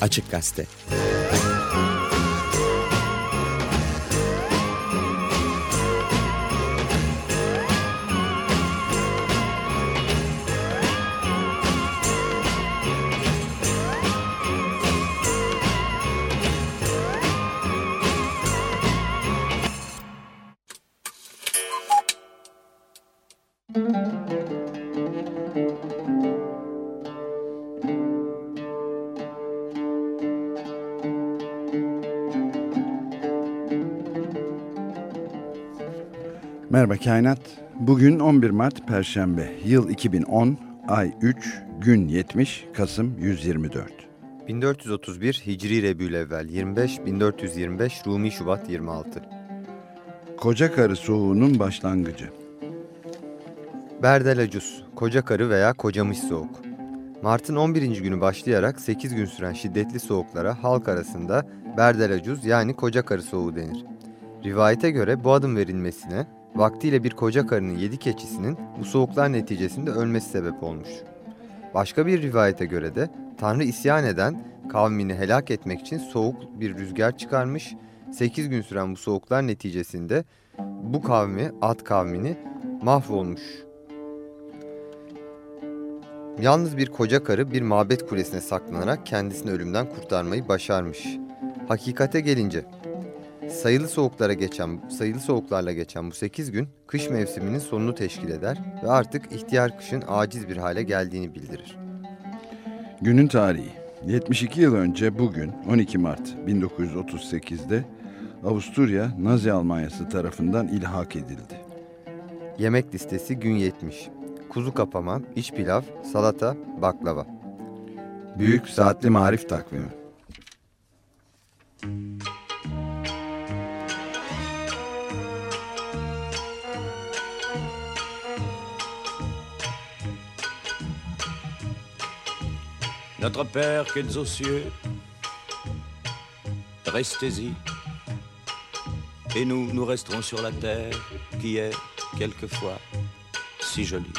Açık Gazete. Merhaba Kainat. Bugün 11 Mart Perşembe. Yıl 2010, ay 3, gün 70, Kasım 124. 1431 Hicri Rebülevvel 25, 1425 Rumi Şubat 26. Koca karı soğuğunun başlangıcı. Berdelacus, koca karı veya kocamış soğuk. Mart'ın 11. günü başlayarak 8 gün süren şiddetli soğuklara halk arasında Berdelacuz yani koca karı soğuğu denir. Rivayete göre bu adım verilmesine vaktiyle bir koca karının yedi keçisinin bu soğuklar neticesinde ölmesi sebep olmuş. Başka bir rivayete göre de Tanrı isyan eden kavmini helak etmek için soğuk bir rüzgar çıkarmış. 8 gün süren bu soğuklar neticesinde bu kavmi, Ad kavmini mahvolmuş. Yalnız bir koca karı bir mabet kulesine saklanarak kendisini ölümden kurtarmayı başarmış. Hakikate gelince Sayılı soğuklara geçen, sayılı soğuklarla geçen bu 8 gün kış mevsiminin sonunu teşkil eder ve artık ihtiyar kışın aciz bir hale geldiğini bildirir. Günün tarihi 72 yıl önce bugün 12 Mart 1938'de Avusturya Nazi Almanyası tarafından ilhak edildi. Yemek listesi gün 70. Kuzu kapama, iç pilav, salata, baklava. Büyük Saatli Marif Takvimi Notre Père qui êtes aux cieux, restez-y. Et nous, nous resterons sur la terre qui est quelquefois si jolie.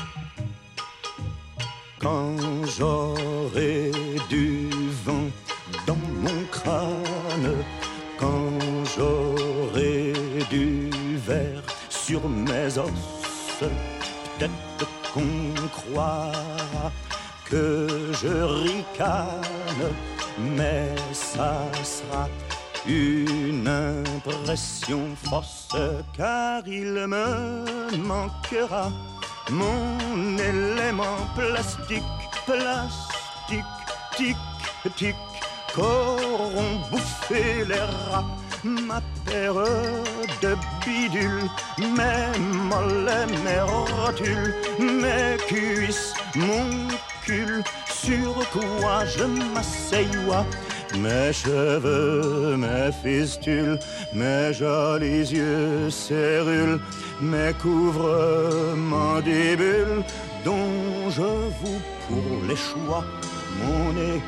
Quand j'aurai du vent dans mon crâne, quand j'aurai du verre sur mes os, peut-être qu'on croira que je ricane, mais ça sera une impression fausse, car il me manquera mon élément plastique, plastique, tic, tic, qu'auront bouffé les rats. Ma paire de bidules, mes mollets, mes rotules, mes cuisses, mon sur quoi je m'asseyois. Mes cheveux, mes fistules, mes jolis yeux cérules, mes couvre mandibules, dont je vous pour les choix. Mon nez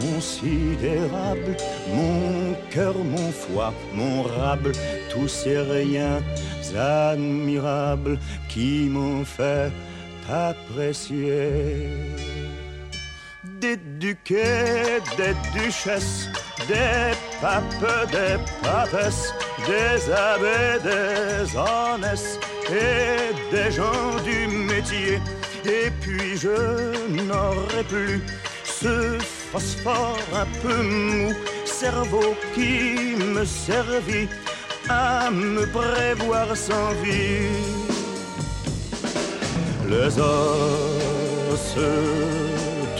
considérable, mon cœur, mon foie, mon rable, tous ces riens admirables qui m'ont fait apprécier des duquets, des duchesses, des papes, des papesses, des abbés, des honnêtes et des gens du métier. Et puis je n'aurai plus ce phosphore un peu mou, cerveau qui me servit à me prévoir sans vie. Les os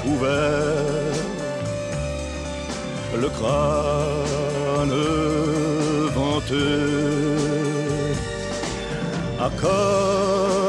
ouvert, le crâne venteux. Ah, comme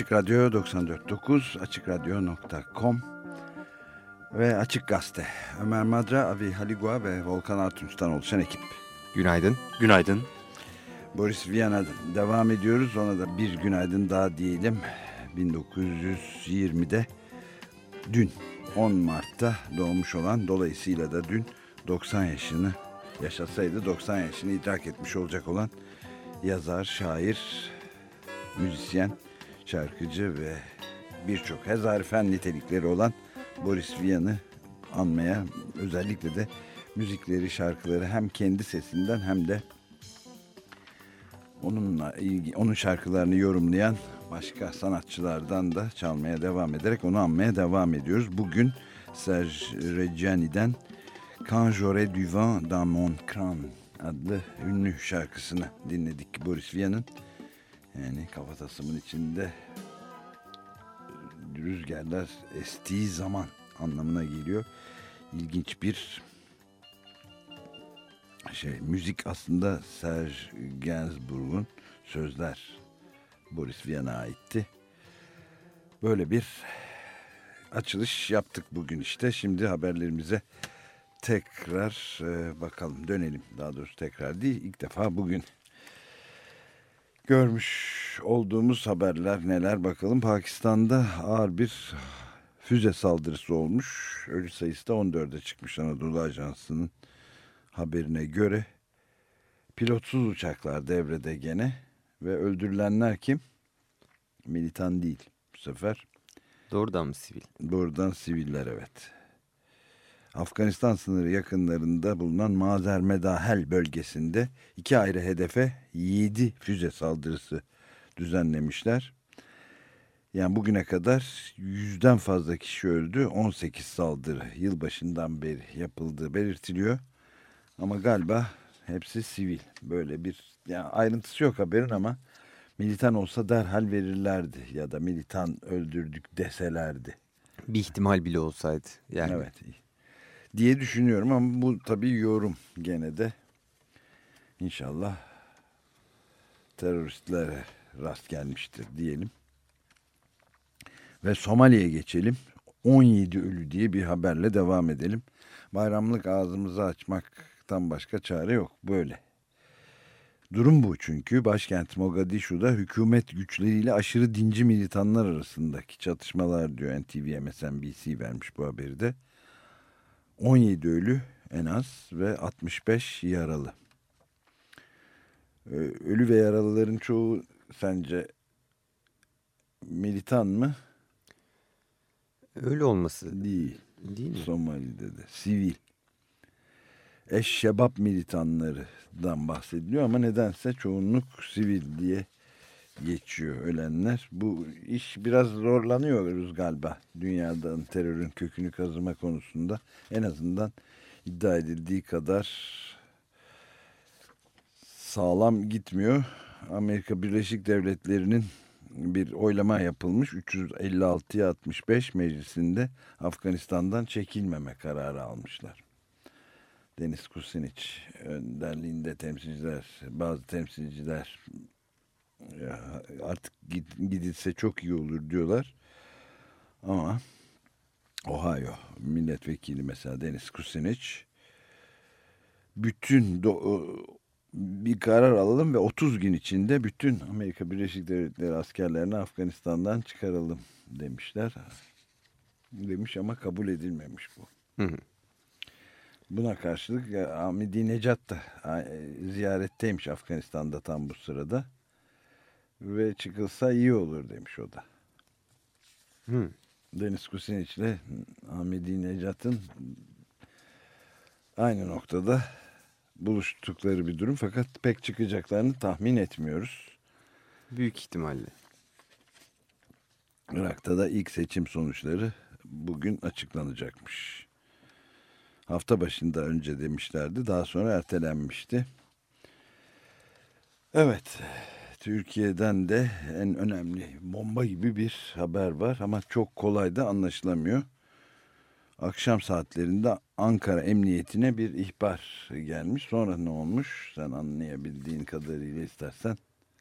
Açık Radyo 94.9, AçıkRadyo.com ve Açık Gazete. Ömer Madra, Avi Haligua ve Volkan Artunç'tan oluşan ekip. Günaydın. Günaydın. Boris Vian'a devam ediyoruz. Ona da bir günaydın daha diyelim. 1920'de dün 10 Mart'ta doğmuş olan dolayısıyla da dün 90 yaşını yaşasaydı 90 yaşını idrak etmiş olacak olan yazar, şair, müzisyen, şarkıcı ve birçok hezarfen nitelikleri olan Boris Vian'ı anmaya özellikle de müzikleri, şarkıları hem kendi sesinden hem de onunla ilgi, onun şarkılarını yorumlayan başka sanatçılardan da çalmaya devam ederek onu anmaya devam ediyoruz. Bugün Serge Reggiani'den Quand j'aurai du vent dans mon crâne adlı ünlü şarkısını dinledik Boris Vian'ın. Yani kafatasımın içinde rüzgarlar estiği zaman anlamına geliyor. İlginç bir şey müzik aslında Serge Gainsbourg'un sözler Boris Vian'a aitti. Böyle bir açılış yaptık bugün işte. Şimdi haberlerimize tekrar e, bakalım dönelim. Daha doğrusu tekrar değil ilk defa bugün görmüş olduğumuz haberler neler bakalım. Pakistan'da ağır bir füze saldırısı olmuş. Ölü sayısı da 14'e çıkmış Anadolu Ajansı'nın haberine göre. Pilotsuz uçaklar devrede gene ve öldürülenler kim? Militan değil bu sefer. Doğrudan mı sivil? Buradan siviller evet. Afganistan sınırı yakınlarında bulunan Mazer Medahel bölgesinde iki ayrı hedefe 7 füze saldırısı düzenlemişler. Yani bugüne kadar yüzden fazla kişi öldü. 18 saldırı yılbaşından beri yapıldığı belirtiliyor. Ama galiba hepsi sivil. Böyle bir yani ayrıntısı yok haberin ama militan olsa derhal verirlerdi ya da militan öldürdük deselerdi. Bir ihtimal bile olsaydı. Yani. Evet. Diye düşünüyorum ama bu tabii yorum gene de. İnşallah teröristlere rast gelmiştir diyelim. Ve Somali'ye geçelim. 17 ölü diye bir haberle devam edelim. Bayramlık ağzımızı açmaktan başka çare yok. Böyle. Durum bu çünkü başkent Mogadishu'da hükümet güçleriyle aşırı dinci militanlar arasındaki çatışmalar diyor NTV MSNBC vermiş bu haberi de. 17 ölü en az ve 65 yaralı. Ee, ölü ve yaralıların çoğu sence militan mı? Öyle olması Değil. değil mi? Somali'de de. Sivil. Eşşebap militanlarından bahsediliyor ama nedense çoğunluk sivil diye geçiyor ölenler. Bu iş biraz zorlanıyoruz galiba dünyadan terörün kökünü kazıma konusunda. En azından iddia edildiği kadar sağlam gitmiyor. Amerika Birleşik Devletleri'nin bir oylama yapılmış 356'ya 65 meclisinde Afganistan'dan çekilmeme kararı almışlar. Deniz Kusiniç önderliğinde temsilciler, bazı temsilciler artık gidilse çok iyi olur diyorlar. Ama Ohio milletvekili mesela Deniz Kusiniç bütün do, bir karar alalım ve 30 gün içinde bütün Amerika Birleşik Devletleri askerlerini Afganistan'dan çıkaralım demişler. Demiş ama kabul edilmemiş bu. Hı hı. Buna karşılık Hamidi Necat da ziyaretteymiş Afganistan'da tam bu sırada. Ve çıkılsa iyi olur demiş o da. Hı. Deniz Kusiniç ile Hamidi Necat'ın aynı noktada buluştukları bir durum. Fakat pek çıkacaklarını tahmin etmiyoruz. Büyük ihtimalle. Irak'ta da ilk seçim sonuçları bugün açıklanacakmış. Hafta başında önce demişlerdi. Daha sonra ertelenmişti. Evet. Türkiye'den de en önemli bomba gibi bir haber var ama çok kolay da anlaşılamıyor. Akşam saatlerinde Ankara Emniyetine bir ihbar gelmiş. Sonra ne olmuş? Sen anlayabildiğin kadarıyla istersen.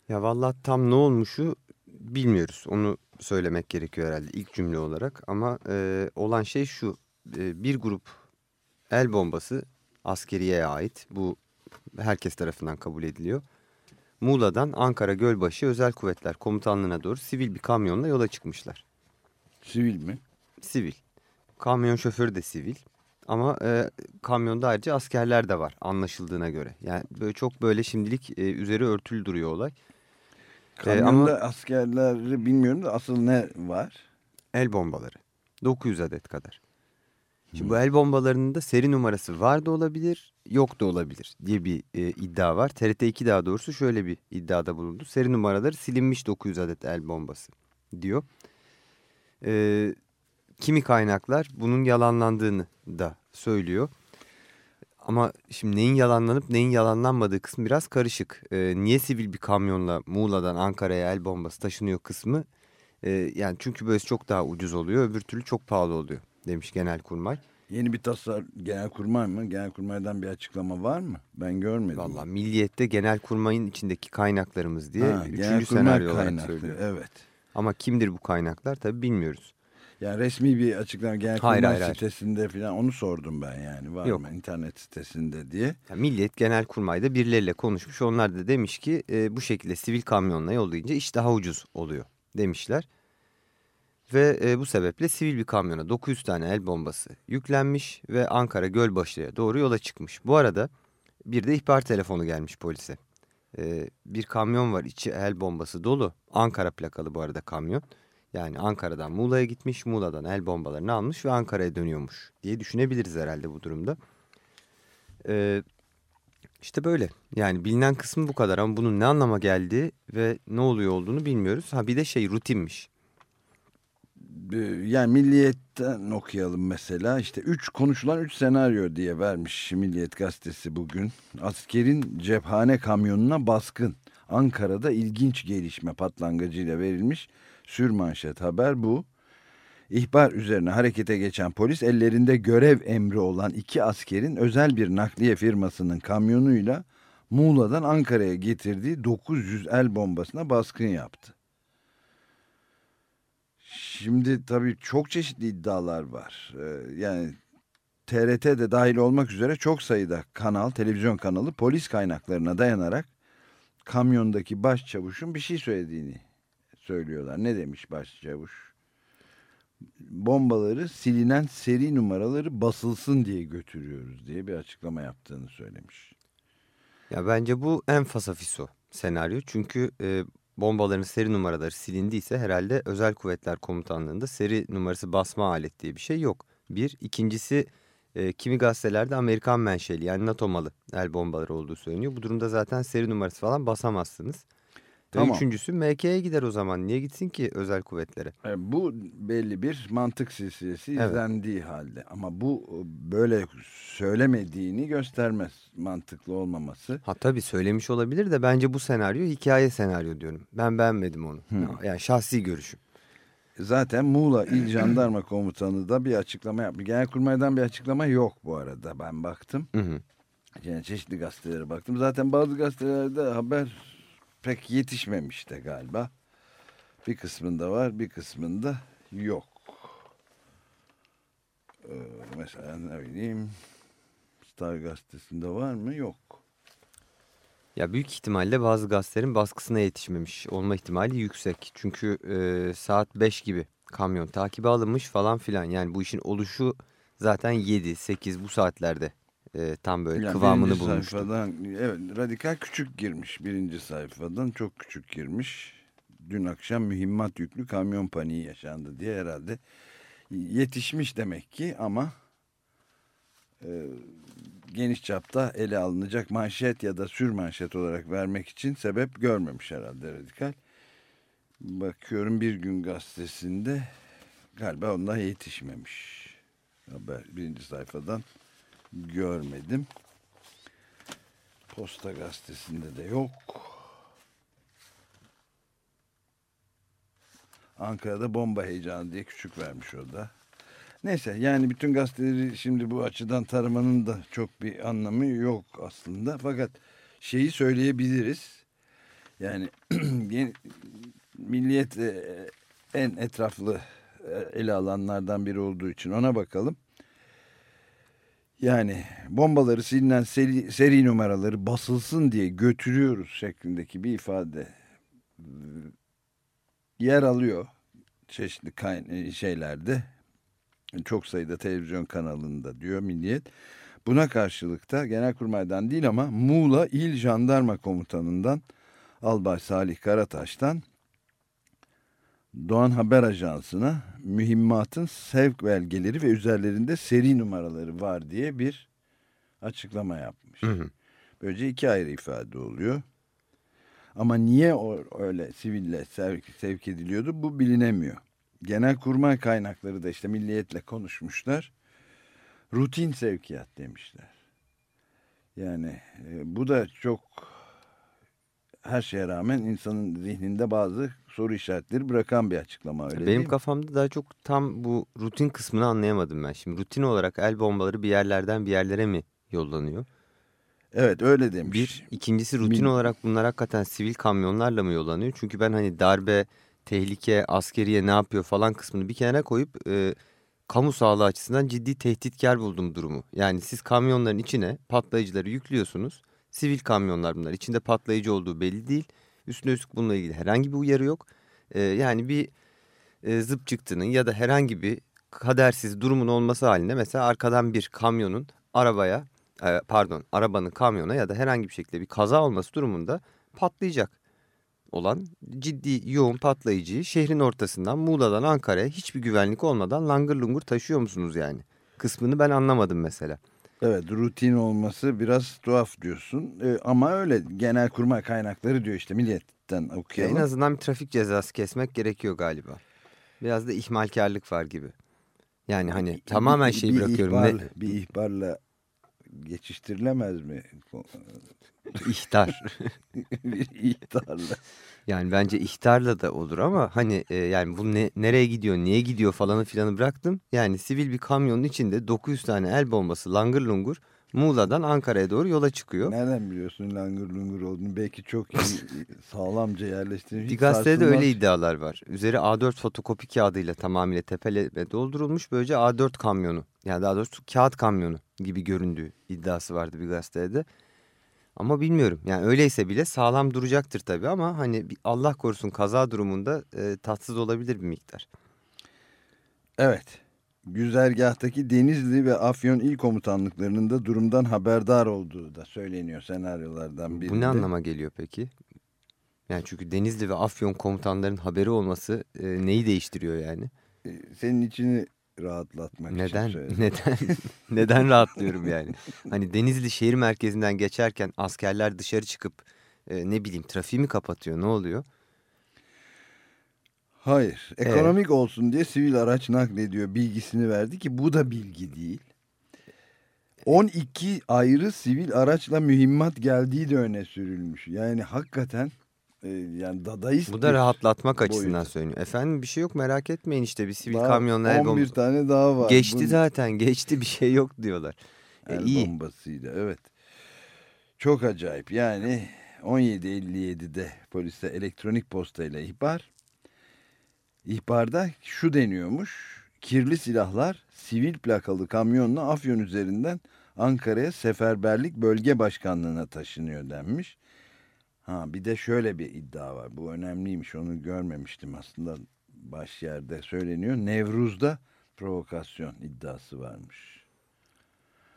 Ya vallahi tam ne olmuşu bilmiyoruz. Onu söylemek gerekiyor herhalde ilk cümle olarak. Ama e, olan şey şu. E, bir grup el bombası askeriyeye ait. Bu herkes tarafından kabul ediliyor. Muğla'dan Ankara Gölbaşı Özel Kuvvetler Komutanlığı'na doğru sivil bir kamyonla yola çıkmışlar. Sivil mi? Sivil. Kamyon şoförü de sivil. Ama e, kamyonda ayrıca askerler de var anlaşıldığına göre. Yani böyle çok böyle şimdilik e, üzeri örtülü duruyor olay. Kamyonda ama- askerleri bilmiyorum da asıl ne var? El bombaları. 900 adet kadar. Şimdi bu el bombalarının da seri numarası var da olabilir, yok da olabilir diye bir e, iddia var. TRT2 daha doğrusu şöyle bir iddiada bulundu. Seri numaraları silinmiş 900 adet el bombası diyor. E, kimi kaynaklar bunun yalanlandığını da söylüyor. Ama şimdi neyin yalanlanıp neyin yalanlanmadığı kısmı biraz karışık. E, niye sivil bir kamyonla Muğla'dan Ankara'ya el bombası taşınıyor kısmı e, yani çünkü böylesi çok daha ucuz oluyor. Öbür türlü çok pahalı oluyor demiş Genelkurmay. Yeni bir tasar genelkurmay mı? Genelkurmaydan bir açıklama var mı? Ben görmedim. Valla Milliyet'te Genelkurmay'ın içindeki kaynaklarımız diye Ha, üçüncü senaryo olarak söylüyor. Evet. Ama kimdir bu kaynaklar tabii bilmiyoruz. Yani resmi bir açıklama Genelkurmay hayır, hayır. sitesinde falan onu sordum ben yani. Var Yok. mı internet sitesinde diye. Yani Milliyet Genelkurmay'da birileriyle konuşmuş. Onlar da demiş ki e, bu şekilde sivil kamyonla yollayınca iş daha ucuz oluyor demişler. Ve e, bu sebeple sivil bir kamyona 900 tane el bombası yüklenmiş ve Ankara Gölbaşı'ya doğru yola çıkmış. Bu arada bir de ihbar telefonu gelmiş polise. E, bir kamyon var içi el bombası dolu. Ankara plakalı bu arada kamyon. Yani Ankara'dan Muğla'ya gitmiş, Muğla'dan el bombalarını almış ve Ankara'ya dönüyormuş diye düşünebiliriz herhalde bu durumda. E, işte böyle. Yani bilinen kısmı bu kadar ama bunun ne anlama geldiği ve ne oluyor olduğunu bilmiyoruz. Ha bir de şey rutinmiş. Bir- Yani Milliyet'ten okuyalım mesela. İşte üç konuşulan üç senaryo diye vermiş Milliyet gazetesi bugün. Askerin cephane kamyonuna baskın. Ankara'da ilginç gelişme patlangıcıyla verilmiş sürmanşet haber bu. İhbar üzerine harekete geçen polis ellerinde görev emri olan iki askerin özel bir nakliye firmasının kamyonuyla Muğla'dan Ankara'ya getirdiği 900 el bombasına baskın yaptı. Şimdi tabii çok çeşitli iddialar var. Ee, yani TRT de dahil olmak üzere çok sayıda kanal, televizyon kanalı polis kaynaklarına dayanarak kamyondaki başçavuşun bir şey söylediğini söylüyorlar. Ne demiş başçavuş? Bombaları silinen seri numaraları basılsın diye götürüyoruz diye bir açıklama yaptığını söylemiş. Ya bence bu en fasafiso senaryo. Çünkü e, bombaların seri numaraları silindiyse herhalde Özel Kuvvetler Komutanlığı'nda seri numarası basma alet diye bir şey yok. Bir. ikincisi e, kimi gazetelerde Amerikan menşeli yani NATO malı el bombaları olduğu söyleniyor. Bu durumda zaten seri numarası falan basamazsınız. Tamam. üçüncüsü MK'ye gider o zaman. Niye gitsin ki özel kuvvetlere? E, Bu belli bir mantık silsilesi Evet. izlendiği halde ama bu e, böyle söylemediğini göstermez mantıklı olmaması. Ha tabii söylemiş olabilir de bence bu senaryo hikaye senaryo diyorum. Ben beğenmedim onu. Yani şahsi görüşüm. Zaten Muğla İl Jandarma Komutanı da bir açıklama yaptı. Genelkurmay'dan bir açıklama yok bu arada ben baktım. Hı hı. Yani çeşitli gazetelere baktım. Zaten bazı gazetelerde haber pek yetişmemiş de galiba. Bir kısmında var bir kısmında yok. Ee, mesela ne bileyim Star gazetesinde var mı? Yok. Ya büyük ihtimalle bazı gazetelerin baskısına yetişmemiş olma ihtimali yüksek. Çünkü e, saat 5 gibi kamyon takibe alınmış falan filan. Yani bu işin oluşu zaten 7-8 bu saatlerde e, tam böyle Yani kıvamını bulmuştu. sayfadan, evet radikal küçük girmiş birinci sayfadan çok küçük girmiş. Dün akşam mühimmat yüklü kamyon paniği yaşandı diye herhalde yetişmiş demek ki ama e, geniş çapta ele alınacak manşet ya da sür manşet olarak vermek için sebep görmemiş herhalde radikal. Bakıyorum bir gün gazetesinde galiba onlar yetişmemiş. Haber birinci sayfadan görmedim. Posta gazetesinde de yok. Ankara'da bomba heyecanı diye küçük vermiş o da. Neyse yani bütün gazeteleri şimdi bu açıdan taramanın da çok bir anlamı yok aslında. Fakat şeyi söyleyebiliriz. Yani Milliyet e, en etraflı e, ele alanlardan biri olduğu için ona bakalım. Yani bombaları silinen seri, seri numaraları basılsın diye götürüyoruz şeklindeki bir ifade e, yer alıyor çeşitli e, şeylerde çok sayıda televizyon kanalında diyor Milliyet. Buna karşılık da Genelkurmay'dan değil ama Muğla İl Jandarma Komutanı'ndan Albay Salih Karataş'tan Doğan Haber Ajansı'na mühimmatın sevk belgeleri ve üzerlerinde seri numaraları var diye bir açıklama yapmış. Hı hı. Böylece iki ayrı ifade oluyor. Ama niye öyle siville sevk, sevk ediliyordu bu bilinemiyor. Genelkurmay kaynakları da işte milliyetle konuşmuşlar. Rutin sevkiyat demişler. Yani e, bu da çok her şeye rağmen insanın zihninde bazı soru işaretleri bırakan bir açıklama öyle Benim kafamda daha çok tam bu rutin kısmını anlayamadım ben. Şimdi rutin olarak el bombaları bir yerlerden bir yerlere mi yollanıyor? Evet öyle demiş. Bir, ikincisi rutin Min... olarak bunlar hakikaten sivil kamyonlarla mı yollanıyor? Çünkü ben hani darbe, tehlike, askeriye ne yapıyor falan kısmını bir kenara koyup e, kamu sağlığı açısından ciddi tehditkar buldum durumu. Yani siz kamyonların içine patlayıcıları yüklüyorsunuz. Sivil kamyonlar bunlar. İçinde patlayıcı olduğu belli değil. Üstüne üstlük bununla ilgili herhangi bir uyarı yok. E, yani bir e, zıp çıktığının ya da herhangi bir kadersiz durumun olması halinde mesela arkadan bir kamyonun arabaya e, pardon arabanın kamyona ya da herhangi bir şekilde bir kaza olması durumunda patlayacak olan ciddi yoğun patlayıcıyı şehrin ortasından Muğla'dan Ankara'ya hiçbir güvenlik olmadan langır lungur taşıyor musunuz yani? Kısmını ben anlamadım mesela. Evet rutin olması biraz tuhaf diyorsun ee, ama öyle genel kurma kaynakları diyor işte milliyetten okuyalım. En azından bir trafik cezası kesmek gerekiyor galiba. Biraz da ihmalkarlık var gibi. Yani hani bir, tamamen şeyi bir bırakıyorum. Ihbar, ne... Bir ihbarla geçiştirilemez mi? İhtar. bir ihtarla. Yani bence ihtarla da olur ama hani e, yani bu ne, nereye gidiyor, niye gidiyor falanı filanı bıraktım. Yani sivil bir kamyonun içinde 900 tane el bombası langır lungur Muğla'dan Ankara'ya doğru yola çıkıyor. Nereden biliyorsun langır lungur olduğunu? Belki çok iyi, sağlamca yerleştirilmiş. Bir gazetede öyle iddialar var. Üzeri A4 fotokopi kağıdıyla tamamıyla tepeleme doldurulmuş. Böylece A4 kamyonu yani daha doğrusu kağıt kamyonu gibi göründüğü iddiası vardı bir gazetede. Ama bilmiyorum yani öyleyse bile sağlam duracaktır tabii ama hani Allah korusun kaza durumunda e, tatsız olabilir bir miktar. Evet güzergahtaki Denizli ve Afyon İl Komutanlıklarının da durumdan haberdar olduğu da söyleniyor senaryolardan birinde. Bu ne anlama geliyor peki? Yani çünkü Denizli ve Afyon komutanların haberi olması e, neyi değiştiriyor yani? E, senin içini rahatlatmak neden, için Neden? neden rahatlıyorum yani? Hani Denizli şehir merkezinden geçerken askerler dışarı çıkıp e, ne bileyim trafiği mi kapatıyor ne oluyor? Hayır. Ekonomik evet. olsun diye sivil araç naklediyor bilgisini verdi ki bu da bilgi değil. 12 ayrı sivil araçla mühimmat geldiği de öne sürülmüş. Yani hakikaten e, yani dadaist Bu da rahatlatmak boyut. açısından söyleniyor. Efendim bir şey yok merak etmeyin işte bir sivil daha kamyonla el 11 tane daha var. Geçti Bunun... zaten geçti bir şey yok diyorlar. E, el iyi. bombasıyla evet. Çok acayip yani 17.57'de polise elektronik postayla ihbar İhbarda şu deniyormuş. Kirli silahlar sivil plakalı kamyonla Afyon üzerinden Ankara'ya seferberlik bölge başkanlığına taşınıyor denmiş. Ha bir de şöyle bir iddia var. Bu önemliymiş. Onu görmemiştim aslında. Baş yerde söyleniyor. Nevruz'da provokasyon iddiası varmış.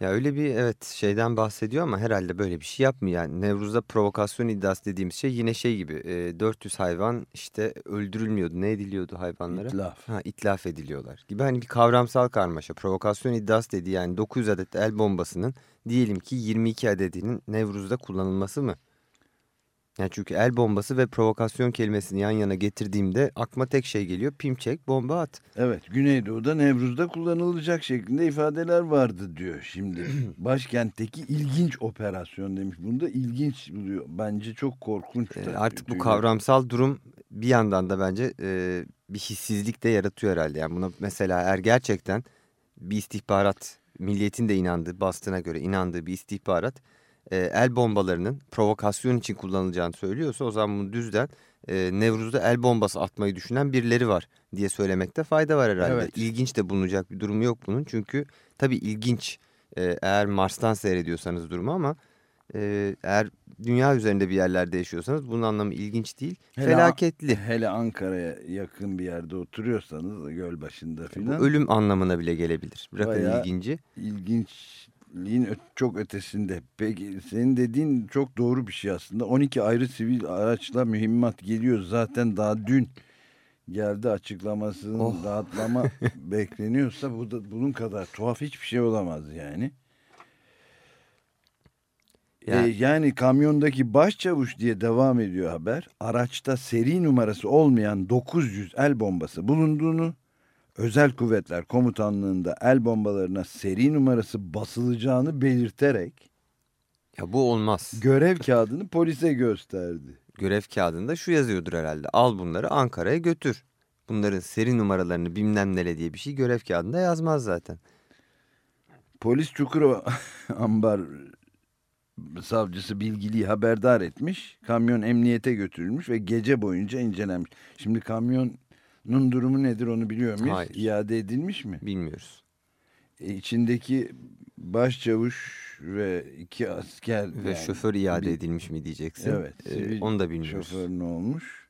Ya öyle bir evet şeyden bahsediyor ama herhalde böyle bir şey yapmıyor. Yani Nevruz'da provokasyon iddiası dediğimiz şey yine şey gibi e, 400 hayvan işte öldürülmüyordu. Ne ediliyordu hayvanlara? İtlaf. Ha, itlaf ediliyorlar gibi hani bir kavramsal karmaşa. Provokasyon iddiası dedi yani 900 adet el bombasının diyelim ki 22 adedinin Nevruz'da kullanılması mı? Yani çünkü el bombası ve provokasyon kelimesini yan yana getirdiğimde akma tek şey geliyor. Pim çek, bomba at. Evet, Güneydoğu'da Nevruz'da kullanılacak şeklinde ifadeler vardı diyor şimdi. Başkentteki ilginç operasyon demiş. Bunu da ilginç buluyor. Bence çok korkunç. E, artık bu kavramsal durum bir yandan da bence e, bir hissizlik de yaratıyor herhalde. Yani buna mesela eğer gerçekten bir istihbarat, milliyetin de inandığı, bastığına göre inandığı bir istihbarat e, el bombalarının provokasyon için kullanılacağını söylüyorsa o zaman bunu düzden e, Nevruz'da el bombası atmayı düşünen birileri var diye söylemekte fayda var herhalde. Evet. İlginç de bulunacak bir durumu yok bunun. Çünkü tabii ilginç e, eğer Mars'tan seyrediyorsanız durumu ama e, eğer dünya üzerinde bir yerlerde yaşıyorsanız bunun anlamı ilginç değil. Hele- felaketli. Hele Ankara'ya yakın bir yerde oturuyorsanız göl başında Bu filan ölüm anlamına bile gelebilir. Bırakın Bayağı- ilginci. ilginçliğin ö- çok ötesinde. Peki senin dediğin çok doğru bir şey aslında. 12 ayrı sivil araçla mühimmat geliyor. Zaten daha dün geldi açıklamasının Oh. dağıtlama bekleniyorsa bu da bunun kadar tuhaf hiçbir şey olamaz yani. Yani- Ee, yani kamyondaki başçavuş diye devam ediyor haber. Araçta seri numarası olmayan 900 el bombası bulunduğunu, özel kuvvetler komutanlığında el bombalarına seri numarası basılacağını belirterek Ya bu olmaz. görev kağıdını polise gösterdi. Görev kağıdında şu yazıyordur herhalde. Al bunları Ankara'ya götür. Bunların seri numaralarını bilmem nele diye bir şey görev kağıdında yazmaz zaten. Polis Çukurova Ambar savcısı bilgiliyi haberdar etmiş. Kamyon emniyete götürülmüş ve gece boyunca incelenmiş. Şimdi kamyonun durumu nedir onu biliyor muyuz? Hayır. İade edilmiş mi? Bilmiyoruz. E, içindeki başçavuş ve iki asker Ve yani şoför iade bir- edilmiş mi diyeceksin. Evet. Sivil onu da bilmiyoruz. Şoför ne olmuş?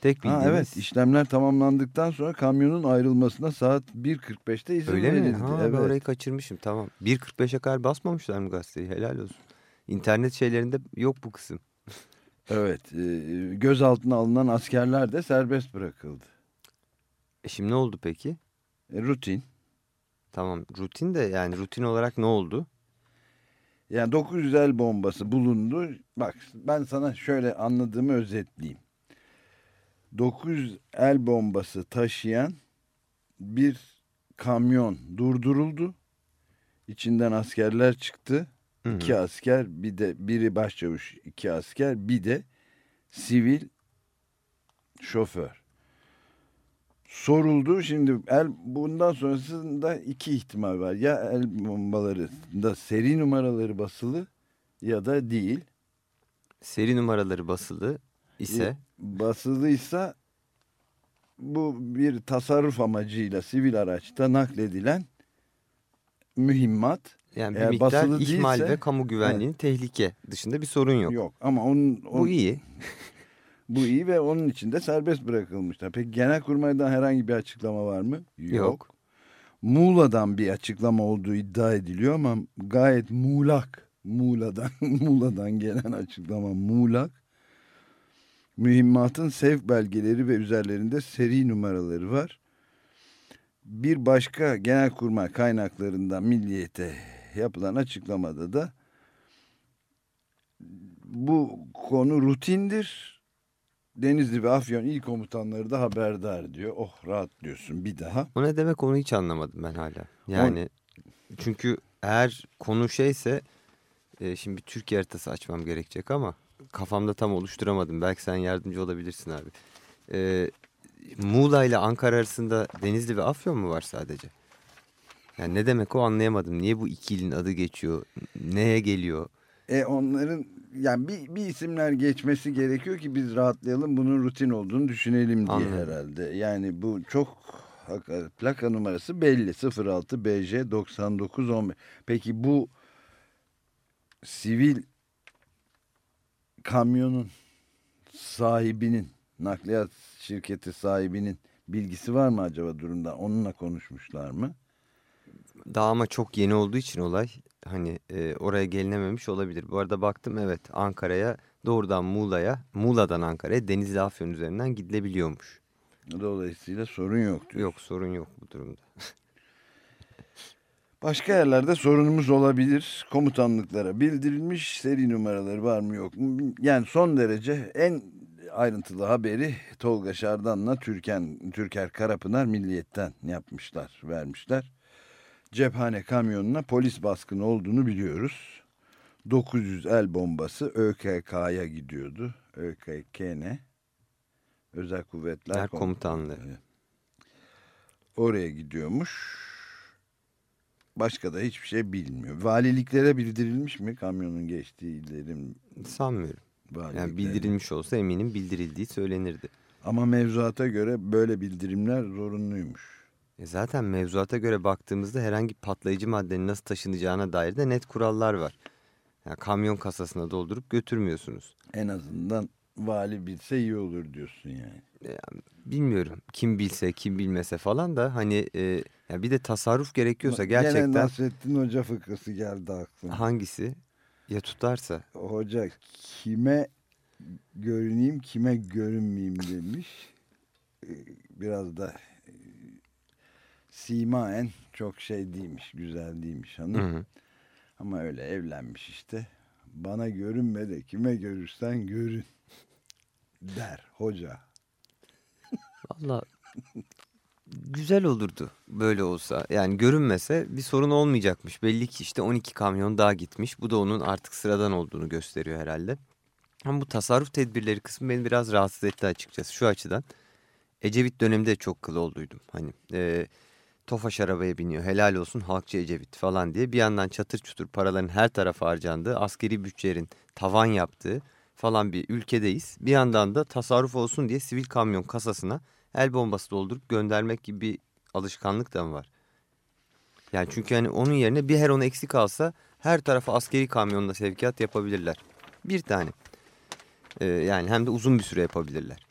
Tek Ha, bildiğimiz evet işlemler tamamlandıktan sonra kamyonun ayrılmasına saat 1.45'te izin öyle verildi. mi? Ha, evet. ben orayı kaçırmışım tamam. 1.45'e kadar basmamışlar mı gazeteyi? Helal olsun. İnternet şeylerinde yok bu kısım. Evet, e, gözaltına alınan askerler de serbest bırakıldı. E şimdi ne oldu peki? E, rutin. Tamam rutin de yani rutin olarak ne oldu? Yani 900 el bombası bulundu. Bak ben sana şöyle anladığımı özetleyeyim. 900 el bombası taşıyan bir kamyon durduruldu. İçinden askerler çıktı. Hı hı. İki asker, bir de biri başçavuş, iki asker, bir de sivil şoför. Soruldu. Şimdi el bundan sonrasında iki ihtimal var. Ya el bombalarında seri numaraları basılı ya da değil. Seri numaraları basılı ise Basılıysa bu bir tasarruf amacıyla sivil araçta nakledilen mühimmat yani bir eğer miktar ihmal değilse- ve kamu güvenliğinin tehlike dışında bir sorun yok. yok. Ama onun, Bu onun iyi. Bu iyi ve onun için de serbest bırakılmışlar. Peki Genelkurmay'dan herhangi bir açıklama var mı? Yok. Muğla'dan bir açıklama olduğu iddia ediliyor ama gayet muğlak. Muğla'dan, Muğla'dan gelen açıklama muğlak. Mühimmatın sevk belgeleri ve üzerlerinde seri numaraları var. Bir başka genelkurmay kaynaklarından milliyete yapılan açıklamada da bu konu rutindir. Denizli ve Afyon il komutanları da haberdar diyor. Oh rahat diyorsun bir daha. O ne demek onu hiç anlamadım ben hala. Yani çünkü eğer konu şeyse e, şimdi bir Türkiye haritası açmam gerekecek ama kafamda tam oluşturamadım. Belki sen yardımcı olabilirsin abi. E, Muğla ile Ankara arasında Denizli ve Afyon mu var sadece? Yani ne demek o anlayamadım. Niye bu iki ilin adı geçiyor? Neye geliyor? E onların yani bir, bir isimler geçmesi gerekiyor ki biz rahatlayalım bunun rutin olduğunu düşünelim diye Anladım. herhalde. Yani bu çok plaka numarası belli 06 BJ 9915. Peki bu sivil kamyonun sahibinin nakliyat şirketi sahibinin bilgisi var mı acaba durumda? Onunla konuşmuşlar mı? Daha ama çok yeni olduğu için olay hani e, oraya gelinememiş olabilir. Bu arada baktım evet Ankara'ya doğrudan Muğla'ya, Muğla'dan Ankara'ya Denizli Afyon üzerinden gidilebiliyormuş. Dolayısıyla sorun yok diyor. Yok sorun yok bu durumda. Başka yerlerde sorunumuz olabilir. Komutanlıklara bildirilmiş seri numaraları var mı yok mu? Yani son derece en ayrıntılı haberi Tolga Şardan'la Türken, Türker Karapınar Milliyet'ten yapmışlar, vermişler. Cephane kamyonuna polis baskını olduğunu biliyoruz. 900 el bombası ÖKK'ya gidiyordu. ÖKK ne? Özel Kuvvetler Kom- komutanlığı. oraya gidiyormuş. Başka da hiçbir şey bilmiyor. Valiliklere bildirilmiş mi kamyonun geçtiği illerin? Sanmıyorum. Yani bildirilmiş olsa eminim bildirildiği söylenirdi. Ama mevzuata göre böyle bildirimler zorunluymuş. E zaten mevzuata göre baktığımızda herhangi patlayıcı maddenin nasıl taşınacağına dair de net kurallar var. Yani kamyon kasasına doldurup götürmüyorsunuz. En azından vali bilse iyi olur diyorsun yani. Bilmiyorum kim bilse kim bilmese falan da hani e, ya bir de tasarruf gerekiyorsa Gene gerçekten Nasrettin Hoca fıkrası geldi aklıma. hangisi ya tutarsa Hoca kime görüneyim kime görünmeyeyim demiş. Ee, Biraz da e, simaen çok şey değilmiş, güzel değilmiş hanım. Hı hı. Ama öyle evlenmiş işte. Bana görünme de kime görürsen görün der hoca. Valla güzel olurdu böyle olsa. Yani görünmese bir sorun olmayacakmış. Belli ki işte 12 kamyon daha gitmiş. Bu da onun artık sıradan olduğunu gösteriyor herhalde. Ama bu tasarruf tedbirleri kısmı beni biraz rahatsız etti açıkçası şu açıdan. Ecevit döneminde çok kıl olduydum. Hani e, Tofaş arabaya biniyor helal olsun halkçı Ecevit falan diye bir yandan çatır çutur paraların her tarafa harcandığı askeri bütçelerin tavan yaptığı falan bir ülkedeyiz. Bir yandan da tasarruf olsun diye sivil kamyon kasasına el bombası doldurup göndermek gibi bir alışkanlık da mı var? Yani çünkü hani onun yerine bir her onu eksik alsa her tarafa askeri kamyonla sevkiyat yapabilirler. Bir tane. Ee, yani hem de uzun bir süre yapabilirler.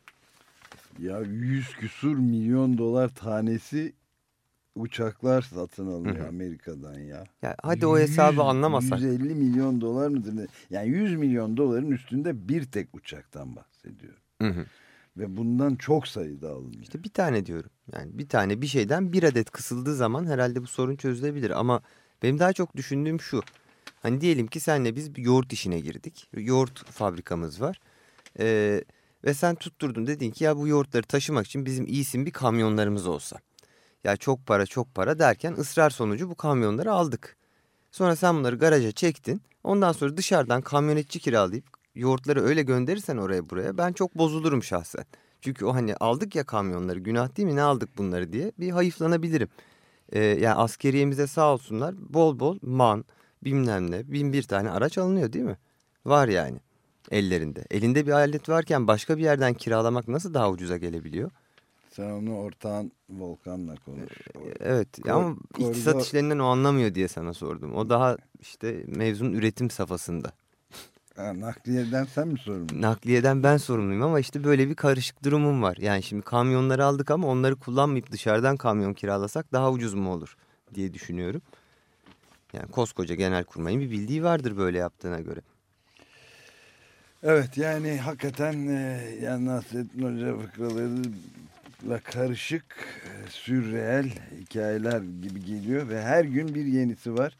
Ya yüz küsur milyon dolar tanesi uçaklar satın alıyor Hı hı. Amerika'dan ya. Ya hadi o hesabı anlamasak. 150 milyon dolar mıdır ne? Yani 100 milyon doların üstünde bir tek uçaktan bahsediyorum. Hı hı. Ve bundan çok sayıda alınıyor. İşte bir tane diyorum. Yani bir tane bir şeyden bir adet kısıldığı zaman herhalde bu sorun çözülebilir. Ama benim daha çok düşündüğüm şu. Hani diyelim ki senle biz bir yoğurt işine girdik. Yoğurt fabrikamız var. Ee, ve sen tutturdun dedin ki ya bu yoğurtları taşımak için bizim iyisin bir kamyonlarımız olsa. Ya çok para çok para derken ısrar sonucu bu kamyonları aldık. Sonra sen bunları garaja çektin. Ondan sonra dışarıdan kamyonetçi kiralayıp yoğurtları öyle gönderirsen oraya buraya ben çok bozulurum şahsen. Çünkü o hani aldık ya kamyonları günah değil mi ne aldık bunları diye bir hayıflanabilirim. Ee, yani askeriyemize sağ olsunlar bol bol man bilmem ne bin bir tane araç alınıyor değil mi? Var yani ellerinde. Elinde bir alet varken başka bir yerden kiralamak nasıl daha ucuza gelebiliyor? Sen onu ortağın Volkan'la konuş. Evet Kor- ama iktisat işlerinden o anlamıyor diye sana sordum. O daha işte mevzunun üretim safhasında. Ha, nakliyeden sen mi sorumlusun? Nakliyeden ben sorumluyum ama işte böyle bir karışık durumum var. Yani şimdi kamyonları aldık ama onları kullanmayıp dışarıdan kamyon kiralasak daha ucuz mu olur diye düşünüyorum. Yani koskoca genel kurmayın bir bildiği vardır böyle yaptığına göre. Evet yani hakikaten e, yani Nasrettin Hoca fıkralarıyla karışık, e, sürreel hikayeler gibi geliyor ve her gün bir yenisi var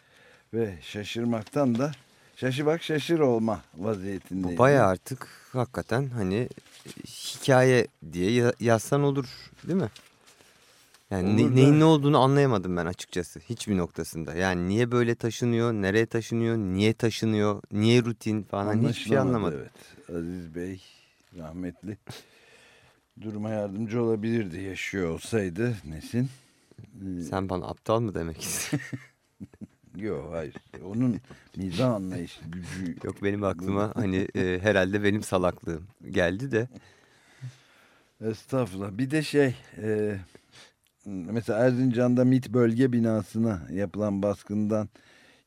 ve şaşırmaktan da şaşı bak şaşır olma vaziyetindeyim. Bu bayağı artık hakikaten hani hikaye diye ya- yazsan olur değil mi? Yani ne- neyin ne olduğunu anlayamadım ben açıkçası hiçbir noktasında. Yani niye böyle taşınıyor, nereye taşınıyor, niye taşınıyor, niye rutin falan hiçbir şey anlamadım. Evet. Aziz Bey rahmetli duruma yardımcı olabilirdi yaşıyor olsaydı Nesin. Ee, Sen bana aptal mı demek istiyorsun? Yok hayır. Onun mizah anlayış gücü. Yok benim aklıma hani e, herhalde benim salaklığım geldi de. Estağfurullah. Bir de şey e, mesela Erzincan'da MIT bölge binasına yapılan baskından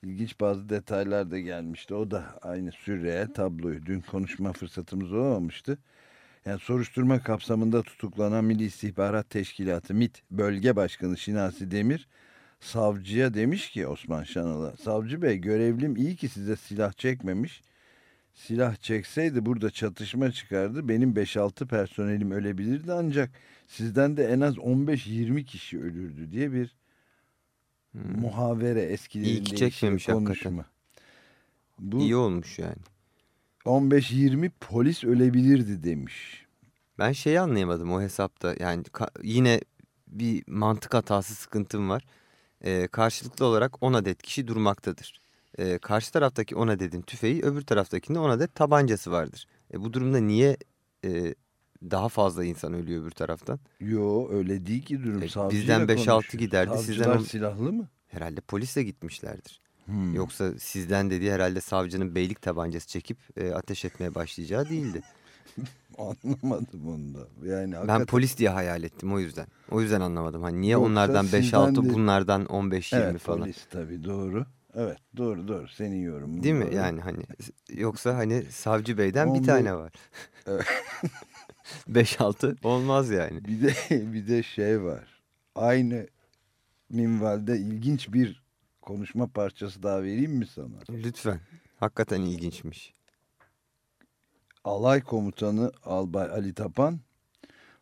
ilginç bazı detaylar da gelmişti. O da aynı sürreel tabloyu. Dün konuşma fırsatımız olmamıştı. Yani soruşturma kapsamında tutuklanan Milli İstihbarat Teşkilatı MIT Bölge Başkanı Şinasi Demir savcıya demiş ki Osman Şanal'a savcı bey görevlim iyi ki size silah çekmemiş. Silah çekseydi burada çatışma çıkardı. Benim 5-6 personelim ölebilirdi ancak sizden de en az 15-20 kişi ölürdü diye bir muhavere eskilerinde İyi ki çekmemiş işte hakikaten. konuşma. Bu İyi olmuş yani. 15-20 polis ölebilirdi demiş. Ben şeyi anlayamadım o hesapta. Yani yine bir mantık hatası sıkıntım var. Ee, karşılıklı olarak 10 adet kişi durmaktadır. Ee, karşı taraftaki 10 adetin tüfeği öbür taraftakinde 10 adet tabancası vardır. E, bu durumda niye e, daha fazla insan ölüyor öbür taraftan? Yo öyle değil ki durum. E, bizden 5-6 konuşuyor. giderdi, Savcılar sizden silahlı mı? Herhalde polisle gitmişlerdir. Hmm. Yoksa sizden dediği herhalde savcının beylik tabancası çekip e, ateş etmeye başlayacağı değildi. Anlamadım onu da. Yani hakikaten... Ben polis diye hayal ettim o yüzden. O yüzden anlamadım. Hani niye Yoksa onlardan 5-6 de... bunlardan 15-20 evet, falan. Evet polis tabii doğru. Evet doğru doğru senin yorumun. Değil doğru. mi yani hani yoksa hani savcı beyden 15... bir tane var. 5-6 olmaz yani. Bir de bir de şey var. Aynı minvalde ilginç bir konuşma parçası daha vereyim mi sana? Lütfen. Hakikaten ilginçmiş. Alay komutanı Albay Ali Tapan,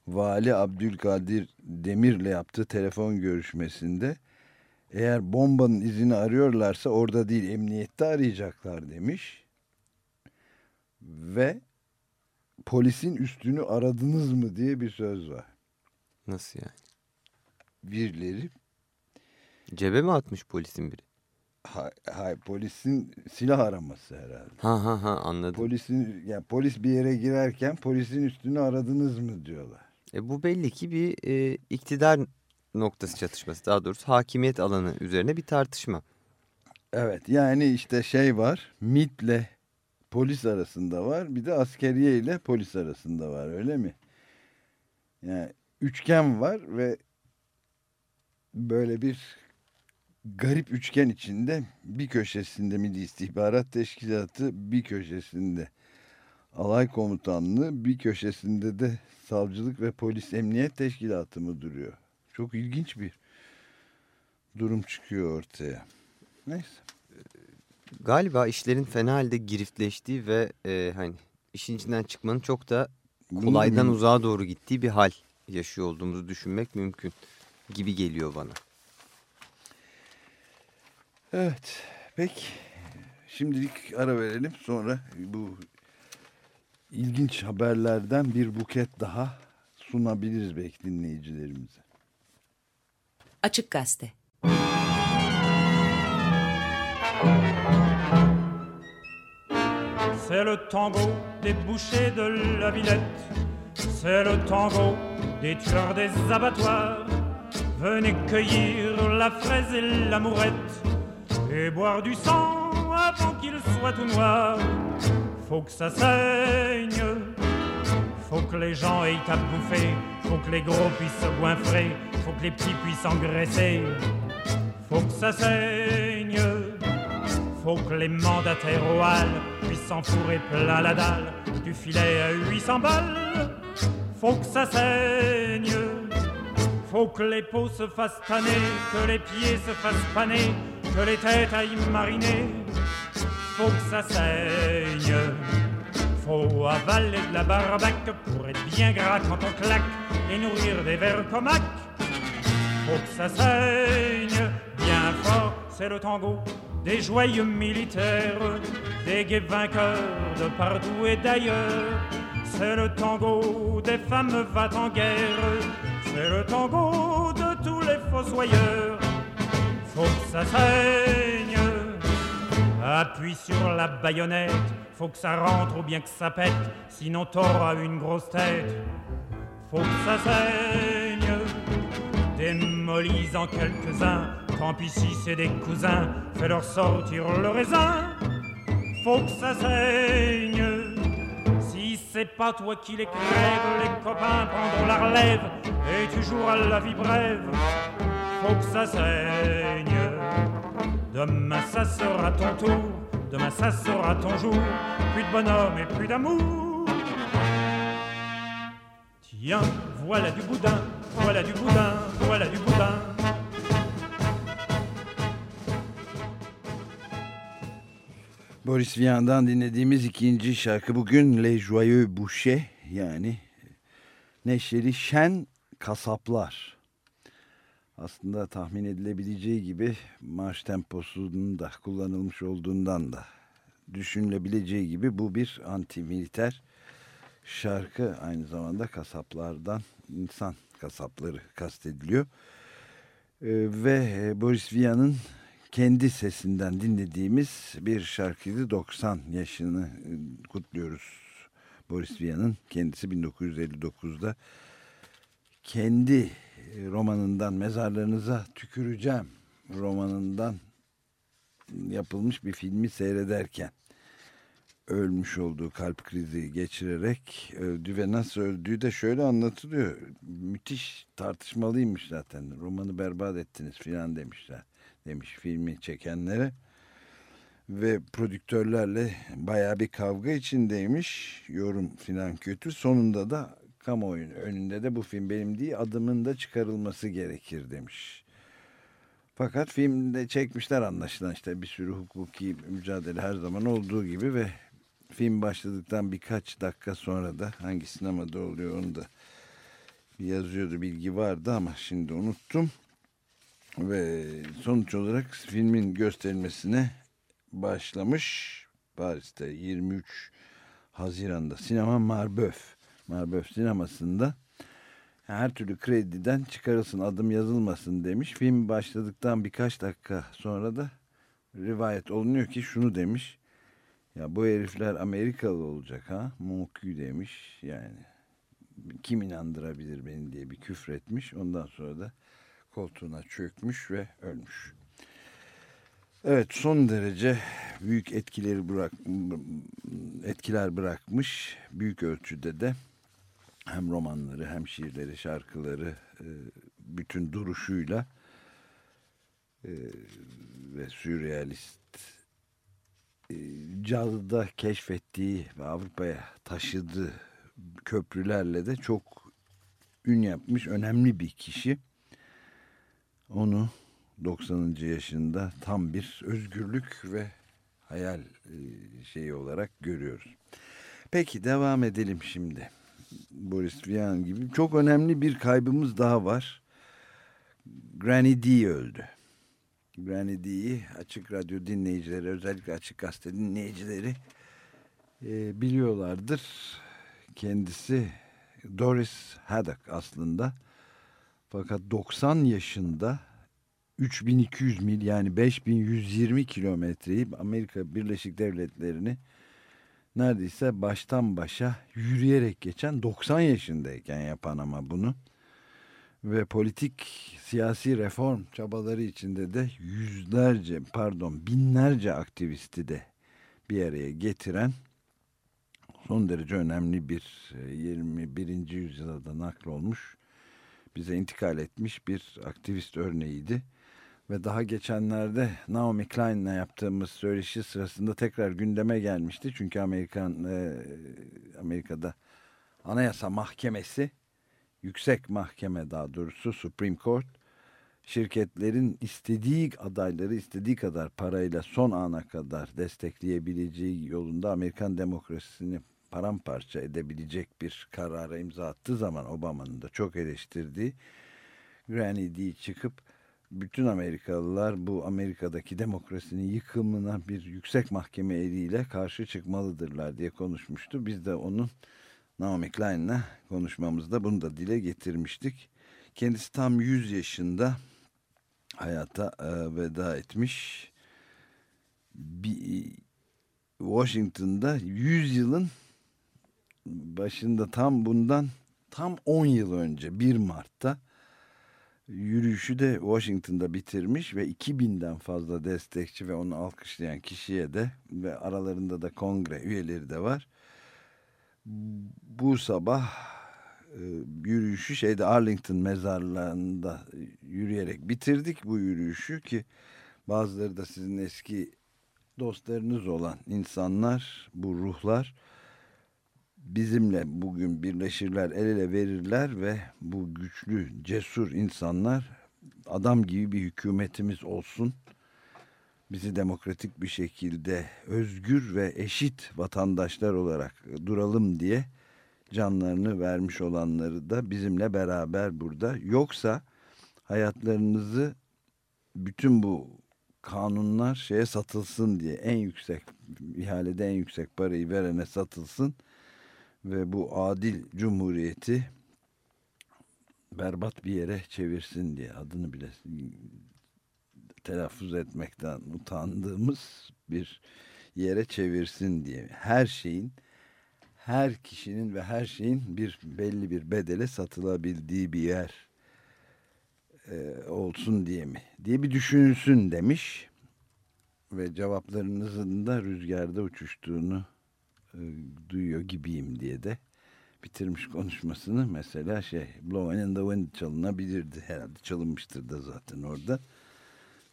Vali Abdülkadir Demir'le yaptığı telefon görüşmesinde eğer bombanın izini arıyorlarsa orada değil emniyette arayacaklar demiş. Ve polisin üstünü aradınız mı diye bir söz var. Nasıl yani? Birileri. Cebe mi atmış polisin biri? Hayır, hay, polisin silah araması herhalde. Ha ha ha anladım. Polisin yani polis bir yere girerken polisin üstünü aradınız mı diyorlar. E, bu belli ki bir e, iktidar noktası çatışması daha doğrusu hakimiyet alanı üzerine bir tartışma. Evet yani işte şey var MIT'le polis arasında var bir de askeriye ile polis arasında var öyle mi? Yani üçgen var ve böyle bir garip üçgen içinde bir köşesinde Milli İstihbarat Teşkilatı bir köşesinde alay komutanlığı bir köşesinde de savcılık ve polis emniyet teşkilatı mı duruyor? Çok ilginç bir durum çıkıyor ortaya. Neyse. Galiba işlerin fena halde giriftleştiği ve e, hani işin içinden çıkmanın çok da kolaydan uzağa doğru gittiği bir hal yaşıyor olduğumuzu düşünmek mümkün gibi geliyor bana. Evet. Peki. Şimdilik ara verelim. Sonra bu ilginç haberlerden bir buket daha sunabiliriz belki dinleyicilerimize. Açık Gazete C'est le tango des bouchers de la Villette. C'est le tango des tueurs des abattoirs. Venez cueillir la fraise et l'amourette et boire du sang avant qu'il soit tout noir. Faut que ça saigne, faut que les gens aient à bouffer, faut que les gros puissent se goinfrer, faut que les petits puissent engraisser. Faut que ça saigne, faut que les mandataires au hall puissent s'enfourrer plein la dalle du filet à 800 balles. Faut que ça saigne. Faut que les peaux se fassent tanner, que les pieds se fassent paner, que les têtes aillent mariner. Faut que ça saigne. Faut avaler de la barbaque pour être bien gras quand on claque et nourrir des vers comac. Faut que ça saigne bien fort, c'est le tango des joyeux militaires, des gays vainqueurs de partout et d'ailleurs. C'est le tango des femmes va en guerre, c'est le tango de tous les fossoyeurs. Faut que ça saigne, appuie sur la baïonnette, faut que ça rentre ou bien que ça pète, sinon t'auras une grosse tête. Faut que ça saigne, démolis en quelques-uns, tant pis si c'est des cousins, fais-leur sortir le raisin. Faut que ça saigne, c'est pas toi qui les crèves, les copains prendront la relève et tu joueras la vie brève. Ça saigne. Demain ça sera ton tour, demain ça sera ton jour. Plus de bonhomme et plus d'amour. Tiens, voilà du boudin, voilà du boudin, voilà du boudin. Boris Vian'dan dinlediğimiz ikinci şarkı bugün Les Joyeux Bouchers yani neşeli şen kasaplar. Aslında tahmin edilebileceği gibi marş temposunun da kullanılmış olduğundan da düşünülebileceği gibi bu bir anti-militer şarkı aynı zamanda kasaplardan insan kasapları kastediliyor. Ee, ve Boris Vian'ın kendi sesinden dinlediğimiz bir şarkıydı. 90 yaşını e, kutluyoruz. Boris Vian'ın kendisi 1959'da kendi e, romanından mezarlarınıza tüküreceğim romanından yapılmış bir filmi seyrederken ölmüş olduğu kalp krizi geçirerek öldü ve nasıl öldüğü de şöyle anlatılıyor. Müthiş tartışmalıymış zaten. Romanı berbat ettiniz filan demişler. Demiş filmi çekenlere. Ve prodüktörlerle baya bir kavga içindeymiş. Yorum filan kötü. Sonunda da kamuoyunun önünde de bu film benim değil adımın da çıkarılması gerekir demiş. Fakat filmde çekmişler anlaşılan işte bir sürü hukuki mücadele her zaman olduğu gibi ve film başladıktan birkaç dakika sonra da hangi sinemada oluyor onu da yazıyordu bilgi vardı ama şimdi unuttum. Ve sonuç olarak filmin gösterilmesine başlamış Paris'te 23 Haziran'da sinema Marbeuf Marbeuf sinemasında her türlü krediden çıkarılsın adım yazılmasın demiş. Film başladıktan birkaç dakika sonra da rivayet olunuyor ki şunu demiş. Ya bu herifler Amerikalı olacak ha. Monkü demiş yani. Kim inandırabilir beni diye bir küfretmiş. Ondan sonra da koltuğuna çökmüş ve ölmüş. Evet son derece büyük etkileri bırak etkiler bırakmış. Büyük ölçüde de hem romanları hem şiirleri, şarkıları e, bütün duruşuyla e, ve sürrealist e, Cadı'da keşfettiği ve Avrupa'ya taşıdığı köprülerle de çok ün yapmış önemli bir kişi. Onu 90. yaşında tam bir özgürlük ve hayal şeyi olarak görüyoruz. Peki devam edelim şimdi. Boris Vian gibi çok önemli bir kaybımız daha var. Granny D öldü. Granny D'yi açık radyo dinleyicileri özellikle açık gazete dinleyicileri e, biliyorlardır. Kendisi Doris Haddock aslında. Fakat 90 yaşında 3200 mil yani 5120 kilometreyi Amerika Birleşik Devletleri'ni neredeyse baştan başa yürüyerek geçen 90 yaşındayken yapan ama bunu ve politik siyasi reform çabaları içinde de yüzlerce pardon binlerce aktivisti de bir araya getiren son derece önemli bir 21. E, yüzyılda da nakl olmuş bize intikal etmiş bir aktivist örneğiydi ve daha geçenlerde Naomi Klein'le yaptığımız söyleşi sırasında tekrar gündeme gelmişti. Çünkü Amerikan e, Amerika'da Anayasa Mahkemesi yüksek mahkeme daha doğrusu Supreme Court şirketlerin istediği adayları istediği kadar parayla son ana kadar destekleyebileceği yolunda Amerikan demokrasisini paramparça edebilecek bir karara imza attığı zaman Obama'nın da çok eleştirdiği Granny D çıkıp bütün Amerikalılar bu Amerika'daki demokrasinin yıkımına bir yüksek mahkeme eliyle karşı çıkmalıdırlar diye konuşmuştu. Biz de onun Naomi Klein'le konuşmamızda bunu da dile getirmiştik. Kendisi tam 100 yaşında hayata e, veda etmiş. Bir, Washington'da 100 yılın başında tam bundan tam 10 yıl önce 1 Mart'ta yürüyüşü de Washington'da bitirmiş ve 2000'den fazla destekçi ve onu alkışlayan kişiye de ve aralarında da kongre üyeleri de var. Bu sabah e, yürüyüşü şeyde Arlington mezarlığında yürüyerek bitirdik bu yürüyüşü ki bazıları da sizin eski dostlarınız olan insanlar bu ruhlar bizimle bugün birleşirler, el ele verirler ve bu güçlü, cesur insanlar adam gibi bir hükümetimiz olsun. Bizi demokratik bir şekilde özgür ve eşit vatandaşlar olarak duralım diye canlarını vermiş olanları da bizimle beraber burada. Yoksa hayatlarınızı bütün bu kanunlar şeye satılsın diye en yüksek ihalede en yüksek parayı verene satılsın ve bu adil cumhuriyeti berbat bir yere çevirsin diye adını bile telaffuz etmekten utandığımız bir yere çevirsin diye her şeyin her kişinin ve her şeyin bir belli bir bedele satılabildiği bir yer e, olsun diye mi diye bir düşünsün demiş ve cevaplarınızın da rüzgarda uçuştuğunu e, duyuyor gibiyim diye de bitirmiş konuşmasını mesela şey Blowing in the Wind çalınabilirdi. Herhalde çalınmıştır da zaten orada.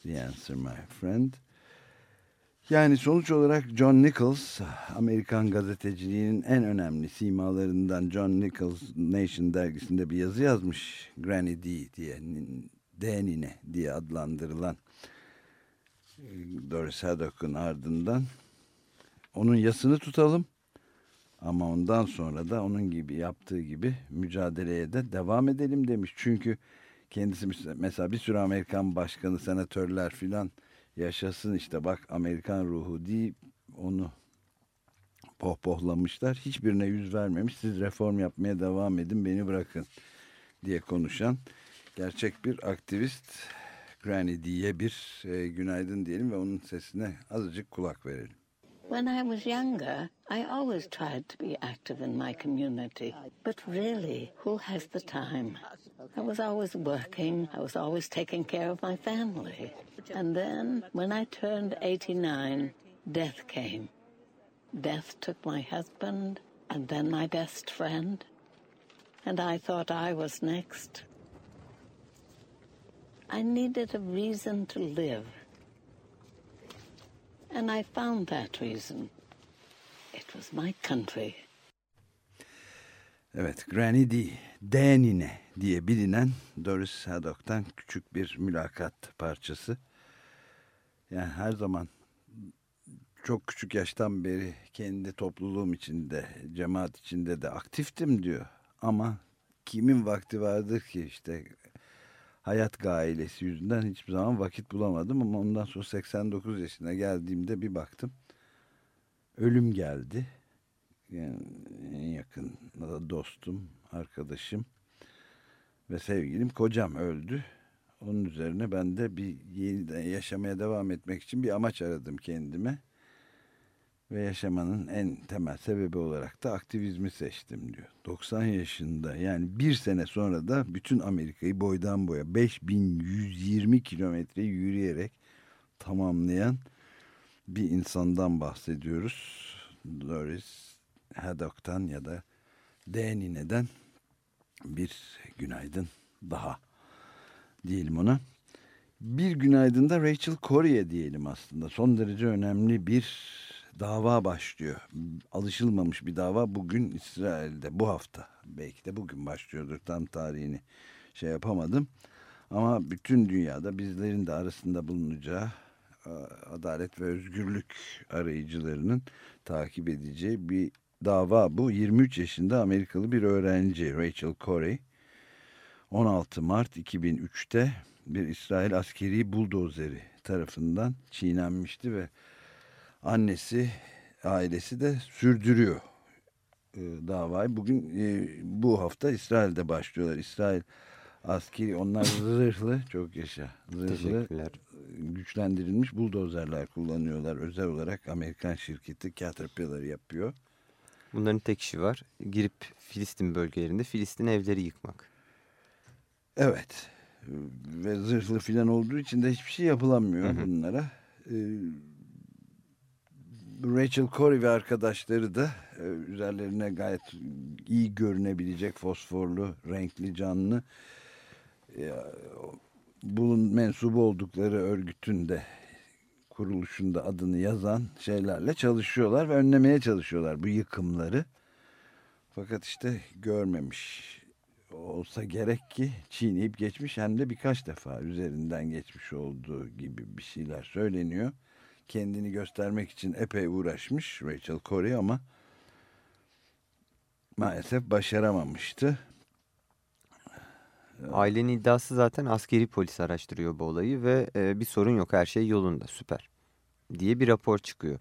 The Answer My Friend. Yani sonuç olarak John Nichols Amerikan gazeteciliğinin en önemli simalarından John Nichols Nation dergisinde bir yazı yazmış. Granny D diye Denine diye adlandırılan e, Doris Haddock'un ardından onun yasını tutalım ama ondan sonra da onun gibi yaptığı gibi mücadeleye de devam edelim demiş. Çünkü kendisi mesela bir sürü Amerikan başkanı, senatörler filan yaşasın işte bak Amerikan ruhu deyip onu pohpohlamışlar. Hiçbirine yüz vermemiş. Siz reform yapmaya devam edin beni bırakın diye konuşan gerçek bir aktivist Granny diye bir e, günaydın diyelim ve onun sesine azıcık kulak verelim. When I was younger, I always tried to be active in my community. But really, who has the time? I was always working. I was always taking care of my family. And then, when I turned 89, death came. Death took my husband and then my best friend. And I thought I was next. I needed a reason to live. And I found that reason. It was my country. Evet, Granny D, Denine diye bilinen Doris Haddock'tan küçük bir mülakat parçası. Yani her zaman çok küçük yaştan beri kendi topluluğum içinde, cemaat içinde de aktiftim diyor. Ama kimin vakti vardır ki işte hayat gailesi yüzünden hiçbir zaman vakit bulamadım ama ondan sonra 89 yaşına geldiğimde bir baktım. Ölüm geldi. Yani en yakın dostum, arkadaşım ve sevgilim kocam öldü. Onun üzerine ben de bir yeniden yaşamaya devam etmek için bir amaç aradım kendime. Ve yaşamanın en temel sebebi olarak da aktivizmi seçtim diyor. 90 yaşında yani bir sene sonra da bütün Amerika'yı boydan boya 5120 kilometre yürüyerek tamamlayan bir insandan bahsediyoruz. Doris Haddock'tan ya da Denine'den bir günaydın daha diyelim ona. Bir günaydın da Rachel Corrie diyelim aslında. Son derece önemli bir dava başlıyor. Alışılmamış bir dava bugün İsrail'de bu hafta. Belki de bugün başlıyordur tam tarihini şey yapamadım. Ama bütün dünyada bizlerin de arasında bulunacağı e, adalet ve özgürlük arayıcılarının takip edeceği bir dava bu. 23 yaşında Amerikalı bir öğrenci Rachel Corey 16 Mart 2003'te bir İsrail askeri buldozeri tarafından çiğnenmişti ve annesi, ailesi de sürdürüyor e, davayı. Bugün e, bu hafta İsrail'de başlıyorlar. İsrail askeri onlar zırhlı çok yaşa zırhlı güçlendirilmiş buldozerler kullanıyorlar. Özel olarak Amerikan şirketi Caterpillar yapıyor. Bunların tek işi var. Girip Filistin bölgelerinde Filistin evleri yıkmak. Evet. Ve zırhlı filan olduğu için de hiçbir şey yapılamıyor hı hı. bunlara. Ee, Rachel Corey ve arkadaşları da e, üzerlerine gayet iyi görünebilecek fosforlu, renkli, canlı e, bulun mensubu oldukları örgütün de kuruluşunda adını yazan şeylerle çalışıyorlar ve önlemeye çalışıyorlar bu yıkımları. Fakat işte görmemiş olsa gerek ki çiğneyip geçmiş hem de birkaç defa üzerinden geçmiş olduğu gibi bir şeyler söyleniyor kendini göstermek için epey uğraşmış Rachel Corey ama maalesef başaramamıştı. Ailenin iddiası zaten askeri polis araştırıyor bu olayı ve e, bir sorun yok her şey yolunda süper diye bir rapor çıkıyor.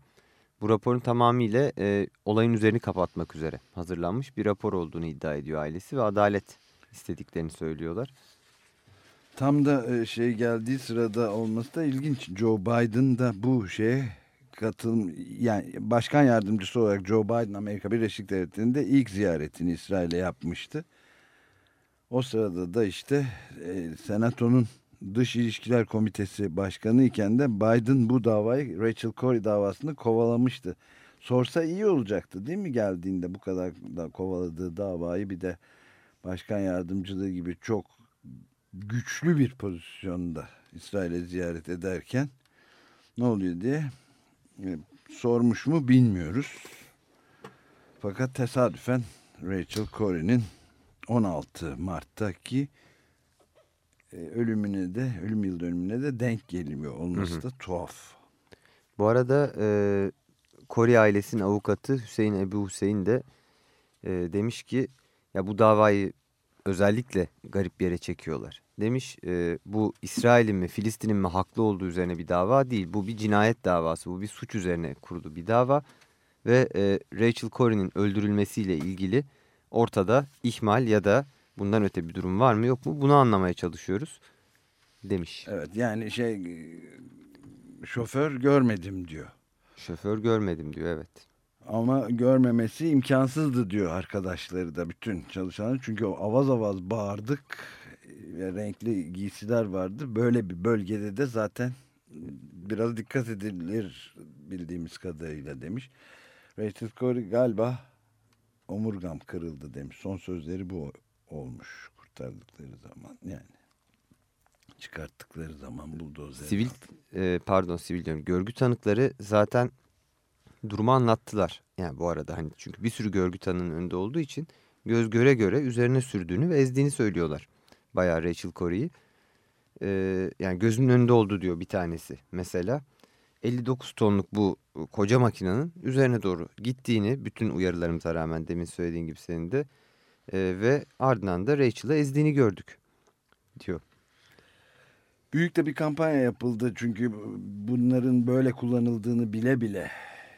Bu raporun tamamıyla e, olayın üzerini kapatmak üzere hazırlanmış bir rapor olduğunu iddia ediyor ailesi ve adalet istediklerini söylüyorlar. Tam da e, şey geldiği sırada olması da ilginç. Joe Biden da bu şeye katılım yani başkan yardımcısı olarak Joe Biden Amerika Birleşik Devletleri'nde ilk ziyaretini İsrail'e yapmıştı. O sırada da işte e, senatonun Dış İlişkiler Komitesi Başkanı iken de Biden bu davayı Rachel Corrie davasını kovalamıştı. Sorsa iyi olacaktı değil mi geldiğinde bu kadar da kovaladığı davayı bir de başkan yardımcılığı gibi çok güçlü bir pozisyonda İsrail'e ziyaret ederken ne oluyor diye e, sormuş mu bilmiyoruz. Fakat tesadüfen Rachel Corrie'nin 16 Mart'taki e, ölümüne de ölüm yıl dönümüne de denk geliyor olması Hı hı. da tuhaf. Bu arada e, Kore ailesinin avukatı Hüseyin Ebu Hüseyin de e, demiş ki ya bu davayı özellikle garip bir yere çekiyorlar. Demiş e, bu İsrail'in mi Filistin'in mi haklı olduğu üzerine bir dava değil. Bu bir cinayet davası. Bu bir suç üzerine kurulu bir dava. Ve e, Rachel Corrie'nin öldürülmesiyle ilgili ortada ihmal ya da bundan öte bir durum var mı yok mu bunu anlamaya çalışıyoruz demiş. Evet yani şey şoför görmedim diyor. Şoför görmedim diyor evet. Ama görmemesi imkansızdı diyor arkadaşları da bütün çalışanlar. Çünkü avaz avaz bağırdık renkli giysiler vardı. Böyle bir bölgede de zaten biraz dikkat edilir bildiğimiz kadarıyla demiş. Rachel Corrie galiba omurgam kırıldı demiş. Son sözleri bu olmuş kurtardıkları zaman yani. Çıkarttıkları zaman buldozer. Sivil e, pardon sivil diyorum. Görgü tanıkları zaten durumu anlattılar. Yani bu arada hani çünkü bir sürü görgü tanığının önünde olduğu için göz göre göre üzerine sürdüğünü ve ezdiğini söylüyorlar. Bayağı Rachel Corrie'yi. E, yani gözünün önünde oldu diyor bir tanesi mesela. 59 tonluk bu koca makinenin üzerine doğru gittiğini bütün uyarılarımıza rağmen demin söylediğin gibi senin de e, ve ardından da Rachel'ı ezdiğini gördük diyor. Büyük de bir kampanya yapıldı çünkü bunların böyle kullanıldığını bile bile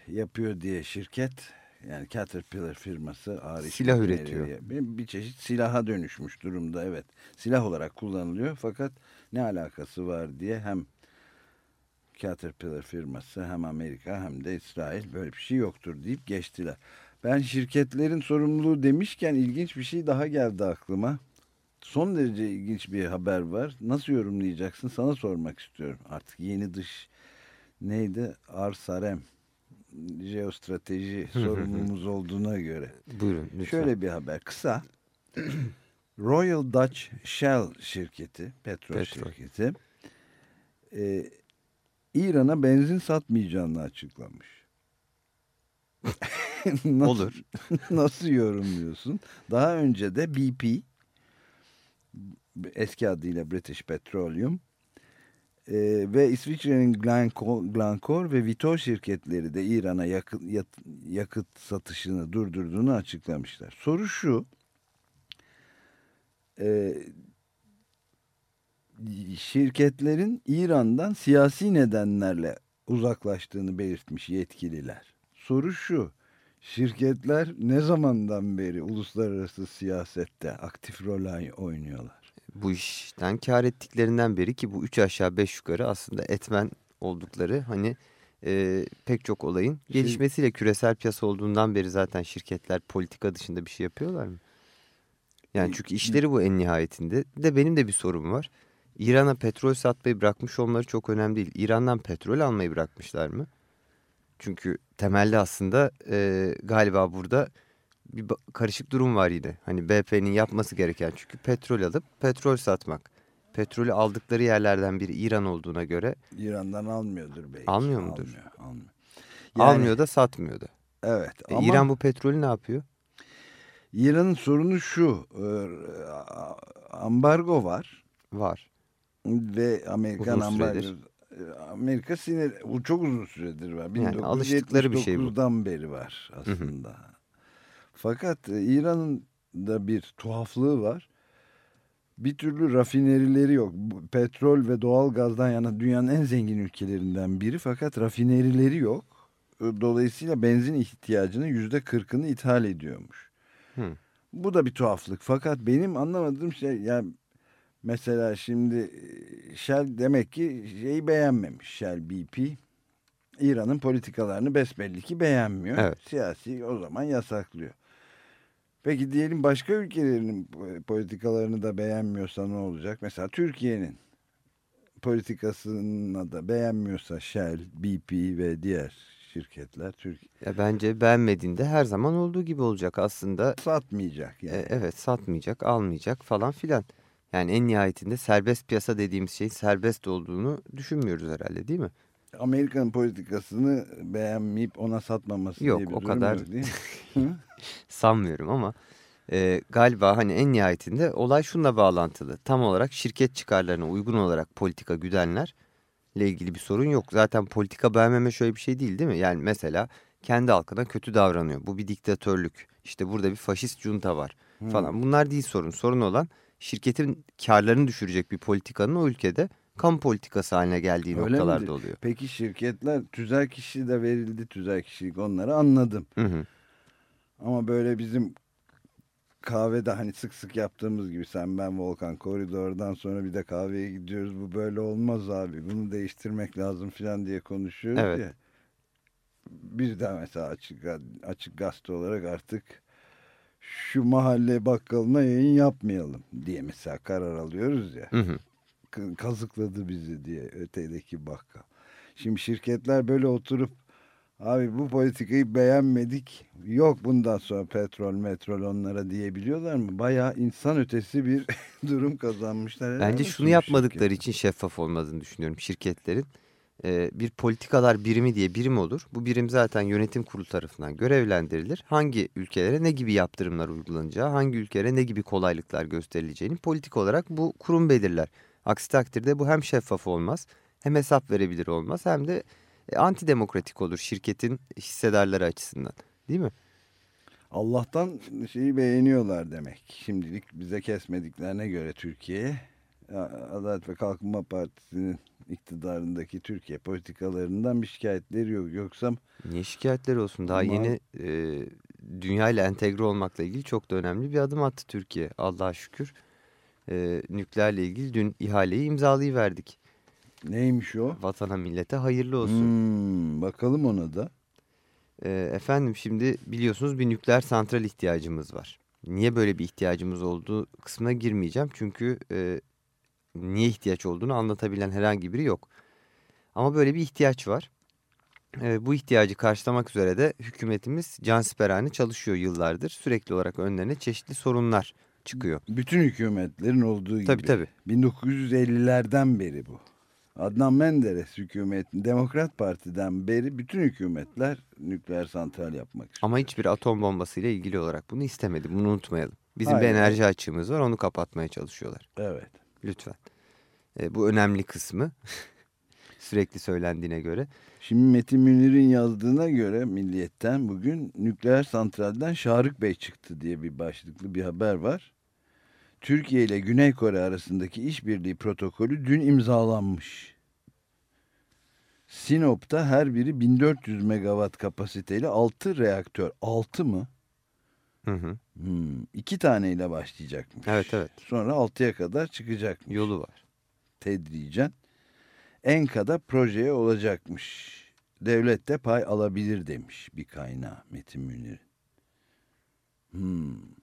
yapıyor diye şirket yani Caterpillar firması ağır iş Silah üretiyor. Bir, bir çeşit silaha dönüşmüş durumda evet. Silah olarak kullanılıyor fakat ne alakası var diye hem Caterpillar firması hem Amerika hem de İsrail böyle bir şey yoktur deyip geçtiler. Ben şirketlerin sorumluluğu demişken ilginç bir şey daha geldi aklıma. Son derece ilginç bir haber var. Nasıl yorumlayacaksın? Sana sormak istiyorum. Artık yeni dış neydi? Arsarem jeostrateji sorumlumuz olduğuna göre. Buyurun lütfen. Şöyle bir haber kısa. Royal Dutch Shell şirketi, petrol, Petrol. şirketi e, İran'a benzin satmayacağını açıklamış. nasıl, Olur. nasıl yorumluyorsun? Daha önce de BP eski adıyla British Petroleum e, ve İsviçre'nin Glencore, ve Vitol şirketleri de İran'a yakıt, yat- yakıt satışını durdurduğunu açıklamışlar. Soru şu e, şirketlerin İran'dan siyasi nedenlerle uzaklaştığını belirtmiş yetkililer. Soru şu şirketler ne zamandan beri uluslararası siyasette aktif rol oynuyorlar? Bu işten kar ettiklerinden beri ki bu üç aşağı beş yukarı aslında etmen oldukları hani e, pek çok olayın Şey- gelişmesiyle küresel piyasa olduğundan beri zaten şirketler politika dışında bir şey yapıyorlar mı? Yani çünkü işleri bu en nihayetinde. De benim de bir sorum var. İran'a petrol satmayı bırakmış olmaları çok önemli değil. İran'dan petrol almayı bırakmışlar mı? Çünkü temelde aslında e, galiba burada bir karışık durum var yine. Hani BP'nin yapması gereken çünkü petrol alıp petrol satmak. Petrolü aldıkları yerlerden biri İran olduğuna göre İran'dan almıyordur belki. Almıyor mudur? Almıyor. almıyor. almıyor da satmıyor da. Evet E, ama İran bu petrolü ne yapıyor? İran'ın sorunu şu. e, ambargo var Var. ve Amerikan ambargo e, Amerika sinir bu çok uzun süredir var. Yani alıştıkları bir şey bu. 1979'dan beri var aslında. Fakat e, İran'ın da bir tuhaflığı var. Bir türlü rafinerileri yok. Petrol ve doğal gazdan yana dünyanın en zengin ülkelerinden biri fakat rafinerileri yok. E, Dolayısıyla benzin ihtiyacının yüzde kırkını ithal ediyormuş. Hı. Bu da bir tuhaflık. Fakat benim anlamadığım şey yani mesela şimdi e, Shell demek ki şeyi beğenmemiş Shell BP. İran'ın politikalarını besbelli ki beğenmiyor. Evet. Siyasi o zaman yasaklıyor. Peki diyelim başka ülkelerin politikalarını da beğenmiyorsa ne olacak? Mesela Türkiye'nin politikasını da beğenmiyorsa Shell, BP ve diğer şirketler Türkiye Ya bence beğenmediğinde her zaman olduğu gibi olacak aslında. satmayacak yani. E, evet satmayacak, almayacak falan filan. Yani en nihayetinde serbest piyasa dediğimiz şeyin serbest olduğunu düşünmüyoruz herhalde değil mi? Amerika'nın politikasını beğenmeyip ona satmaması Yok, diye bir o durum kadar- yok değil mi? Sanmıyorum ama e, galiba hani en nihayetinde olay şununla bağlantılı. Tam olarak şirket çıkarlarına uygun olarak politika güdenlerle ilgili bir sorun yok. Zaten politika beğenmeme şöyle bir şey değil değil mi? Yani mesela kendi halkına kötü davranıyor. Bu bir diktatörlük. İşte burada bir faşist junta var falan. Bunlar değil sorun. Sorun olan şirketin karlarını düşürecek bir politikanın o ülkede kamu politikası haline geldiği Öyle noktalarda midir? oluyor. Peki şirketler tüzel kişi de verildi tüzel kişilik onları anladım. Hı hı. Ama böyle bizim kahvede hani sık sık yaptığımız gibi sen ben Volkan koridordan sonra bir de kahveye gidiyoruz. Bu böyle olmaz abi bunu değiştirmek lazım falan diye konuşuyoruz Evet. ya. Biz de mesela açık, açık gazete olarak artık şu mahalle bakkalına yayın yapmayalım diye mesela karar alıyoruz ya. Hı hı. Kazıkladı bizi diye ötedeki bakkal. Şimdi şirketler böyle oturup abi bu politikayı beğenmedik yok bundan sonra petrol metrol onlara diyebiliyorlar mı? Bayağı insan ötesi bir durum kazanmışlar. Bence şunu yapmadıkları şirkete. için şeffaf olmadığını düşünüyorum şirketlerin. Ee, bir politikalar birimi diye birim olur. Bu birim zaten yönetim kurulu tarafından görevlendirilir. Hangi ülkelere ne gibi yaptırımlar uygulanacağı, hangi ülkelere ne gibi kolaylıklar gösterileceğini politik olarak bu kurum belirler. Aksi takdirde bu hem şeffaf olmaz, hem hesap verebilir olmaz, hem de e, antidemokratik olur şirketin hissedarları açısından. Değil mi? Allah'tan şeyi beğeniyorlar demek. Şimdilik bize kesmediklerine göre Türkiye'ye Adalet ve Kalkınma Partisi'nin iktidarındaki Türkiye politikalarından bir şikayetleri yok. Yoksa Niye şikayetleri olsun? Daha Ama- yeni e, dünya ile entegre olmakla ilgili çok da önemli bir adım attı Türkiye. Allah'a şükür. E, nükleerle ilgili dün ihaleyi imzalayıverdik. neymiş o? Vatana millete hayırlı olsun. Hmm, bakalım ona da. E, efendim şimdi biliyorsunuz bir nükleer santral ihtiyacımız var. Niye böyle bir ihtiyacımız olduğu kısmına girmeyeceğim. Çünkü e, niye ihtiyaç olduğunu anlatabilen herhangi biri yok. Ama böyle bir ihtiyaç var. E, bu ihtiyacı karşılamak üzere de hükümetimiz cansiperhane çalışıyor yıllardır. Sürekli olarak önlerine çeşitli sorunlar çıkıyor. Bütün hükümetlerin olduğu gibi. Tabii tabii. 1950'lerden beri bu. Adnan Menderes hükümeti, Demokrat Parti'den beri bütün hükümetler nükleer santral yapmak istiyor. Ama hiçbir atom bombasıyla ilgili olarak bunu istemedi. Bunu unutmayalım. Bizim Hayır. bir enerji açığımız var onu kapatmaya çalışıyorlar. Evet. Lütfen. E, bu önemli kısmı sürekli söylendiğine göre. Şimdi Metin Münir'in yazdığına göre Milliyet'ten bugün nükleer santralden Şarık Bey çıktı diye bir başlıklı bir haber var. Türkiye ile Güney Kore arasındaki işbirliği protokolü dün imzalanmış. Sinop'ta her biri 1400 megawatt kapasiteli 6 reaktör. 6 mı? Hı hı. Hmm, iki taneyle başlayacakmış. Evet evet Sonra 6'ya kadar çıkacak yolu var. tedricen. Enka'da projeye olacakmış. Devlet de pay alabilir demiş bir kaynağı Metin Münir. Hmm.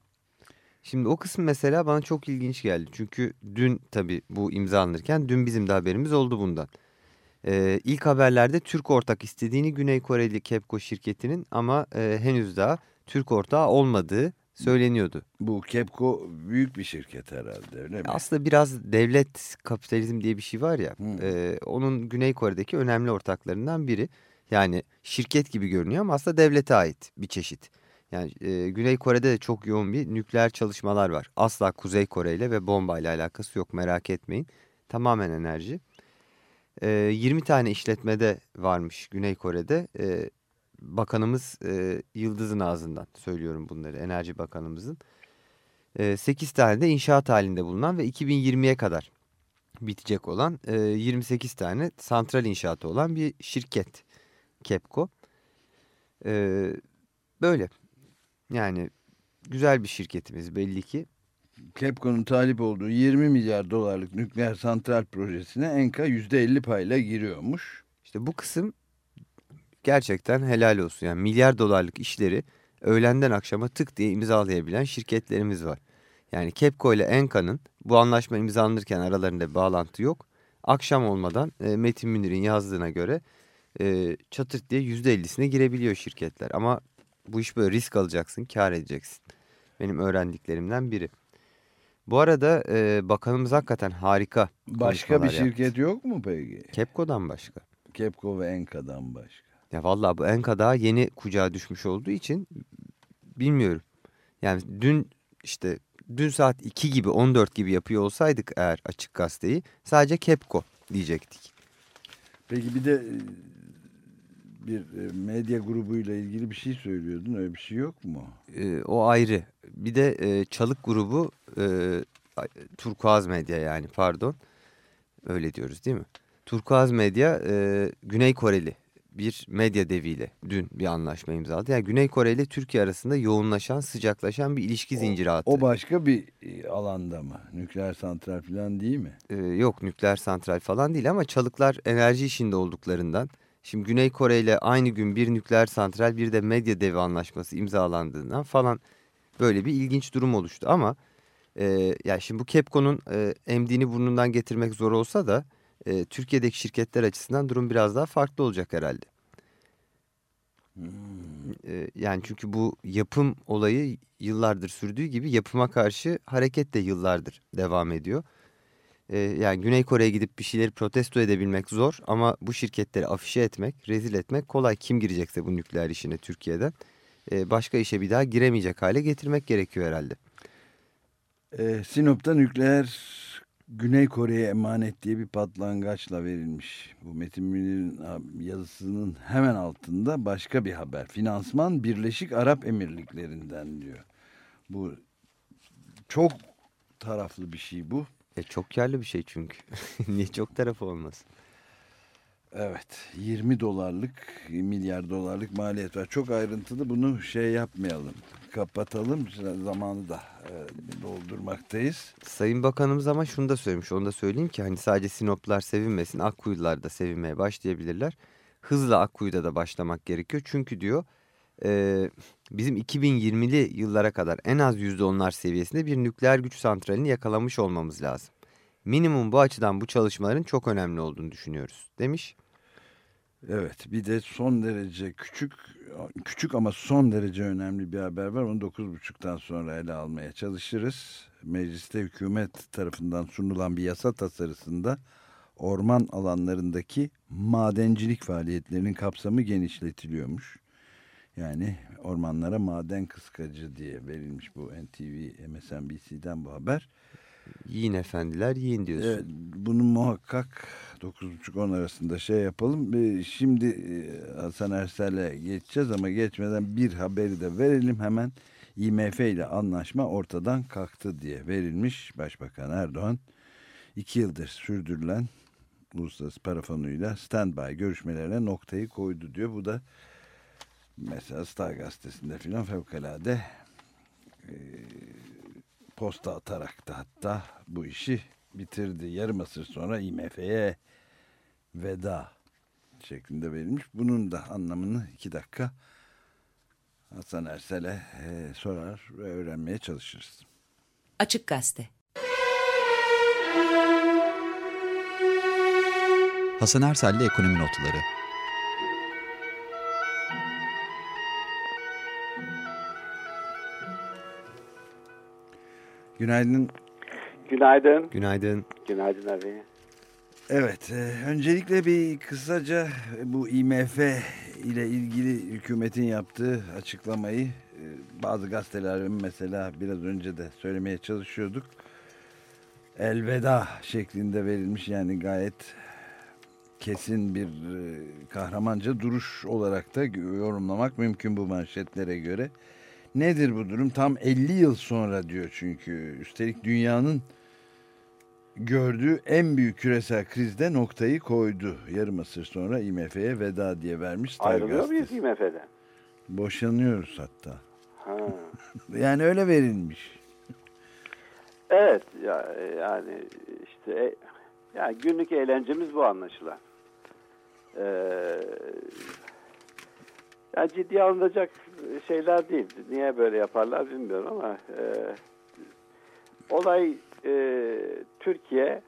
Şimdi o kısım mesela bana çok ilginç geldi. Çünkü dün tabii bu imzalanırken dün bizim de haberimiz oldu bundan. Ee, ilk haberlerde Türk ortak istediğini Güney Koreli Kepco şirketinin ama e, henüz daha Türk ortağı olmadığı söyleniyordu. Bu Kepco büyük bir şirket herhalde öyle mi? Aslında biraz devlet kapitalizm diye bir şey var ya. Hmm. e, onun Güney Kore'deki önemli ortaklarından biri. Yani şirket gibi görünüyor ama aslında devlete ait bir çeşit. Yani e, Güney Kore'de de çok yoğun bir nükleer çalışmalar var. Asla Kuzey Kore ile ve bomba ile alakası yok merak etmeyin. Tamamen enerji. E, 20 tane işletmede varmış Güney Kore'de. E, bakanımız e, Yıldız'ın ağzından söylüyorum bunları Enerji Bakanımızın. 8 tane de inşaat halinde bulunan ve 2020'ye kadar bitecek olan e, 28 tane santral inşaatı olan bir şirket Kepco. E, böyle yani güzel bir şirketimiz belli ki. Kepco'nun talip olduğu 20 milyar dolarlık nükleer santral projesine Enka %50 payla giriyormuş. İşte bu kısım gerçekten helal olsun. Yani milyar dolarlık işleri öğlenden akşama tık diye imzalayabilen şirketlerimiz var. Yani Kepco ile Enka'nın bu anlaşma imzalanırken aralarında bağlantı yok. akşam olmadan e, Metin Münir'in yazdığına göre e, çatırt diye %50'sine girebiliyor şirketler. Ama bu iş böyle risk alacaksın, kar edeceksin. Benim öğrendiklerimden biri. Bu arada e, bakanımız hakikaten harika. Başka bir şirket yok mu peki? Kepco'dan başka. Kepco ve Enka'dan başka. Ya vallahi bu Enka daha yeni kucağa düşmüş olduğu için bilmiyorum. Yani dün işte dün saat 2 gibi 14 gibi yapıyor olsaydık eğer açık gazeteyi sadece Kepco diyecektik. Peki bir de bir e, medya grubuyla ilgili bir şey söylüyordun. Öyle bir şey yok mu? Ee, o ayrı. Bir de e, Çalık grubu e, Turkuaz Medya yani pardon. Öyle diyoruz değil mi? Turkuaz Medya e, Güney Koreli bir medya deviyle dün bir anlaşma imzaladı. Yani Güney Kore ile Türkiye arasında yoğunlaşan, sıcaklaşan bir ilişki zinciri attı. O başka bir e, alanda mı? Nükleer santral falan değil mi? Ee, yok nükleer santral falan değil ama çalıklar enerji işinde olduklarından. Şimdi Güney Kore ile aynı gün bir nükleer santral bir de medya devi anlaşması imzalandığından falan böyle bir ilginç durum oluştu. Ama e, ya şimdi bu Kepco'nun e, emdiğini burnundan getirmek zor olsa da e, Türkiye'deki şirketler açısından durum biraz daha farklı olacak herhalde. E, yani çünkü bu yapım olayı yıllardır sürdüğü gibi yapıma karşı hareket de yıllardır devam ediyor. Ee, yani Güney Kore'ye gidip bir şeyleri protesto edebilmek zor ama bu şirketleri afişe etmek, rezil etmek kolay. Kim girecekse bu nükleer işine Türkiye'den ee, başka işe bir daha giremeyecek hale getirmek gerekiyor herhalde. E, Sinop'ta nükleer Güney Kore'ye emanet diye bir patlangaçla verilmiş. Bu Metin Münir'in yazısının hemen altında başka bir haber. Finansman Birleşik Arap Emirlikleri'nden diyor. Bu çok taraflı bir şey bu. E, çok karlı bir şey çünkü. Niye çok tarafı olmasın? Evet 20 dolarlık milyar dolarlık maliyet var. Çok ayrıntılı bunu şey yapmayalım. Kapatalım zamanı da e, doldurmaktayız. Sayın Bakanımız ama şunu da söylemiş. Onu da söyleyeyim ki hani sadece Sinoplar sevinmesin. Akkuyular da sevinmeye başlayabilirler. Hızla Akkuyu'da da başlamak gerekiyor. Çünkü diyor e, bizim 2020'li yıllara kadar en az %10'lar seviyesinde bir nükleer güç santralini yakalamış olmamız lazım. Minimum bu açıdan bu çalışmaların çok önemli olduğunu düşünüyoruz demiş. Evet bir de son derece küçük küçük ama son derece önemli bir haber var. Onu 9.30'dan sonra ele almaya çalışırız. Mecliste hükümet tarafından sunulan bir yasa tasarısında orman alanlarındaki madencilik faaliyetlerinin kapsamı genişletiliyormuş. Yani ormanlara maden kıskacı diye verilmiş bu NTV MSNBC'den bu haber. Yiyin efendiler yiyin diyorsun. Evet, bunu muhakkak 9.30-10 arasında şey yapalım. Şimdi Hasan Ersel'e geçeceğiz ama geçmeden bir haberi de verelim hemen. IMF ile anlaşma ortadan kalktı diye verilmiş Başbakan Erdoğan. iki yıldır sürdürülen Uluslararası Para Fonu'yla standby görüşmelerine noktayı koydu diyor. Bu da mesela Star Gazetesi'nde filan fevkalade e, posta atarak da hatta bu işi bitirdi. Yarım asır sonra IMF'ye veda şeklinde verilmiş. Bunun da anlamını iki dakika Hasan Ersel'e e, sorar ve öğrenmeye çalışırız. Açık Gazete Hasan Ersel'le Ekonomi Notları Günaydın. Günaydın. Günaydın. Günaydın abi. Evet, e, öncelikle bir kısaca bu IMF ile ilgili hükümetin yaptığı açıklamayı e, bazı gazetelerin mesela biraz önce de söylemeye çalışıyorduk. Elveda şeklinde verilmiş yani gayet kesin bir e, kahramanca duruş olarak da yorumlamak mümkün bu manşetlere göre. Nedir bu durum? Tam 50 yıl sonra diyor çünkü. Üstelik dünyanın gördüğü en büyük küresel krizde noktayı koydu. Yarım asır sonra IMF'ye veda diye vermiş. Ayrılıyor muyuz. IMF'den? Boşanıyoruz hatta. Ha. Yani öyle verilmiş. Evet ya, yani işte e, yani günlük eğlencemiz bu anlaşılan. Ee, yani ciddiye alınacak şeyler değil. Niye böyle yaparlar bilmiyorum ama e, olay e, Türkiye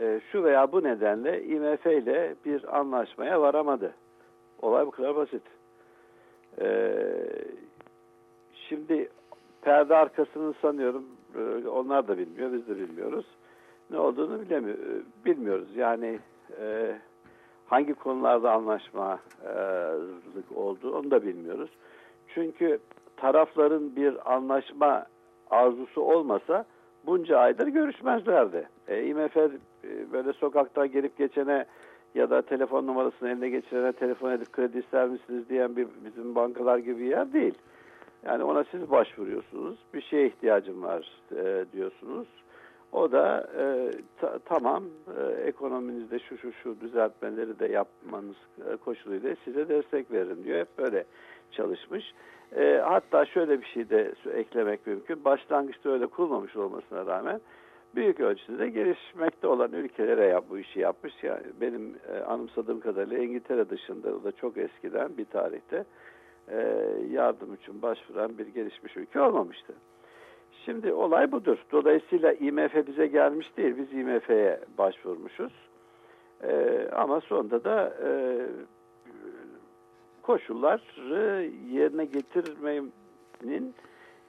e, şu veya bu nedenle IMF ile bir anlaşmaya varamadı. Olay bu kadar basit. E, şimdi perde arkasını sanıyorum e, onlar da bilmiyor, biz de bilmiyoruz. Ne olduğunu bilemiyor, bilmiyoruz. Yani e, hangi konularda anlaşmazlık oldu onu da bilmiyoruz. Çünkü tarafların bir anlaşma arzusu olmasa bunca aydır görüşmezlerdi. E, IMF e, böyle sokakta gelip geçene ya da telefon numarasını eline geçirene telefon edip kredi ister misiniz diyen bir bizim bankalar gibi bir yer değil. Yani ona siz başvuruyorsunuz. Bir şeye ihtiyacım var e, diyorsunuz. O da e, ta, tamam e, ekonominizde şu şu şu düzeltmeleri de yapmanız e, koşuluyla size destek veririm diyor. Hep böyle çalışmış. E, hatta şöyle bir şey de eklemek mümkün. Başlangıçta öyle kurulmamış olmasına rağmen büyük ölçüde gelişmekte olan ülkelere yap, bu işi yapmış. Yani benim e, anımsadığım kadarıyla İngiltere dışında o da çok eskiden bir tarihte e, yardım için başvuran bir gelişmiş ülke olmamıştı. Şimdi olay budur. Dolayısıyla IMF bize gelmiş değil. Biz IMF'ye başvurmuşuz. E, ama sonunda da e, koşulları yerine getirmenin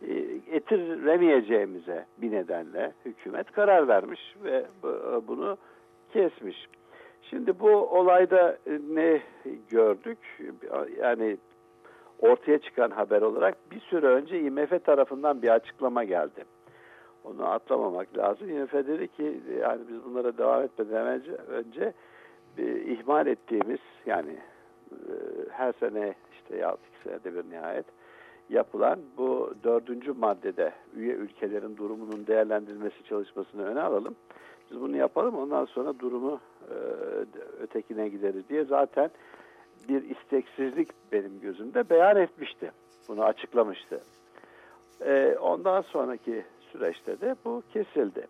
e, getiremeyeceğimize bir nedenle hükümet karar vermiş ve bunu kesmiş. Şimdi bu olayda ne gördük? Yani ortaya çıkan haber olarak bir süre önce IMF tarafından bir açıklama geldi. Onu atlamamak lazım. IMF dedi ki yani biz bunlara devam etmeden önce, önce ihmal ettiğimiz yani e, her sene işte ya iki senede bir nihayet yapılan bu dördüncü maddede üye ülkelerin durumunun değerlendirilmesi çalışmasını öne alalım. Biz bunu yapalım ondan sonra durumu e, ötekine gideriz diye zaten bir isteksizlik benim gözümde beyan etmişti. Bunu açıklamıştı. E, ondan sonraki süreçte de bu kesildi.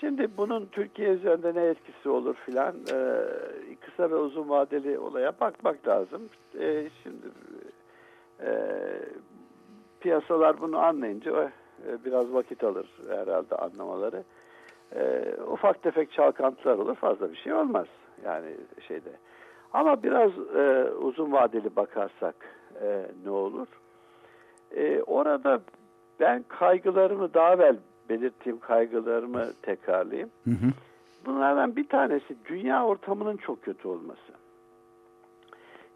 Şimdi bunun Türkiye üzerinde ne etkisi olur filan e, kısa ve uzun vadeli olaya bakmak lazım. E, şimdi e, piyasalar bunu anlayınca e, biraz vakit alır herhalde anlamaları. E, ufak tefek çalkantılar olur fazla bir şey olmaz yani şeyde. Ama biraz e, uzun vadeli bakarsak e, ne olur? E, orada ben kaygılarımı daha evvel belirttiğim kaygılarımı tekrarlayayım. Hı hı. Bunlardan bir tanesi dünya ortamının çok kötü olması.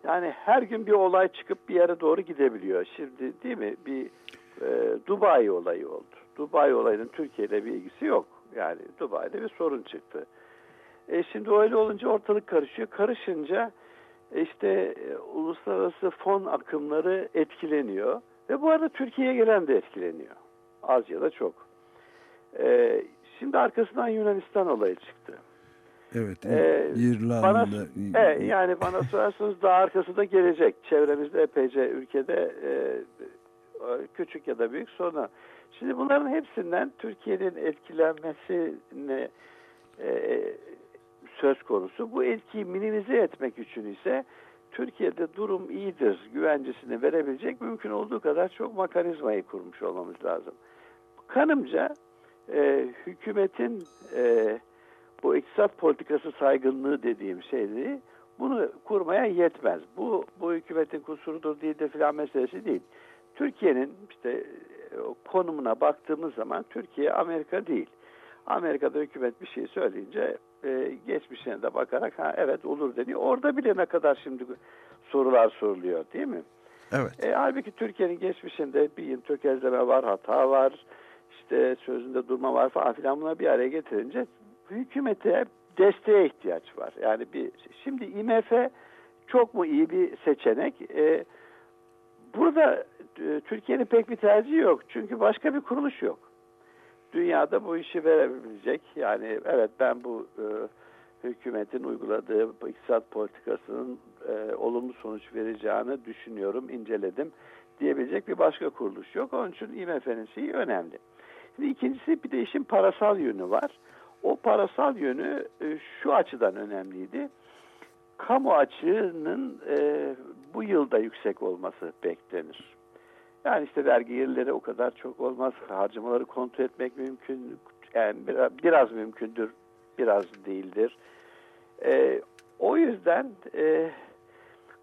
Yani her gün bir olay çıkıp bir yere doğru gidebiliyor. Şimdi değil mi bir e, Dubai olayı oldu. Dubai olayının Türkiye ile bir ilgisi yok. Yani Dubai'de bir sorun çıktı. E şimdi öyle olunca ortalık karışıyor. Karışınca işte e, uluslararası fon akımları etkileniyor. Ve bu arada Türkiye'ye gelen de etkileniyor. Az ya da çok. E, şimdi arkasından Yunanistan olayı çıktı. Evet, ee, İrlanda. Bana, e, yani bana sorarsanız daha arkası da gelecek. Çevremizde epeyce ülkede e, küçük ya da büyük sorunlar. Şimdi bunların hepsinden Türkiye'nin etkilenmesine e, söz konusu. Bu etkiyi minimize etmek için ise Türkiye'de durum iyidir güvencesini verebilecek mümkün olduğu kadar çok mekanizmayı kurmuş olmamız lazım. Kanımca e, hükümetin e, bu iktisat politikası saygınlığı dediğim şeyleri bunu kurmaya yetmez. Bu bu hükümetin kusurudur diye de filan meselesi değil. Türkiye'nin işte e, konumuna baktığımız zaman Türkiye Amerika değil. Amerika'da hükümet bir şey söyleyince e, geçmişine de bakarak ha evet olur deniyor. Orada bile ne kadar şimdi sorular soruluyor değil mi? Evet. E, halbuki Türkiye'nin geçmişinde bir tökezleme var, hata var, işte sözünde durma var falan filan buna bir araya getirince hükümete desteğe ihtiyaç var. Yani bir şimdi IMF çok mu iyi bir seçenek? E, burada e, Türkiye'nin pek bir tercihi yok. Çünkü başka bir kuruluş yok. Dünyada bu işi verebilecek. Yani evet ben bu e, hükümetin uyguladığı iktisat politikasının e, olumlu sonuç vereceğini düşünüyorum, inceledim diyebilecek bir başka kuruluş yok. Onun için IMF'nin şeyi önemli. Şimdi ikincisi bir de işin parasal yönü var. O parasal yönü e, şu açıdan önemliydi. Kamu açığının e, bu yılda yüksek olması beklenir. Yani işte vergi gelirleri o kadar çok olmaz. Harcamaları kontrol etmek mümkün. Yani biraz, mümkündür. biraz değildir. E, o yüzden e,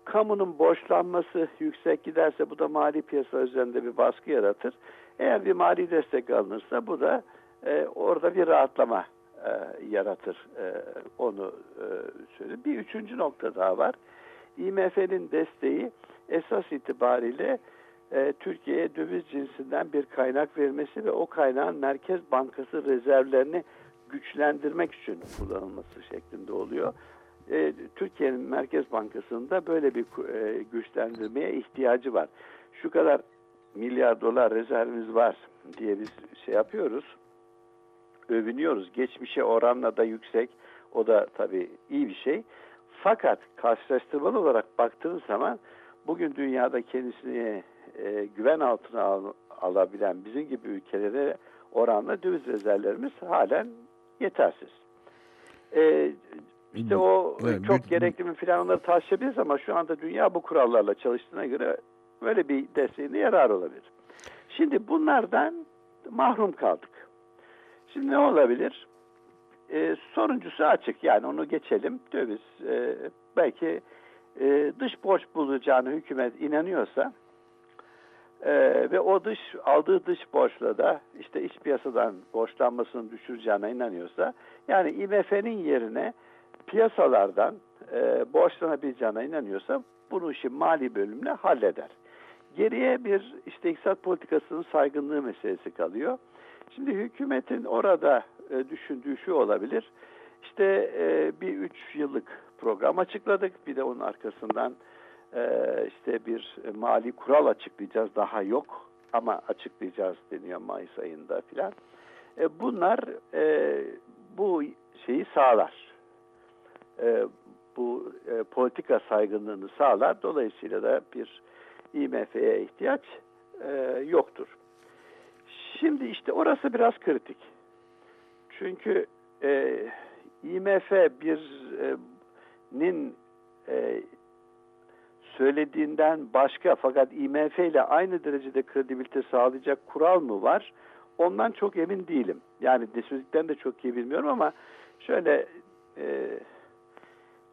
kamunun borçlanması yüksek giderse bu da mali piyasa üzerinde bir baskı yaratır. Eğer bir mali destek alınırsa bu da e, orada bir rahatlama e, yaratır. E, onu e, söyleyeyim. Bir üçüncü nokta daha var. IMF'nin desteği esas itibariyle e, Türkiye'ye döviz cinsinden bir kaynak vermesi ve o kaynağın Merkez Bankası rezervlerini güçlendirmek için kullanılması şeklinde oluyor. E, Türkiye'nin Merkez Bankası'nda böyle bir e, güçlendirmeye ihtiyacı var. Şu kadar milyar dolar rezervimiz var diye biz şey yapıyoruz, övünüyoruz. Geçmişe oranla da yüksek, o da tabii iyi bir şey. Fakat karşılaştırmalı olarak baktığınız zaman bugün dünyada kendisini e, güven altına al, alabilen bizim gibi ülkelere oranla döviz rezervlerimiz halen yetersiz. E, işte o Evet, çok büt- gerekli mi filan onları tartışabiliriz ama şu anda dünya bu kurallarla çalıştığına göre böyle bir desteğinde yarar olabilir. Şimdi bunlardan mahrum kaldık. Şimdi ne olabilir? Ee, soruncusu açık yani onu geçelim. Döviz e, belki e, dış borç bulacağını hükümet inanıyorsa e, ve o dış aldığı dış borçla da işte iç piyasadan borçlanmasını düşüreceğine inanıyorsa yani IMF'nin yerine piyasalardan e, borçlanabileceğine inanıyorsa bunu işin mali bölümüne halleder. Geriye bir işte iktisat politikasının saygınlığı meselesi kalıyor. Şimdi hükümetin orada e, düşündüğü şu olabilir. İşte e, bir üç yıllık program açıkladık. Bir de onun arkasından işte bir mali kural açıklayacağız. Daha yok ama açıklayacağız deniyor Mayıs ayında filan. E, bunlar e, bu şeyi sağlar. E, bu e, politika saygınlığını sağlar. Dolayısıyla da bir IMF'ye ihtiyaç e, yoktur. Şimdi işte orası biraz kritik. Çünkü IMF birinin söylediğinden başka fakat IMF ile aynı derecede kredibilite sağlayacak kural mı var? Ondan çok emin değilim. Yani söylediklerini de çok iyi bilmiyorum ama şöyle e,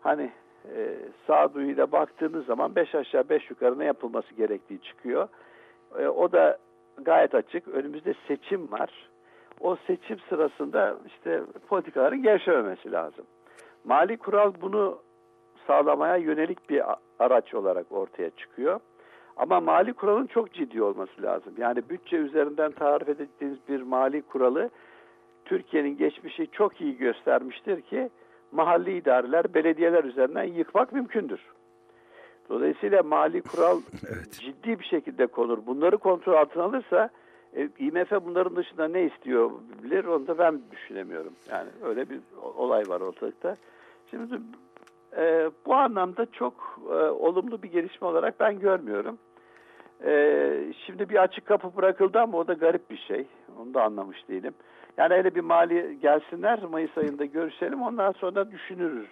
hani e, sağduyuyla baktığınız zaman beş aşağı beş yukarı ne yapılması gerektiği çıkıyor. E, o da gayet açık. Önümüzde seçim var. O seçim sırasında işte politikaların gevşememesi lazım. Mali kural bunu sağlamaya yönelik bir araç olarak ortaya çıkıyor. Ama mali kuralın çok ciddi olması lazım. Yani bütçe üzerinden tarif ettiğiniz bir mali kuralı Türkiye'nin geçmişi çok iyi göstermiştir ki mahalli idareler, belediyeler üzerinden yıkmak mümkündür. Dolayısıyla mali kural Evet. ciddi bir şekilde konur. Bunları kontrol altına alırsa e, IMF bunların dışında ne istiyor bilir onu da ben düşünemiyorum. Yani öyle bir olay var ortalıkta. Şimdi e, bu anlamda çok e, olumlu bir gelişme olarak ben görmüyorum. E, şimdi bir açık kapı bırakıldı ama o da garip bir şey. Onu da anlamış değilim. Yani öyle bir mali gelsinler Mayıs ayında görüşelim ondan sonra düşünürüz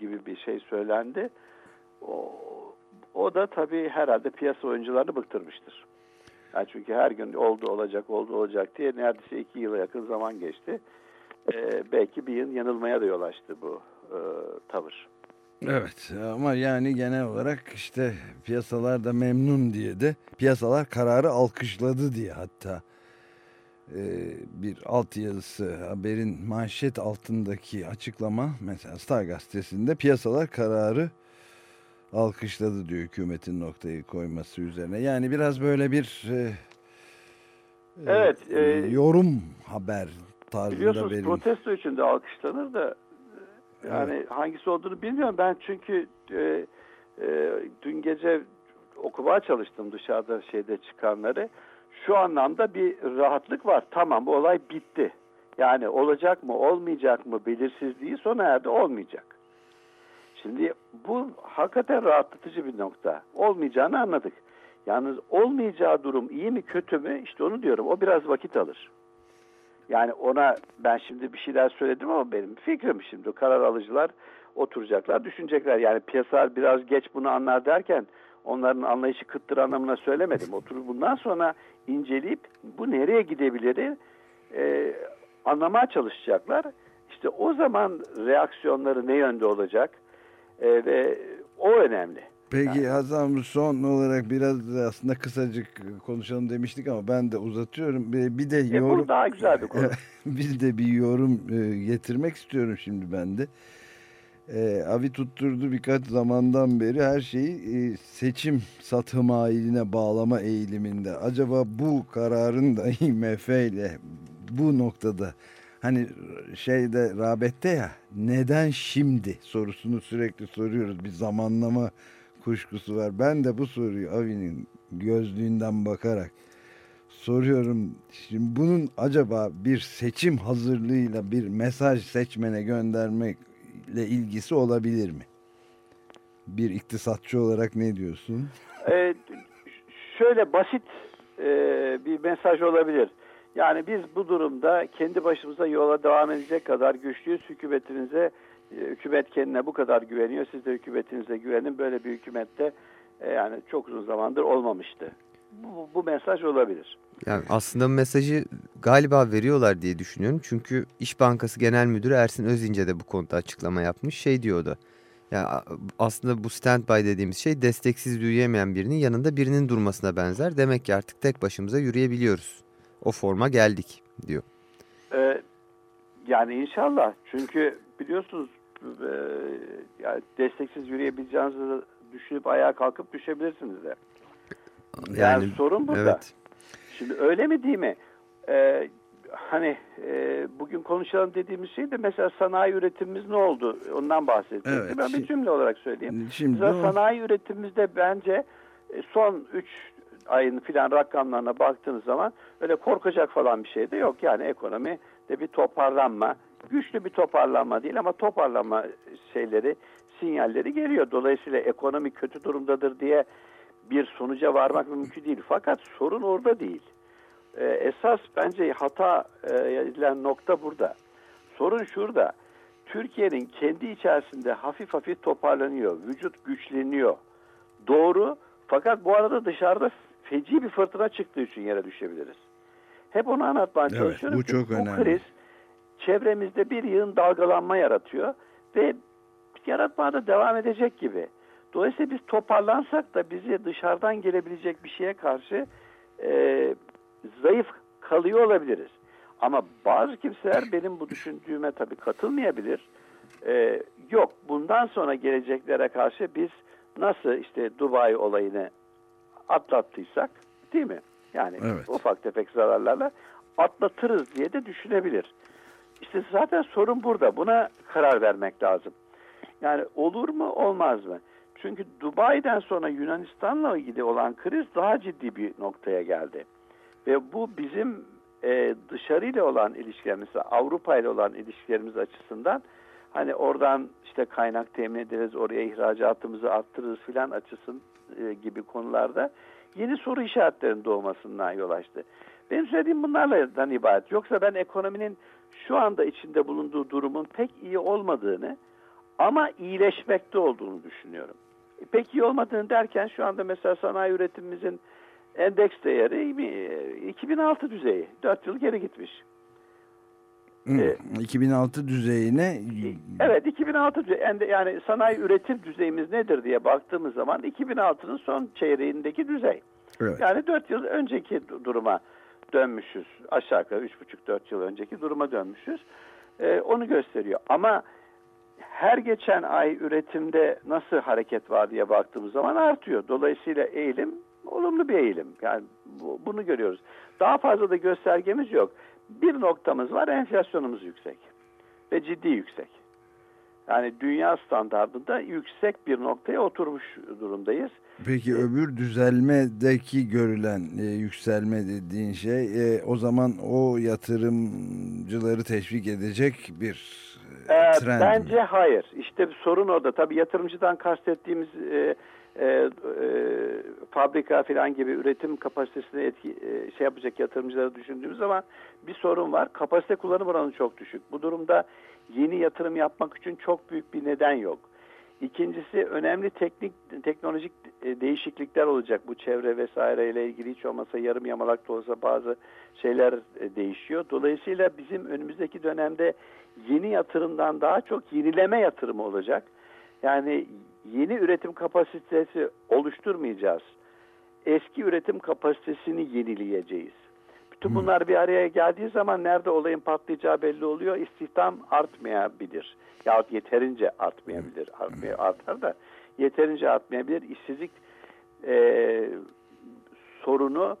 gibi bir şey söylendi. O, o da tabii herhalde piyasa oyuncularını bıktırmıştır. Yani çünkü her gün oldu olacak oldu olacak diye neredeyse iki yıla yakın zaman geçti. Ee, belki bir yıl yanılmaya da yol açtı bu e, tavır. Evet ama yani genel olarak işte piyasalar da memnun diye de piyasalar kararı alkışladı diye hatta e, bir alt yazısı haberin manşet altındaki açıklama mesela Star gazetesinde piyasalar kararı alkışladı diyor hükümetin noktayı koyması üzerine. Yani biraz böyle bir e, Evet, e, e, yorum haber tarzında Biliyorsunuz verilmiş. protesto için de alkışlanır da yani hangisi olduğunu bilmiyorum. Ben çünkü e, e, dün gece okumaya çalıştım dışarıda şeyde çıkanları. Şu anlamda bir rahatlık var. Tamam bu olay bitti. Yani olacak mı olmayacak mı belirsizliği sona erdi olmayacak. Şimdi bu hakikaten rahatlatıcı bir nokta. Olmayacağını anladık. Yalnız olmayacağı durum iyi mi kötü mü işte onu diyorum. O biraz vakit alır. Yani ona ben şimdi bir şeyler söyledim ama benim fikrim şimdi. Karar alıcılar oturacaklar, düşünecekler. Yani piyasalar biraz geç bunu anlar derken onların anlayışı kıttır anlamına söylemedim. Oturup bundan sonra inceleyip bu nereye gidebilir e, anlamaya çalışacaklar. İşte o zaman reaksiyonları ne yönde olacak e, ve o önemli. Peki Hasan son olarak biraz da aslında kısacık konuşalım demiştik ama ben de uzatıyorum. Bir de E, yorum bu daha güzel bir konu. bir de bir yorum e, getirmek istiyorum şimdi ben de. E, Avi tutturdu birkaç zamandan beri her şeyi e, seçim satım haline bağlama eğiliminde. Acaba bu kararın da IMF ile bu noktada hani şeyde rağbette ya neden şimdi sorusunu sürekli soruyoruz. Bir zamanlama kuşkusu var. Ben de bu soruyu Avi'nin gözlüğünden bakarak soruyorum. Şimdi bunun acaba bir seçim hazırlığıyla bir mesaj seçmene göndermekle ilgisi olabilir mi? Bir iktisatçı olarak ne diyorsun? E, şöyle basit e, bir mesaj olabilir. Yani biz bu durumda kendi başımıza yola devam edecek kadar güçlüyüz. Hükümetinize, e, hükümet kendine bu kadar güveniyor. Siz de hükümetinize güvenin. Böyle bir hükümette e, yani çok uzun zamandır olmamıştı. Bu, bu mesaj olabilir. Yani aslında mesajı galiba veriyorlar diye düşünüyorum. Çünkü İş Bankası Genel Müdürü Ersin Özince de bu konuda açıklama yapmış. Şey diyordu. Yani aslında bu standby dediğimiz şey desteksiz yürüyemeyen birinin yanında birinin durmasına benzer. Demek ki artık tek başımıza yürüyebiliyoruz. O forma geldik diyor. Ee, yani inşallah. Çünkü biliyorsunuz e, yani desteksiz yürüyebileceğinizi düşünüp ayağa kalkıp düşebilirsiniz de. Yani, sorun burada. Evet. Şimdi öyle mi değil mi? Ee, hani e, bugün konuşalım dediğimiz şey de mesela sanayi üretimimiz ne oldu? Ondan bahsettim. Evet, ben bir şimdi- cümle olarak söyleyeyim. Şimdi Mesela o- sanayi üretimimizde bence e, son 3 ayın filan rakamlarına baktığınız zaman öyle korkacak falan bir şey de yok. Yani ekonomi de bir toparlanma, güçlü bir toparlanma değil ama toparlanma şeyleri, sinyalleri geliyor. Dolayısıyla ekonomi kötü durumdadır diye bir sonuca varmak mümkün değil. Fakat sorun orada değil. Ee, esas bence hata e, edilen nokta burada. Sorun şurada. Türkiye'nin kendi içerisinde hafif hafif toparlanıyor. Vücut güçleniyor. Doğru. Fakat bu arada dışarıda feci bir fırtına çıktığı için yere düşebiliriz. Hep onu anlatmaya Evet, çalışıyorum. bu çok bu önemli. kriz çevremizde bir yığın dalgalanma yaratıyor ve yaratmaya da devam edecek gibi. Dolayısıyla biz toparlansak da bizi dışarıdan gelebilecek bir şeye karşı e, zayıf kalıyor olabiliriz. Ama bazı kimseler benim bu düşündüğüme tabii katılmayabilir. E, yok bundan sonra geleceklere karşı biz nasıl işte Dubai olayını atlattıysak değil mi? Yani Evet. ufak tefek zararlarla atlatırız diye de düşünebilir. İşte zaten sorun burada. Buna karar vermek lazım. Yani olur mu olmaz mı? Çünkü Dubai'den sonra Yunanistan'la ilgili olan kriz daha ciddi bir noktaya geldi. Ve bu bizim e, dışarıyla olan ilişkilerimiz, Avrupa ile olan ilişkilerimiz açısından hani oradan işte kaynak temin ederiz, oraya ihracatımızı arttırırız filan açısın e, gibi konularda yeni soru işaretlerinin doğmasından yol açtı. Benim söylediğim bunlardan ibaret. Yoksa ben ekonominin şu anda içinde bulunduğu durumun pek iyi olmadığını ama iyileşmekte olduğunu düşünüyorum. E, Pek iyi olmadığını derken şu anda mesela sanayi üretimimizin endeks değeri e, 2006 düzeyi. 4 yıl geri gitmiş. Hı, e, 2006 düzeyine Evet 2006 düzey- ende- yani sanayi üretim düzeyimiz nedir diye baktığımız zaman 2006'nın son çeyreğindeki düzey. evet. Yani 4 yıl önceki du- duruma dönmüşüz. Aşağı yukarı 3,5-4 yıl önceki duruma dönmüşüz. Ee, onu gösteriyor. Ama her geçen ay üretimde nasıl hareket var diye baktığımız zaman artıyor. Dolayısıyla eğilim olumlu bir eğilim. Yani bu- bunu görüyoruz. Daha fazla da göstergemiz yok. Bir noktamız var enflasyonumuz yüksek ve ciddi yüksek. Yani dünya standartında yüksek bir noktaya oturmuş durumdayız. Peki öbür düzelmedeki görülen e, yükselme dediğin şey e, o zaman o yatırımcıları teşvik edecek bir e, Ee, trend mi? bence hayır. İşte sorun orada. Tabii yatırımcıdan kastettiğimiz e, e, e, fabrika falan gibi üretim kapasitesine etki e, şey yapacak yatırımcıları düşündüğümüz zaman bir sorun var. Kapasite kullanım oranı çok düşük. Bu durumda yeni yatırım yapmak için çok büyük bir neden yok. İkincisi önemli teknik teknolojik e, değişiklikler olacak bu çevre vesaireyle ilgili hiç olmasa yarım yamalak da olsa bazı şeyler e, değişiyor. Dolayısıyla bizim önümüzdeki dönemde yeni yatırımdan daha çok yenileme yatırımı olacak. Yani yeni üretim kapasitesi oluşturmayacağız. Eski üretim kapasitesini yenileyeceğiz. Bütün bunlar bir araya geldiği zaman nerede olayın patlayacağı belli oluyor. İstihdam artmayabilir. Yahut yeterince artmayabilir. Artmaya, artar da yeterince artmayabilir. İşsizlik e, sorunu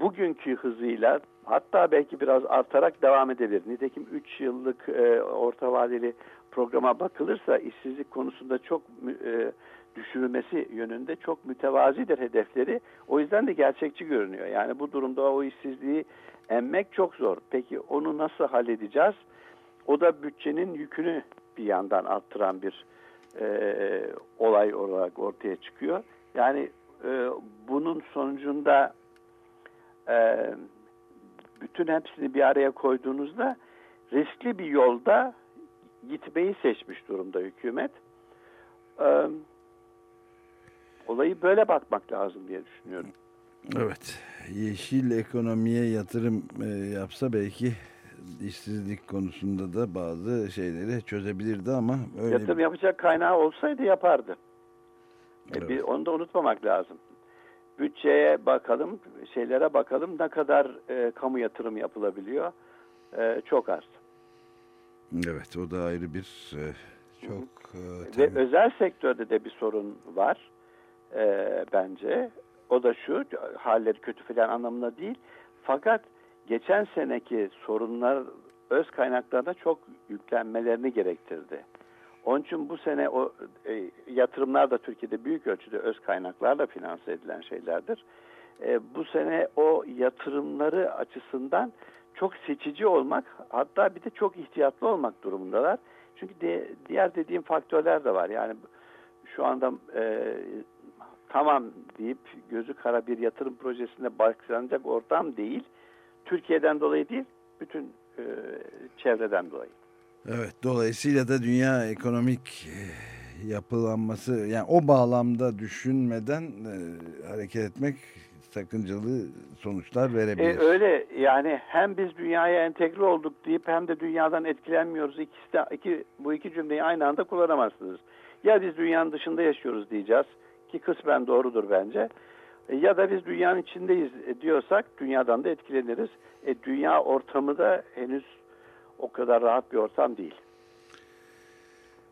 bugünkü hızıyla hatta belki biraz artarak devam edebilir. Nitekim 3 yıllık e, orta vadeli programa bakılırsa işsizlik konusunda çok e, düşürülmesi yönünde çok mütevazidir hedefleri. O yüzden de gerçekçi görünüyor. Yani bu durumda o işsizliği emmek çok zor. Peki onu nasıl halledeceğiz? O da bütçenin yükünü bir yandan arttıran bir e, olay olarak ortaya çıkıyor. Yani e, bunun sonucunda e, bütün hepsini bir araya koyduğunuzda riskli bir yolda gitmeyi seçmiş durumda hükümet. E, olayı böyle bakmak lazım diye düşünüyorum. Evet. Yeşil ekonomiye yatırım e, yapsa belki işsizlik konusunda da bazı şeyleri çözebilirdi ama öyle Yatırım yapacak kaynağı olsaydı yapardı. E, Evet. bir, onu da unutmamak lazım. Bütçeye bakalım, şeylere bakalım ne kadar e, kamu yatırım yapılabiliyor. E, çok az. Evet o da ayrı bir e, çok e, Ve tabii- özel sektörde de bir sorun var e, bence. O da şu, halleri kötü falan anlamında değil. Fakat geçen seneki sorunlar öz kaynaklarına çok yüklenmelerini gerektirdi. Onun için bu sene o e, yatırımlar da Türkiye'de büyük ölçüde öz kaynaklarla finanse edilen şeylerdir. E, bu sene o yatırımları açısından çok seçici olmak hatta bir de çok ihtiyatlı olmak durumundalar. Çünkü de, diğer dediğim faktörler de var. Yani şu anda e, tamam deyip gözü kara bir yatırım projesinde başlanacak ortam değil. Türkiye'den dolayı değil, bütün e, çevreden dolayı. Evet, dolayısıyla da dünya ekonomik e, yapılanması yani o bağlamda düşünmeden e, hareket etmek sakıncalı sonuçlar verebilir. E, öyle yani hem biz dünyaya entegre olduk deyip hem de dünyadan etkilenmiyoruz. İkisi de, iki, bu iki cümleyi aynı anda kullanamazsınız. Ya biz dünyanın dışında yaşıyoruz diyeceğiz ki kısmen doğrudur bence. E, Ya da biz dünyanın içindeyiz e, diyorsak dünyadan da etkileniriz. E, dünya ortamı da henüz o kadar rahat bir ortam değil.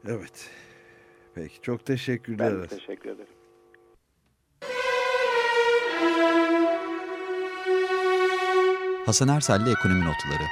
Evet. Peki çok teşekkürler. Ben teşekkür ederim. Hasan Ersel'le Ekonomi Notları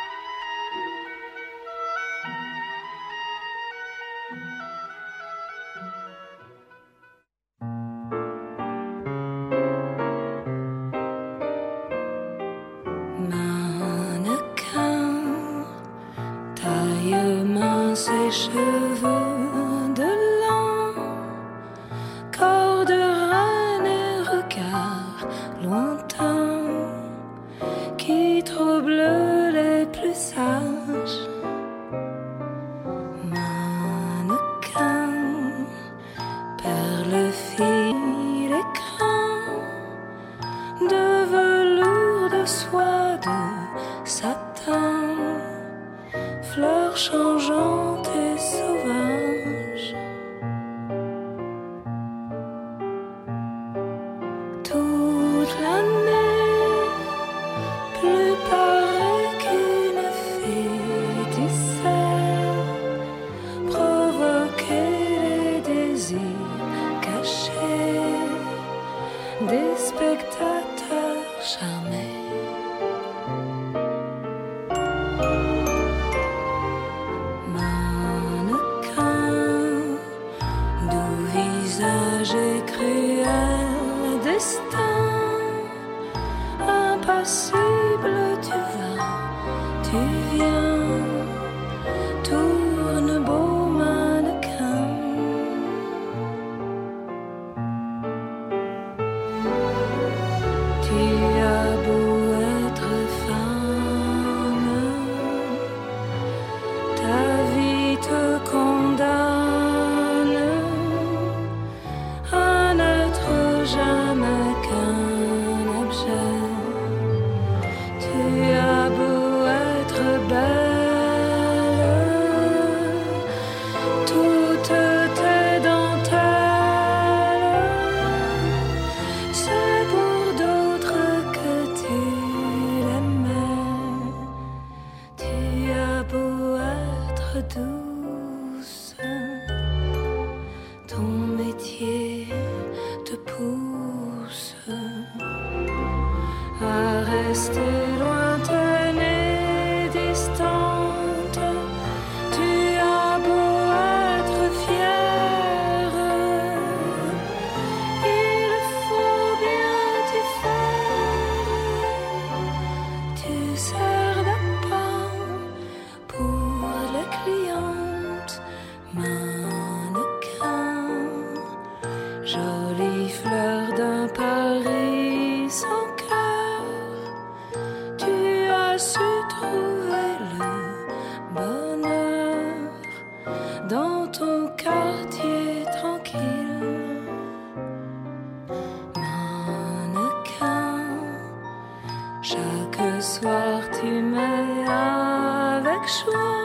说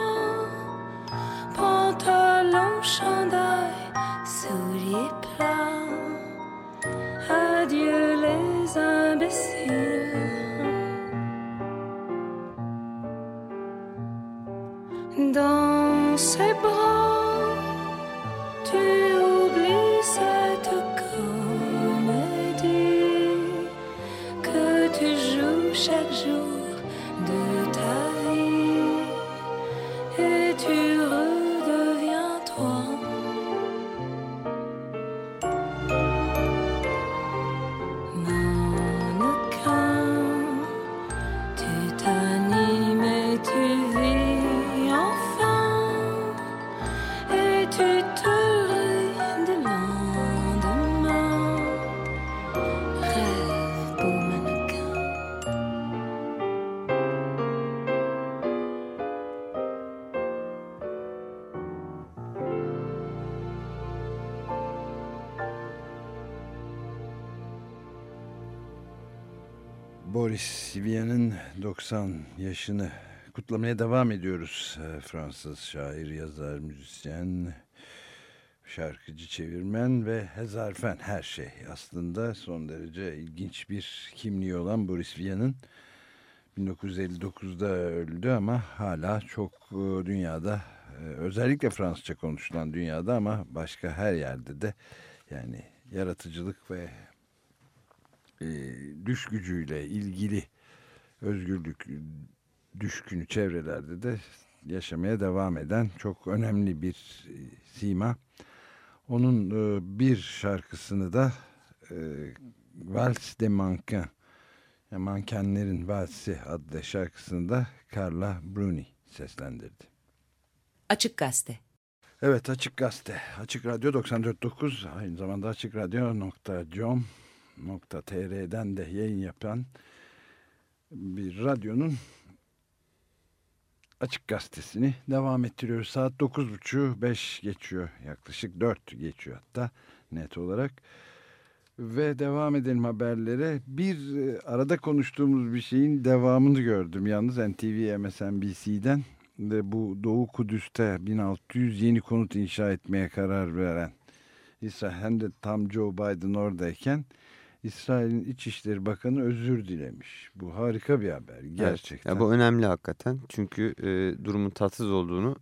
Boris Vian'ın 90 yaşını kutlamaya devam ediyoruz. Ee, Fransız şair, yazar, müzisyen, şarkıcı, çevirmen ve hezarfen her şey. Aslında son derece ilginç bir kimliği olan Boris Vian'ın 1959'da öldü ama hala çok e, dünyada e, özellikle Fransızca konuşulan dünyada ama başka her yerde de yani yaratıcılık ve e, düş gücüyle ilgili özgürlük düşkünü çevrelerde de yaşamaya devam eden çok önemli bir e, sima. Onun e, bir şarkısını da e, Vals de Manquin yani Mankenlerin Valsi adlı şarkısını da Carla Bruni seslendirdi. Açık Gazete. Evet Açık Gazete, Açık Radyo 94.9 aynı zamanda Açık Radyo.com.tr'den de yayın yapan bir radyonun Açık Gazetesini devam ettiriyoruz. Saat 9.30 5 geçiyor yaklaşık 4 geçiyor hatta net olarak. Ve devam edelim haberlere. Bir e, arada konuştuğumuz bir şeyin devamını gördüm. Yalnız NTV MSNBC'den de bu Doğu Kudüs'te 1600 yeni konut inşa etmeye karar veren İsrail hem de tam Joe Biden oradayken İsrail'in İçişleri Bakanı özür dilemiş. Bu harika bir haber gerçekten. Evet, ya bu önemli hakikaten. Çünkü e, durumun tatsız olduğunu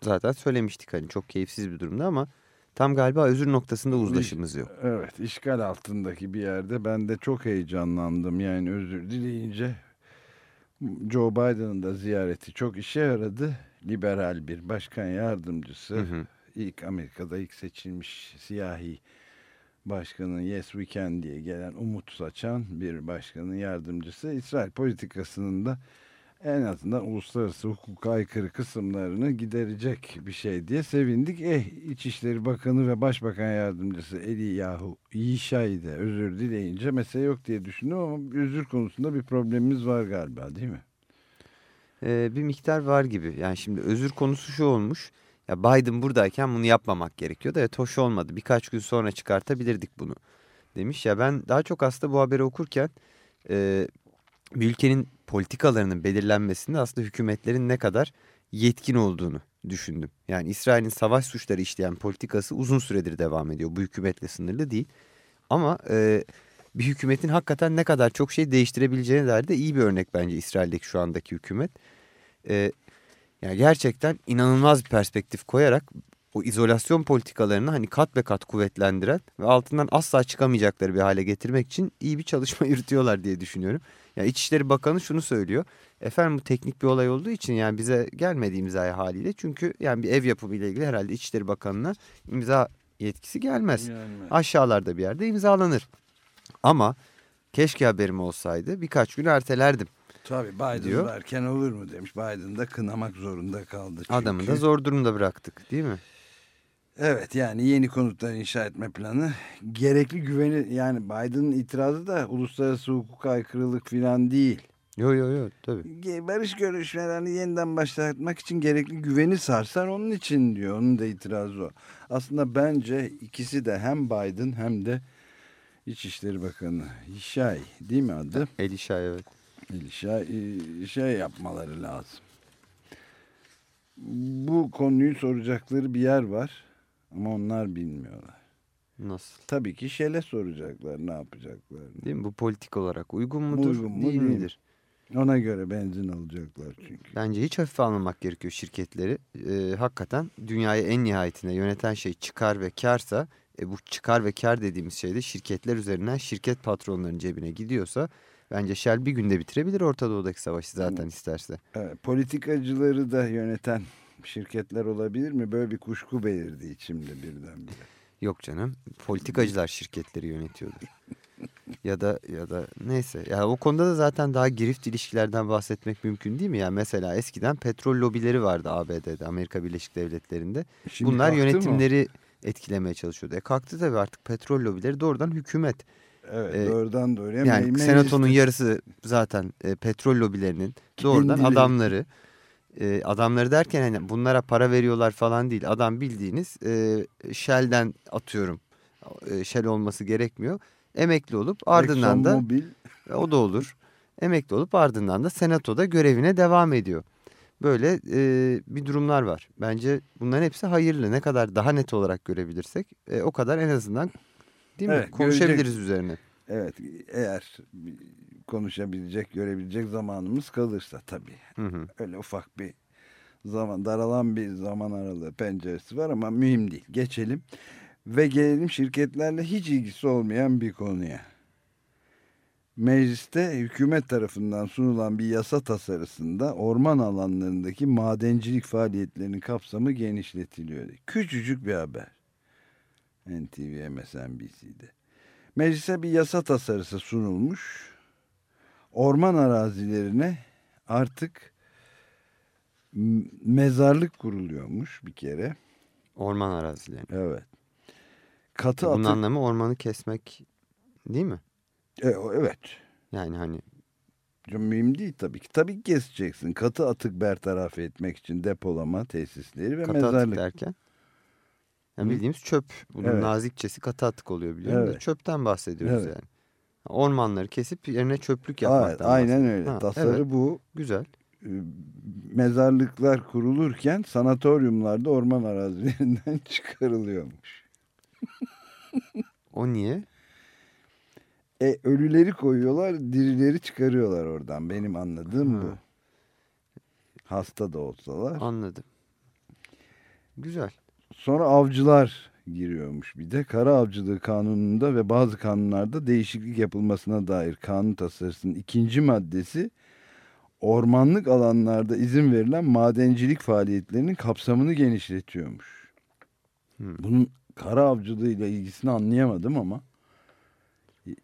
zaten söylemiştik. Hani çok keyifsiz bir durumda ama tam galiba özür noktasında uzlaşımız yok. Evet işgal altındaki bir yerde ben de çok heyecanlandım. Yani özür dileyince Joe Biden'ın da ziyareti çok işe yaradı. Liberal bir başkan yardımcısı. Hı hı. ilk Amerika'da ilk seçilmiş siyahi başkanın Yes We Can diye gelen umut saçan bir başkanın yardımcısı. İsrail politikasının da en azından uluslararası hukuka aykırı kısımlarını giderecek bir şey diye sevindik. Eh İçişleri Bakanı ve Başbakan Yardımcısı Eliyahu Yişay de özür dileyince mesele yok diye düşündüm ama özür konusunda bir problemimiz var galiba değil mi? Ee, bir miktar var gibi. Yani şimdi özür konusu şu olmuş. Ya Biden buradayken bunu yapmamak gerekiyordu. Evet hoş olmadı. Birkaç gün sonra çıkartabilirdik bunu demiş. Ya ben daha çok aslında bu haberi okurken e, bir ülkenin politikalarının belirlenmesinde aslında hükümetlerin ne kadar yetkin olduğunu düşündüm. Yani İsrail'in savaş suçları işleyen politikası uzun süredir devam ediyor. Bu hükümetle sınırlı değil. Ama e, bir hükümetin hakikaten ne kadar çok şey değiştirebileceğine dair de iyi bir örnek bence İsrail'deki şu andaki hükümet. E, yani gerçekten inanılmaz bir perspektif koyarak o izolasyon politikalarını hani kat be kat kuvvetlendiren ve altından asla çıkamayacakları bir hale getirmek için iyi bir çalışma yürütüyorlar diye düşünüyorum. Yani İçişleri Bakanı şunu söylüyor. Efendim bu teknik bir olay olduğu için yani bize gelmedi imzaya haliyle. Çünkü yani bir ev yapımı ile ilgili herhalde İçişleri Bakanı'na imza yetkisi gelmez. Gelmez. Aşağılarda bir yerde imzalanır. Ama keşke haberim olsaydı birkaç gün ertelerdim. Tabii Biden diyor. varken olur mu demiş. Biden da kınamak zorunda kaldı. Çünkü. Adamı da zor durumda bıraktık değil mi? Evet yani yeni konutlar inşa etme planı gerekli güveni yani Biden'ın itirazı da uluslararası hukuka aykırılık falan değil. Yo yo yo tabii. Barış görüşmelerini yeniden başlatmak için gerekli güveni sarsar onun için diyor. Onun da itirazı o. Aslında bence ikisi de hem Biden hem de İçişleri Bakanı Hişay değil mi adı? Elişa evet. Hişay şey yapmaları lazım. Bu konuyu soracakları bir yer var ama onlar bilmiyorlar. Nasıl? Tabii ki Şel'e soracaklar ne yapacaklar. Değil mi? Bu politik olarak uygun mudur Uygun mu, değil değil mi? midir? Ona göre benzin alacaklar çünkü. Bence hiç hafife almamak gerekiyor şirketleri. Ee, hakikaten dünyayı en nihayetine yöneten şey çıkar ve karsa e, bu çıkar ve kar dediğimiz şey de şirketler üzerinden şirket patronlarının cebine gidiyorsa bence Shell bir günde bitirebilir Orta Doğu'daki savaşı zaten isterse. Evet, politikacıları da yöneten şirketler olabilir mi? Böyle bir kuşku belirdi içimde birdenbire. Yok canım politikacılar şirketleri yönetiyordur. ya da ya da neyse. Ya o konuda da zaten daha girift ilişkilerden bahsetmek mümkün değil mi? Ya mesela eskiden petrol lobileri vardı ABD'de, Amerika Birleşik Devletleri'nde. Şimdi Bunlar kalktı mı? yönetimleri etkilemeye çalışıyordu. E kalktı tabii artık petrol lobileri doğrudan hükümet. Evet Ee, doğrudan doğruya. Yani me- senatonun yarısı zaten e, petrol lobilerinin doğrudan Kendileri. adamları. E, adamları derken hani bunlara para veriyorlar falan değil. Adam bildiğiniz e, Shell'den atıyorum. E, Shell olması gerekmiyor. Emekli olup ardından da e, o da olur. Emekli olup ardından da senatoda görevine devam ediyor. Böyle e, bir durumlar var. Bence bunların hepsi hayırlı. Ne kadar daha net olarak görebilirsek e, o kadar en azından değil mi? Evet, Konuşabiliriz görecek- üzerine. Evet eğer konuşabilecek görebilecek zamanımız kalırsa tabii. Hı hı. Öyle ufak bir zaman daralan bir zaman aralığı penceresi var ama mühim değil. Geçelim ve gelelim şirketlerle hiç ilgisi olmayan bir konuya. Mecliste hükümet tarafından sunulan bir yasa tasarısında orman alanlarındaki madencilik faaliyetlerinin kapsamı genişletiliyor. Küçücük bir haber. NTV MSNBC'de. Meclise bir yasa tasarısı sunulmuş. Orman arazilerine artık mezarlık kuruluyormuş bir kere. Orman arazileri. Evet. Katı Bunun atık. anlamı ormanı kesmek değil mi? E, evet. Yani hani mühim değil tabii ki. Tabii ki keseceksin. Katı atık bertaraf etmek için depolama tesisleri ve katı atık mezarlık. derken. Yani bildiğimiz çöp. Bunun Evet. nazikçesi katı atık oluyor biliyorum da Evet. çöpten bahsediyoruz Evet. yani. Ormanları kesip yerine çöplük Aa, yapmaktan aynen bahsediyoruz. öyle. Ha, Tasarı evet, bu. Güzel. E, Mezarlıklar kurulurken sanatoryumlarda orman arazilerinden çıkarılıyormuş. O niye? E, ölüleri koyuyorlar, dirileri çıkarıyorlar oradan. Benim anladığım Ha. bu. Hasta da olsalar. Anladım. Güzel. Sonra avcılar giriyormuş bir de. Kara avcılığı kanununda ve bazı kanunlarda değişiklik yapılmasına dair kanun tasarısının ikinci maddesi ormanlık alanlarda izin verilen madencilik faaliyetlerinin kapsamını genişletiyormuş. Hmm. Bunun kara avcılığıyla ilgisini anlayamadım ama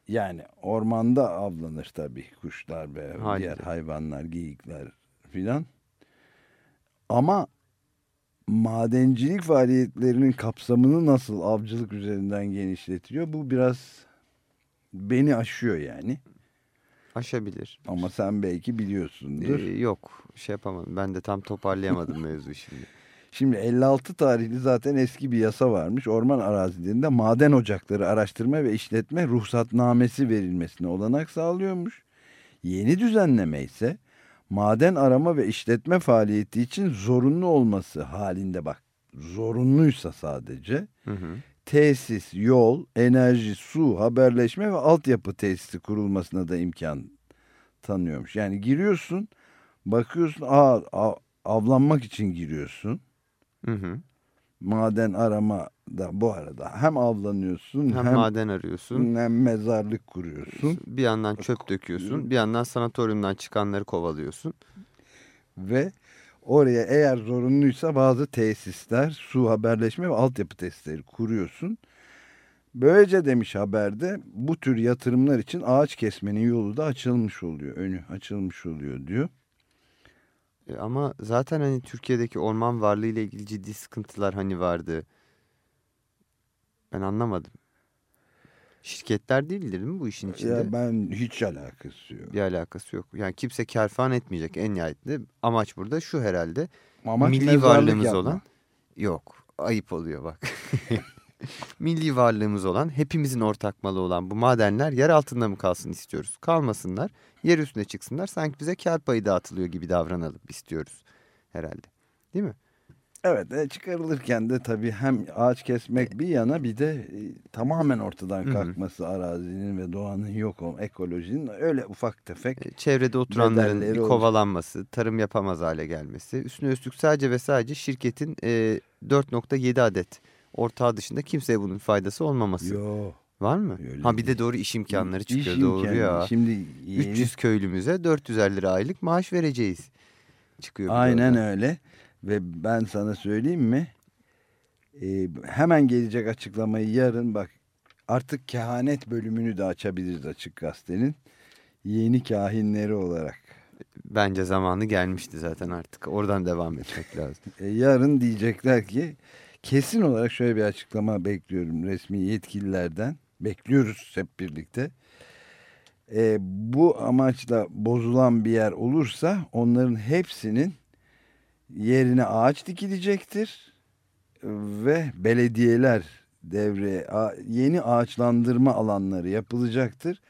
yani ormanda avlanır tabii kuşlar ve Haliyle. diğer hayvanlar, geyikler filan. Ama madencilik faaliyetlerinin kapsamını nasıl avcılık üzerinden genişletiliyor? Bu biraz beni aşıyor yani. Aşabilir. Ama sen belki biliyorsundur. Ee, yok şey yapamadım. Ben de tam toparlayamadım mevzuyu şimdi. Şimdi 56 tarihli zaten eski bir yasa varmış. Orman arazilerinde maden ocakları araştırma ve işletme ruhsatnamesi verilmesine olanak sağlıyormuş. Yeni düzenleme ise maden arama ve işletme faaliyeti için zorunlu olması halinde bak zorunluysa sadece Hı hı. tesis, yol, enerji, su, haberleşme ve altyapı tesisi kurulmasına da imkan tanıyormuş. Yani giriyorsun, bakıyorsun, aa, a- avlanmak için giriyorsun. Hı hı. Maden arama da bu arada hem avlanıyorsun Hem, hem, maden arıyorsun. hem mezarlık kuruyorsun Bir yandan çöp döküyorsun. Bir yandan sanatoryumdan çıkanları kovalıyorsun. ve oraya eğer zorunluysa bazı tesisler, su, haberleşme ve altyapı tesisleri kuruyorsun. Böylece demiş haberde bu tür yatırımlar için ağaç kesmenin yolu da açılmış oluyor. Önü açılmış oluyor diyor. E, ama zaten hani Türkiye'deki orman varlığı ile ilgili ciddi sıkıntılar hani vardı. Ben anlamadım. şirketler değildir değil mi bu işin içinde? Ya ben hiç alakası yok. Bir alakası yok. Yani kimse kar falan etmeyecek en nihayetinde. Amaç burada şu herhalde. Amaç milli varlığımız yapma. olan yok ayıp oluyor bak. milli varlığımız olan hepimizin ortak malı olan bu madenler yer altında mı kalsın istiyoruz. Kalmasınlar yer üstüne çıksınlar sanki bize kar payı dağıtılıyor gibi davranalım istiyoruz herhalde değil mi? Evet e, çıkarılırken de tabii hem ağaç kesmek bir yana bir de e, tamamen ortadan Hı hı. kalkması arazinin ve doğanın yok olma ekolojinin öyle ufak tefek E, Çevrede oturanların bir kovalanması, tarım yapamaz hale gelmesi. Üstüne üstlük sadece ve sadece şirketin e, 4.7 adet ortağı dışında kimseye bunun faydası olmaması. Yo. Var mı? Öyle ha bir de doğru iş imkanları İş çıkıyor doğru imkanı. ya. Şimdi yeni- 300 köylümüze 400 lira aylık maaş vereceğiz. Çıkıyor. Aynen öyle ve ben sana söyleyeyim mi E, hemen gelecek açıklamayı yarın bak artık kehanet bölümünü de açabiliriz Açık Gazete'nin yeni kahinleri olarak. Bence zamanı gelmişti zaten artık. Oradan devam etmek lazım. E, yarın diyecekler ki kesin olarak şöyle bir açıklama bekliyorum resmi yetkililerden. Bekliyoruz hep birlikte. E, bu amaçla bozulan bir yer olursa onların hepsinin yerine ağaç dikilecektir ve belediyeler devreye yeni ağaçlandırma alanları yapılacaktır.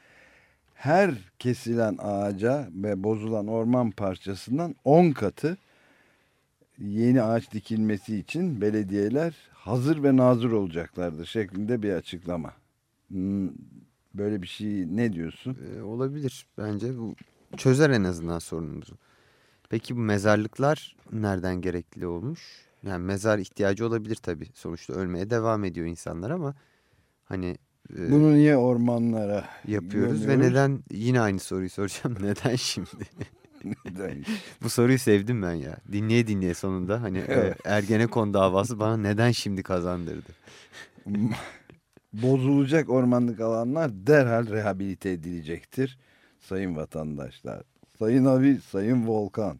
Her kesilen ağaca ve bozulan orman parçasından 10 katı yeni ağaç dikilmesi için belediyeler hazır ve nazır olacaklardır şeklinde bir açıklama. Hmm, Böyle bir şey ne diyorsun? Ee, olabilir bence. Bu çözer en azından sorunumuzu. Peki bu mezarlıklar nereden gerekli olmuş? Yani mezar ihtiyacı olabilir tabii. Sonuçta ölmeye devam ediyor insanlar ama hani e, Bunu niye ormanlara yapıyoruz ve gömüyoruz? neden yine aynı soruyu soracağım. Neden şimdi? Bu soruyu sevdim ben ya. Dinleye dinleye sonunda hani e, Evet. Ergenekon davası bana neden şimdi kazandırdı? Bozulacak ormanlık alanlar derhal rehabilite edilecektir. Sayın vatandaşlar. Sayın Abi, Sayın Volkan.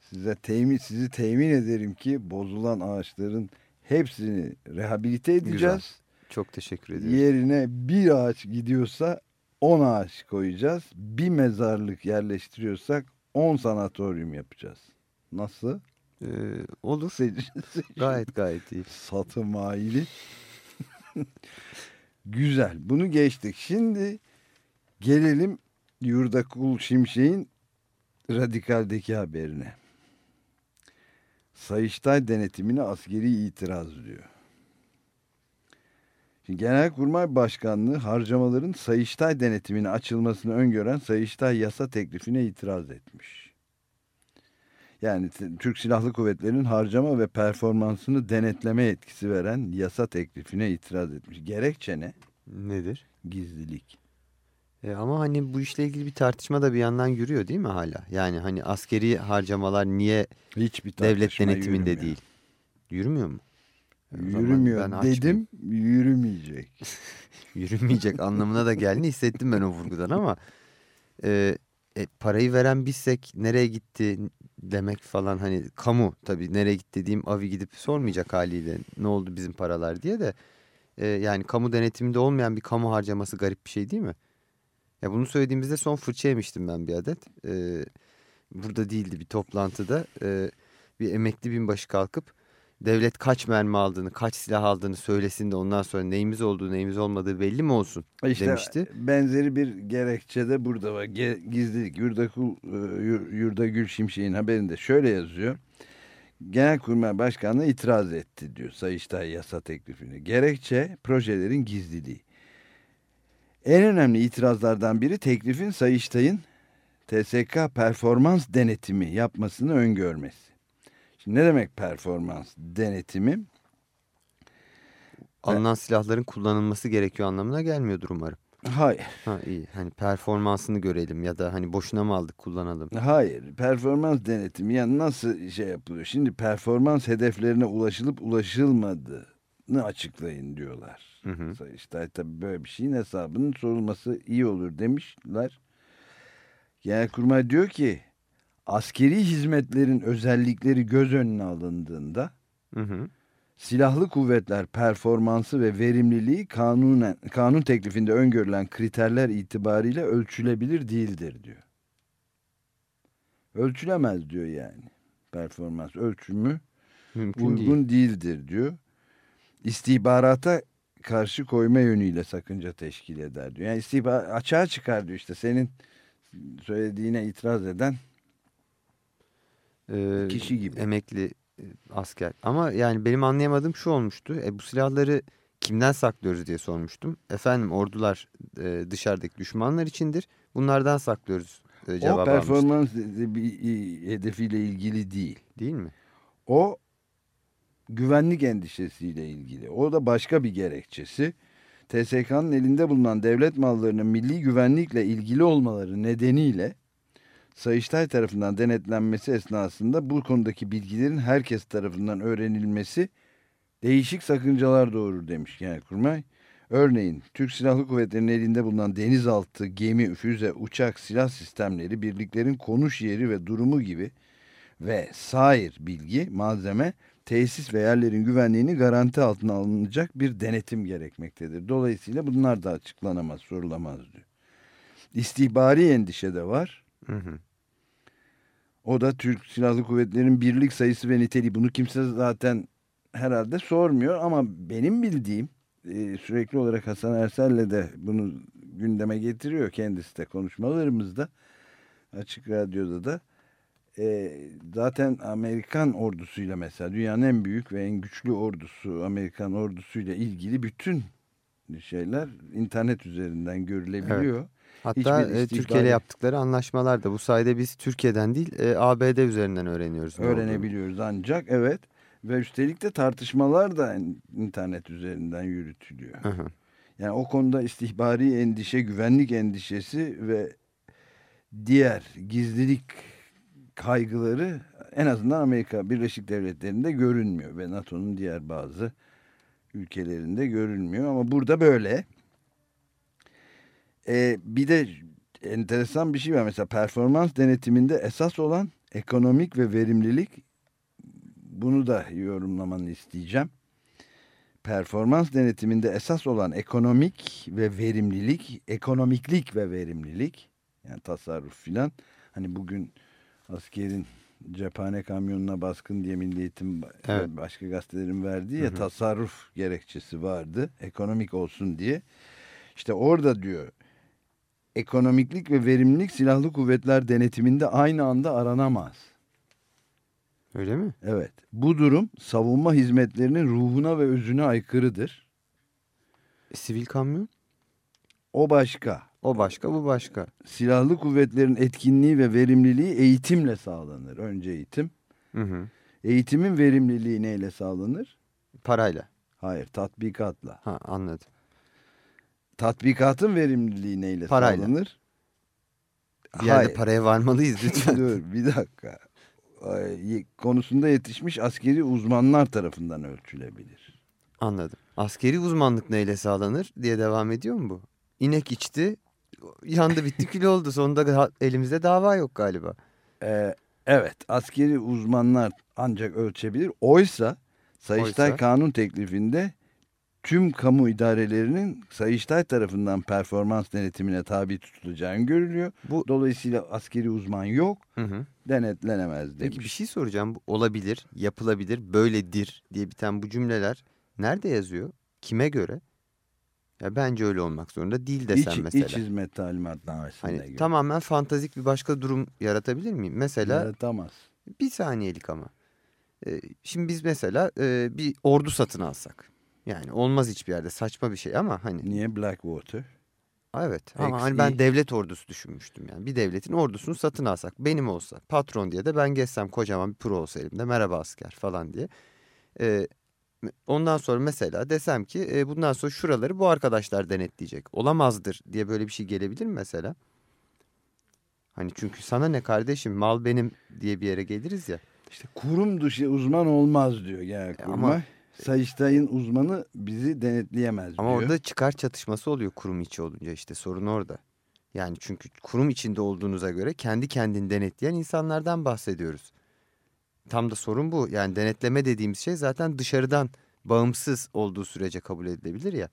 Size temin, sizi temin ederim ki bozulan ağaçların hepsini rehabilite edeceğiz. Güzel. Çok teşekkür ediyorum. Yerine bir ağaç gidiyorsa 10 ağaç koyacağız. Bir mezarlık yerleştiriyorsak 10 sanatoryum yapacağız. Nasıl? Ee, olur. Seç- seç- Gayet gayet iyi. Satı maili. Güzel. Bunu geçtik. Şimdi gelelim Yurdakul Şimşek'in radikaldeki haberine. Sayıştay denetimine askeri itiraz diyor. Genelkurmay Başkanlığı harcamaların Sayıştay denetimine açılmasını öngören Sayıştay yasa teklifine itiraz etmiş. Yani Türk Silahlı Kuvvetleri'nin harcama ve performansını denetleme yetkisi veren yasa teklifine itiraz etmiş. Gerekçe ne? Nedir? Gizlilik. E ama hani bu işle ilgili bir tartışma da bir yandan yürüyor değil mi hala? Yani hani askeri harcamalar niye Hiçbir devlet denetiminde değil? Yürümüyor mu? Yürümüyor dedim yürümeyecek. Yürümeyecek anlamına da geldiğini hissettim ben o vurgudan ama e, e, parayı veren bizsek nereye gitti demek falan hani kamu tabii nereye gitti dediğim avi gidip sormayacak haliyle ne oldu bizim paralar diye de e, yani kamu denetiminde olmayan bir kamu harcaması garip bir şey değil mi? Ya bunu söylediğimizde son fırça yemiştim ben bir adet. E, burada değildi bir toplantıda e, bir emekli binbaşı kalkıp devlet kaç mermi aldığını, kaç silah aldığını söylesin de ondan sonra neyimiz olduğu, neyimiz olmadığı belli mi olsun İşte demişti. benzeri bir gerekçe de burada var. Ge- gizlilik. Yurdakul, e, Yur- Yurdagül Şimşek'in haberinde şöyle yazıyor. Genelkurmay Başkanlığı itiraz etti diyor Sayıştay yasa teklifine. Gerekçe projelerin gizliliği. En önemli itirazlardan biri teklifin Sayıştay'ın TSK performans denetimi yapmasını öngörmesi. Şimdi ne demek performans denetimi? Alınan silahların kullanılması gerekiyor anlamına gelmiyordur umarım. Hayır. Ha iyi. Hani performansını görelim ya da hani boşuna mı aldık kullanalım. Hayır. Performans denetimi yani nasıl şey yapılıyor? Şimdi performans hedeflerine ulaşılıp ulaşılmadığını açıklayın diyorlar. Hı hı. Sayıştay tabii böyle bir şeyin hesabının sorulması iyi olur demişler. Genelkurmay diyor ki askeri hizmetlerin özellikleri göz önüne alındığında Hı hı. silahlı kuvvetler performansı ve verimliliği kanunen, kanun teklifinde öngörülen kriterler itibariyle ölçülebilir değildir diyor. Ölçülemez diyor yani. Performans ölçümü Mümkün uygun değil. değildir diyor. İstihbarata karşı koyma yönüyle sakınca teşkil eder diyor. Yani istihbar açığa çıkar diyor işte senin söylediğine itiraz eden Ee, kişi gibi. Emekli e, asker. Ama yani benim anlayamadığım şu olmuştu. E, bu silahları kimden saklıyoruz diye sormuştum. Efendim ordular e, dışarıdaki düşmanlar içindir. Bunlardan saklıyoruz e, o cevabı almıştım. performans bir hedefiyle ilgili değil. Değil mi? O güvenlik endişesiyle ilgili. O da başka bir gerekçesi. TSK'nın elinde bulunan devlet mallarının milli güvenlikle ilgili olmaları nedeniyle Sayıştay tarafından denetlenmesi esnasında bu konudaki bilgilerin herkes tarafından öğrenilmesi değişik sakıncalar doğurur demiş Genelkurmay. Örneğin Türk Silahlı Kuvvetleri'nin elinde bulunan denizaltı, gemi, füze, uçak, silah sistemleri, birliklerin konuş yeri ve durumu gibi ve sair bilgi, malzeme, tesis ve yerlerin güvenliğini garanti altına alınacak bir denetim gerekmektedir. Dolayısıyla bunlar da açıklanamaz, sorulamaz diyor. İstihbari endişe de var. Hı hı. O da Türk Silahlı Kuvvetleri'nin birlik sayısı ve niteliği. Bunu kimse zaten herhalde sormuyor ama benim bildiğim e, sürekli olarak Hasan Ersel'le de bunu gündeme getiriyor kendisi de konuşmalarımızda. Açık Radyo'da da. E, zaten Amerikan ordusuyla mesela dünyanın en büyük ve en güçlü ordusu Amerikan ordusuyla ilgili bütün şeyler internet üzerinden görülebiliyor. Hatta e, Türkiye ile yaptıkları anlaşmalar da bu sayede biz Türkiye'den değil e, ABD üzerinden öğreniyoruz. öğrenebiliyoruz ancak evet ve üstelik de tartışmalar da internet üzerinden yürütülüyor. Hı hı. Yani o konuda istihbari endişe, güvenlik endişesi ve diğer gizlilik kaygıları en azından Amerika Birleşik Devletleri'nde görünmüyor ve NATO'nun diğer bazı ülkelerinde görülmüyor ama burada böyle. Ee, bir de enteresan bir şey var mesela performans denetiminde esas olan ekonomik ve verimlilik bunu da yorumlamanı isteyeceğim. Performans denetiminde esas olan ekonomik ve verimlilik, ekonomiklik ve verimlilik yani tasarruf filan. Hani bugün askerin cephane kamyonuna baskın diye Milli Eğitim Evet. ve başka gazetelerin verdiği ya Hı hı. tasarruf gerekçesi vardı. Ekonomik olsun diye. İşte orada diyor ekonomiklik ve verimlilik silahlı kuvvetler denetiminde aynı anda aranamaz. Öyle mi? Evet. Bu durum savunma hizmetlerinin ruhuna ve özüne aykırıdır. E, sivil kamyon? O başka. O başka bu başka. Silahlı kuvvetlerin etkinliği ve verimliliği eğitimle sağlanır. Önce eğitim. Hı hı. Eğitimin verimliliği neyle sağlanır? Parayla. Hayır, tatbikatla. Ha anladım. Tatbikatın verimliliği neyle Parayla. sağlanır? Bir yerde Hayır. paraya varmalıyız lütfen. Dur bir dakika. Konusunda yetişmiş askeri uzmanlar tarafından ölçülebilir. Anladım. Askeri uzmanlık neyle sağlanır diye devam ediyor mu bu? İnek içti, yandı bitti kül oldu. Sonunda da elimizde dava yok galiba. Ee, evet askeri uzmanlar ancak ölçebilir. Oysa Sayıştay Oysa? kanun teklifinde tüm kamu idarelerinin Sayıştay tarafından performans denetimine tabi tutulacağı görülüyor. Bu Dolayısıyla askeri uzman yok Hı hı. denetlenemez demiş. Peki bir şey soracağım. Olabilir, yapılabilir, böyledir diye biten bu cümleler nerede yazıyor? Kime göre? Ya bence öyle olmak zorunda değil desem İç, mesela. iç hizmet talimatnamesinde Hani göre. tamamen fantazik bir başka durum yaratabilir miyim? Mesela Yaratamaz. bir saniyelik ama. Ee, şimdi biz mesela e, bir ordu satın alsak. Yani olmaz hiçbir yerde saçma bir şey ama hani Niye Blackwater? evet ama Eksi- hani ben devlet ordusu düşünmüştüm yani. Bir devletin ordusunu satın alsak benim olsa patron diye de ben geçsem kocaman bir pro olsa elimde merhaba asker falan diye. Ee, ondan sonra mesela desem ki e, bundan sonra şuraları bu arkadaşlar denetleyecek. Olamazdır diye böyle bir şey gelebilir mi mesela? Hani çünkü sana ne kardeşim mal benim diye bir yere geliriz ya. İşte kurum dışı uzman olmaz diyor Genelkurmay. ama- Sayıştay'ın uzmanı bizi denetleyemez Ama diyor. orada çıkar çatışması oluyor kurum içi olunca işte sorun orada. Yani çünkü kurum içinde olduğunuza göre kendi kendini denetleyen insanlardan bahsediyoruz. Tam da sorun bu. Yani denetleme dediğimiz şey zaten dışarıdan bağımsız olduğu sürece kabul edilebilir ya.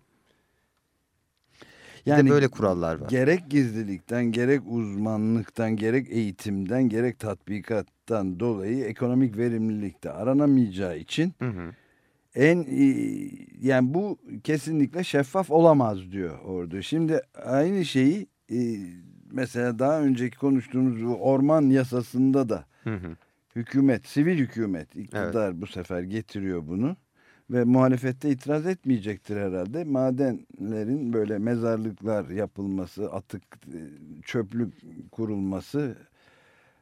Bir Yani de böyle kurallar var. Gerek gizlilikten, gerek uzmanlıktan, gerek eğitimden, gerek tatbikattan dolayı ekonomik verimlilikte aranamayacağı için Hı hı. En yani bu kesinlikle şeffaf olamaz diyor orada. Şimdi aynı şeyi e, mesela daha önceki konuştuğumuz bu orman yasasında da Hı hı. hükümet, sivil hükümet iktidar bu sefer getiriyor bunu ve muhalefette itiraz etmeyecektir herhalde. Madenlerin böyle mezarlıklar yapılması, atık e, çöplük kurulması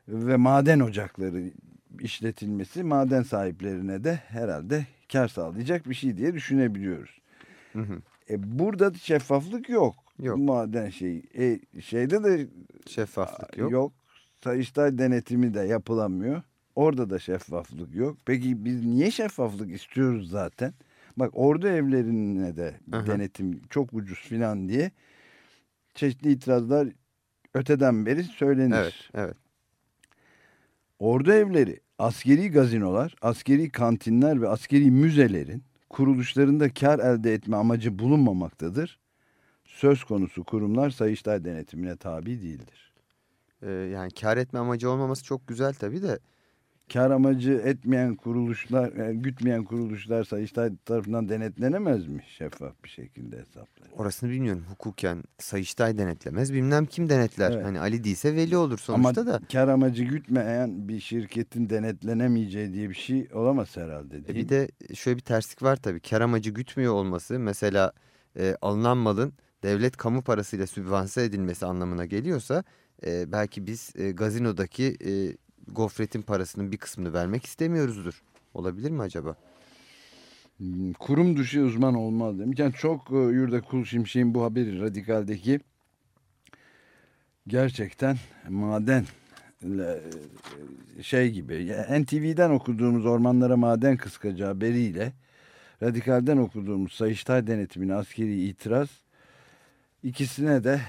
ve maden ocakları işletilmesi maden sahiplerine de herhalde kar sağlayacak bir şey diye düşünebiliyoruz. Hı hı. E burada şeffaflık yok. Yok. Maden şeyi. E, şeyde de Şeffaflık yok. yok. Sayıştay denetimi de yapılamıyor. Orada da şeffaflık yok. Peki biz niye şeffaflık istiyoruz zaten? Bak ordu evlerine de Aha. denetim çok ucuz filan diye çeşitli itirazlar öteden beri söylenir. Evet, evet. Ordu evleri, askeri gazinolar, askeri kantinler ve askeri müzelerin kuruluşlarında kar elde etme amacı bulunmamaktadır. Söz konusu kurumlar Sayıştay denetimine tabi değildir. Ee, yani kar etme amacı olmaması çok güzel tabii de. Kar amacı etmeyen kuruluşlar, e, gütmeyen kuruluşlar Sayıştay tarafından denetlenemez mi şeffaf bir şekilde hesaplar? Orasını bilmiyorum. Hukuken Sayıştay denetlemez. Bilmem kim denetler. Evet. Hani Ali değilse Veli olur Ama sonuçta da. kar amacı gütmeyen bir şirketin denetlenemeyeceği diye bir şey olamaz herhalde. E değil bir mi? de şöyle bir terslik var tabii. Kar amacı gütmüyor olması mesela e, alınan malın devlet kamu parasıyla sübvanse edilmesi anlamına geliyorsa e, belki biz e, gazinodaki e, gofretin parasının bir kısmını vermek istemiyoruzdur. Olabilir mi acaba? Hmm, Kurum dışı uzman olmaz demiş. Yani çok e, Yurda Kul Şimşek'in bu haberi radikaldeki gerçekten maden e, şey gibi NTV'den okuduğumuz ormanlara maden kıskacağı haberiyle radikalden okuduğumuz Sayıştay denetimine askeri itiraz ikisine de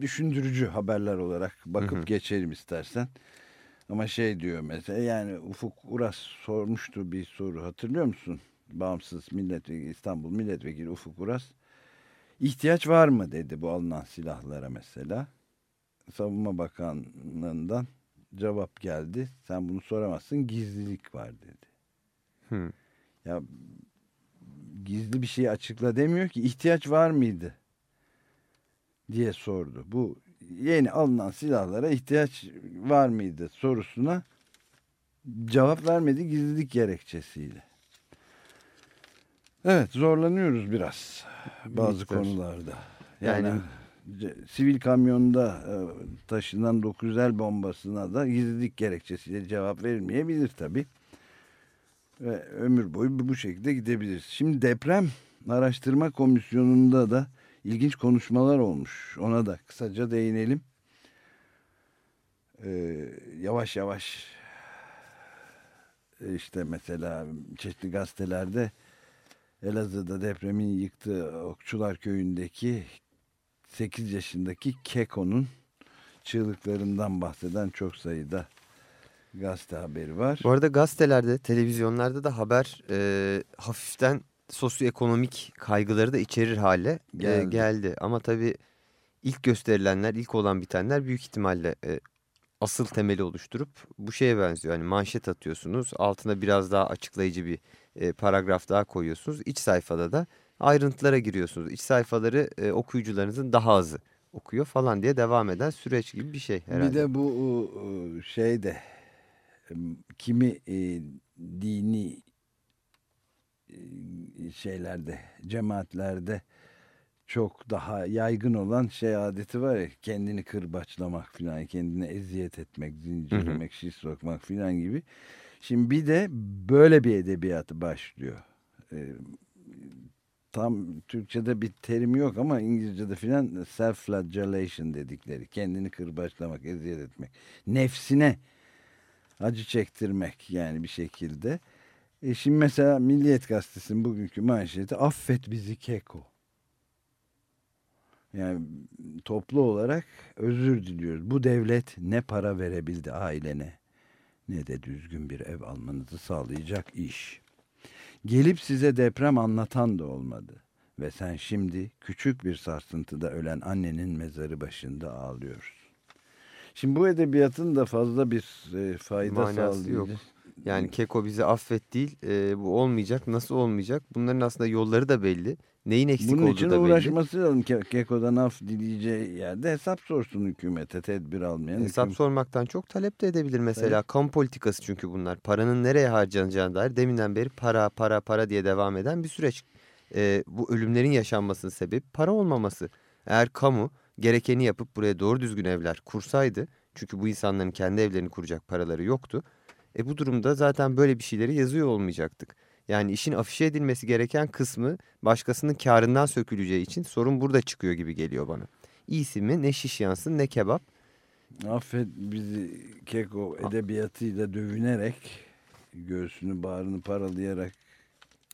düşündürücü haberler olarak bakıp Hı hı. geçelim istersen. Ama şey diyor mesela yani Ufuk Uras sormuştu bir soru hatırlıyor musun? Bağımsız milletvekili İstanbul milletvekili Ufuk Uras. İhtiyaç var mı dedi bu alınan silahlara mesela. Savunma Bakanlığı'ndan cevap geldi. Sen bunu soramazsın gizlilik var dedi. Hı. Ya gizli bir şeyi açıkla demiyor ki ihtiyaç var mıydı diye sordu. Bu yeni alınan silahlara ihtiyaç var mıydı sorusuna cevap vermedi gizlilik gerekçesiyle. Evet zorlanıyoruz biraz bazı Miktar. konularda. Yani, Yani- sivil kamyonda e, taşınan 9 el bombasına da gizlilik gerekçesiyle cevap verilmeyebilir tabii. Ve ömür boyu bu şekilde gidebiliriz. Şimdi deprem araştırma komisyonunda da ilginç konuşmalar olmuş. Ona da kısaca değinelim. Ee, yavaş yavaş e, işte mesela çeşitli gazetelerde Elazığ'da depremin yıktığı Okçular Köyü'ndeki 8 yaşındaki Keko'nun çığlıklarından bahseden çok sayıda gazete haberi var. Bu arada gazetelerde, televizyonlarda da haber e, hafiften sosyoekonomik kaygıları da içerir hale e, Geldi. geldi. Ama tabii ilk gösterilenler, ilk olan bitenler büyük ihtimalle e, asıl temeli oluşturup bu şeye benziyor. Hani manşet atıyorsunuz, altına biraz daha açıklayıcı bir e, paragraf daha koyuyorsunuz. İç sayfada da ayrıntılara giriyorsunuz. İç sayfaları e, okuyucularınızın daha azı okuyor falan diye devam eden süreç gibi bir şey herhalde. Bir de bu e, şey de e, kimi e, dini e, şeylerde, cemaatlerde çok daha yaygın olan şey adeti var ya kendini kırbaçlamak filan, kendine eziyet etmek, zincirlemek, şiş sokmak filan gibi. Şimdi bir de böyle bir edebiyatı başlıyor. E, tam Türkçe'de bir terim yok ama İngilizce'de filan self-flagellation dedikleri. Kendini kırbaçlamak, eziyet etmek. Nefsine acı çektirmek yani bir şekilde. E şimdi mesela Milliyet Gazetesi'nin bugünkü manşeti affet bizi Keko. Yani toplu olarak özür diliyoruz. Bu devlet ne para verebildi ailene, ne de düzgün bir ev almanızı sağlayacak iş. Gelip size deprem anlatan da olmadı. Ve sen şimdi küçük bir sarsıntıda ölen annenin mezarı başında ağlıyorsun. Şimdi bu edebiyatın da fazla bir e, fayda Manası sağlıyor. yok. Yani Keko bizi affet değil e, bu olmayacak nasıl olmayacak bunların aslında yolları da belli. Neyin eksik Bunun olduğu için da belli. uğraşması lazım. Ke- Keko'dan af dileyeceği yerde hesap sorsun hükümete tedbir almayan. Hesap hüküm- sormaktan çok talep de edebilir mesela. Kamu politikası çünkü bunlar. Paranın nereye harcanacağına dair deminden beri para para para diye devam eden bir süreç. Ee, bu ölümlerin yaşanmasının sebebi para olmaması. Eğer kamu gerekeni yapıp buraya doğru düzgün evler kursaydı. Çünkü bu insanların kendi evlerini kuracak paraları yoktu. E bu durumda zaten böyle bir şeyleri yazıyor olmayacaktık. Yani işin afişe edilmesi gereken kısmı başkasının karından söküleceği için sorun burada çıkıyor gibi geliyor bana. İyisi mi ne şiş yansın ne kebap. Affet bizi Keko edebiyatıyla dövünerek göğsünü bağrını paralayarak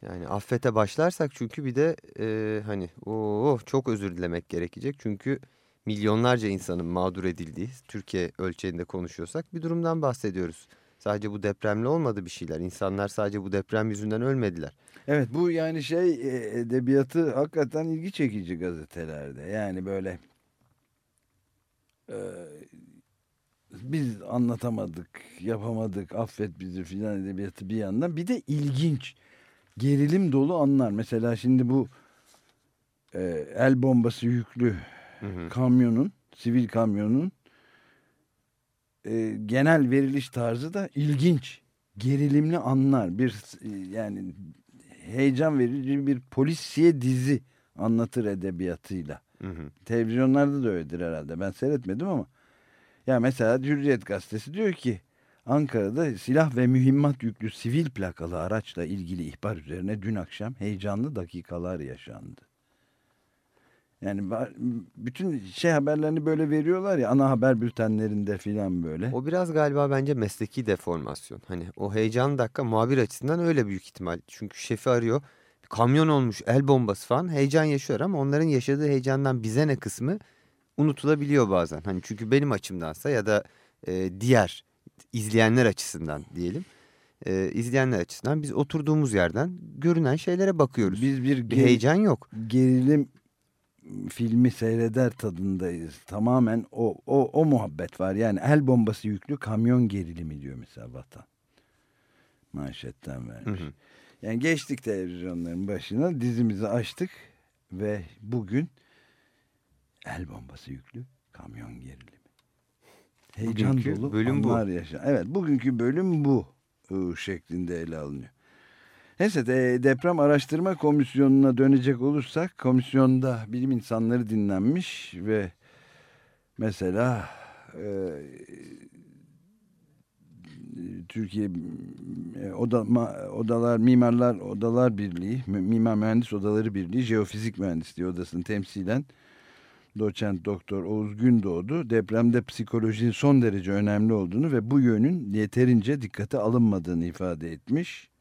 Yani affete başlarsak çünkü bir de e, hani o çok özür dilemek gerekecek. Çünkü milyonlarca insanın mağdur edildiği Türkiye ölçeğinde konuşuyorsak bir durumdan bahsediyoruz. Sadece bu depremle olmadı bir şeyler. İnsanlar sadece bu deprem yüzünden ölmediler. Evet bu yani şey e, edebiyatı hakikaten ilgi çekici gazetelerde. Yani böyle e, biz anlatamadık, yapamadık, affet bizi filan edebiyatı bir yandan. Bir de ilginç, gerilim dolu anlar. Mesela şimdi bu e, el bombası yüklü kamyonun, sivil kamyonun e, genel veriliş tarzı da ilginç. Gerilimli anlar. Bir e, yani heyecan verici bir polisiye dizi anlatır edebiyatıyla. Hı hı. Televizyonlarda da öyledir herhalde. Ben seyretmedim ama. Ya mesela Hürriyet gazetesi diyor ki Ankara'da silah ve mühimmat yüklü sivil plakalı araçla ilgili ihbar üzerine dün akşam heyecanlı dakikalar yaşandı. Yani bütün şey haberlerini böyle veriyorlar ya ana haber bültenlerinde filan böyle. O biraz galiba bence mesleki deformasyon. Hani o heyecan dakika muhabir açısından öyle büyük ihtimal. Çünkü şefi arıyor. Kamyon olmuş el bombası falan heyecan yaşıyor ama onların yaşadığı heyecandan bize ne kısmı unutulabiliyor bazen. Hani çünkü benim açımdansa ya da e, diğer izleyenler açısından diyelim. E, izleyenler açısından biz oturduğumuz yerden görünen şeylere bakıyoruz. Biz bir, Bir heyecan yok. gerilim filmi seyreder tadındayız. Tamamen o, o, o muhabbet var. Yani el bombası yüklü kamyon gerilimi diyor mesela Vatan. Manşetten vermiş. Hı hı. Yani geçtik televizyonların başına dizimizi açtık ve bugün el bombası yüklü kamyon gerilimi. Heyecan Bugünkü dolu bölüm bu. yaşa- Evet bugünkü bölüm bu ıı, şeklinde ele alınıyor. Neyse de, deprem araştırma komisyonuna dönecek olursak komisyonda bilim insanları dinlenmiş ve mesela e, Türkiye e, Oda, Ma- Odalar Mimarlar Odalar Birliği Mimar Mühendis Odaları Birliği Jeofizik Mühendisliği Odası'nı temsilen doçent doktor Oğuz Gündoğdu depremde psikolojinin son derece önemli olduğunu ve bu yönün yeterince dikkate alınmadığını ifade etmiş.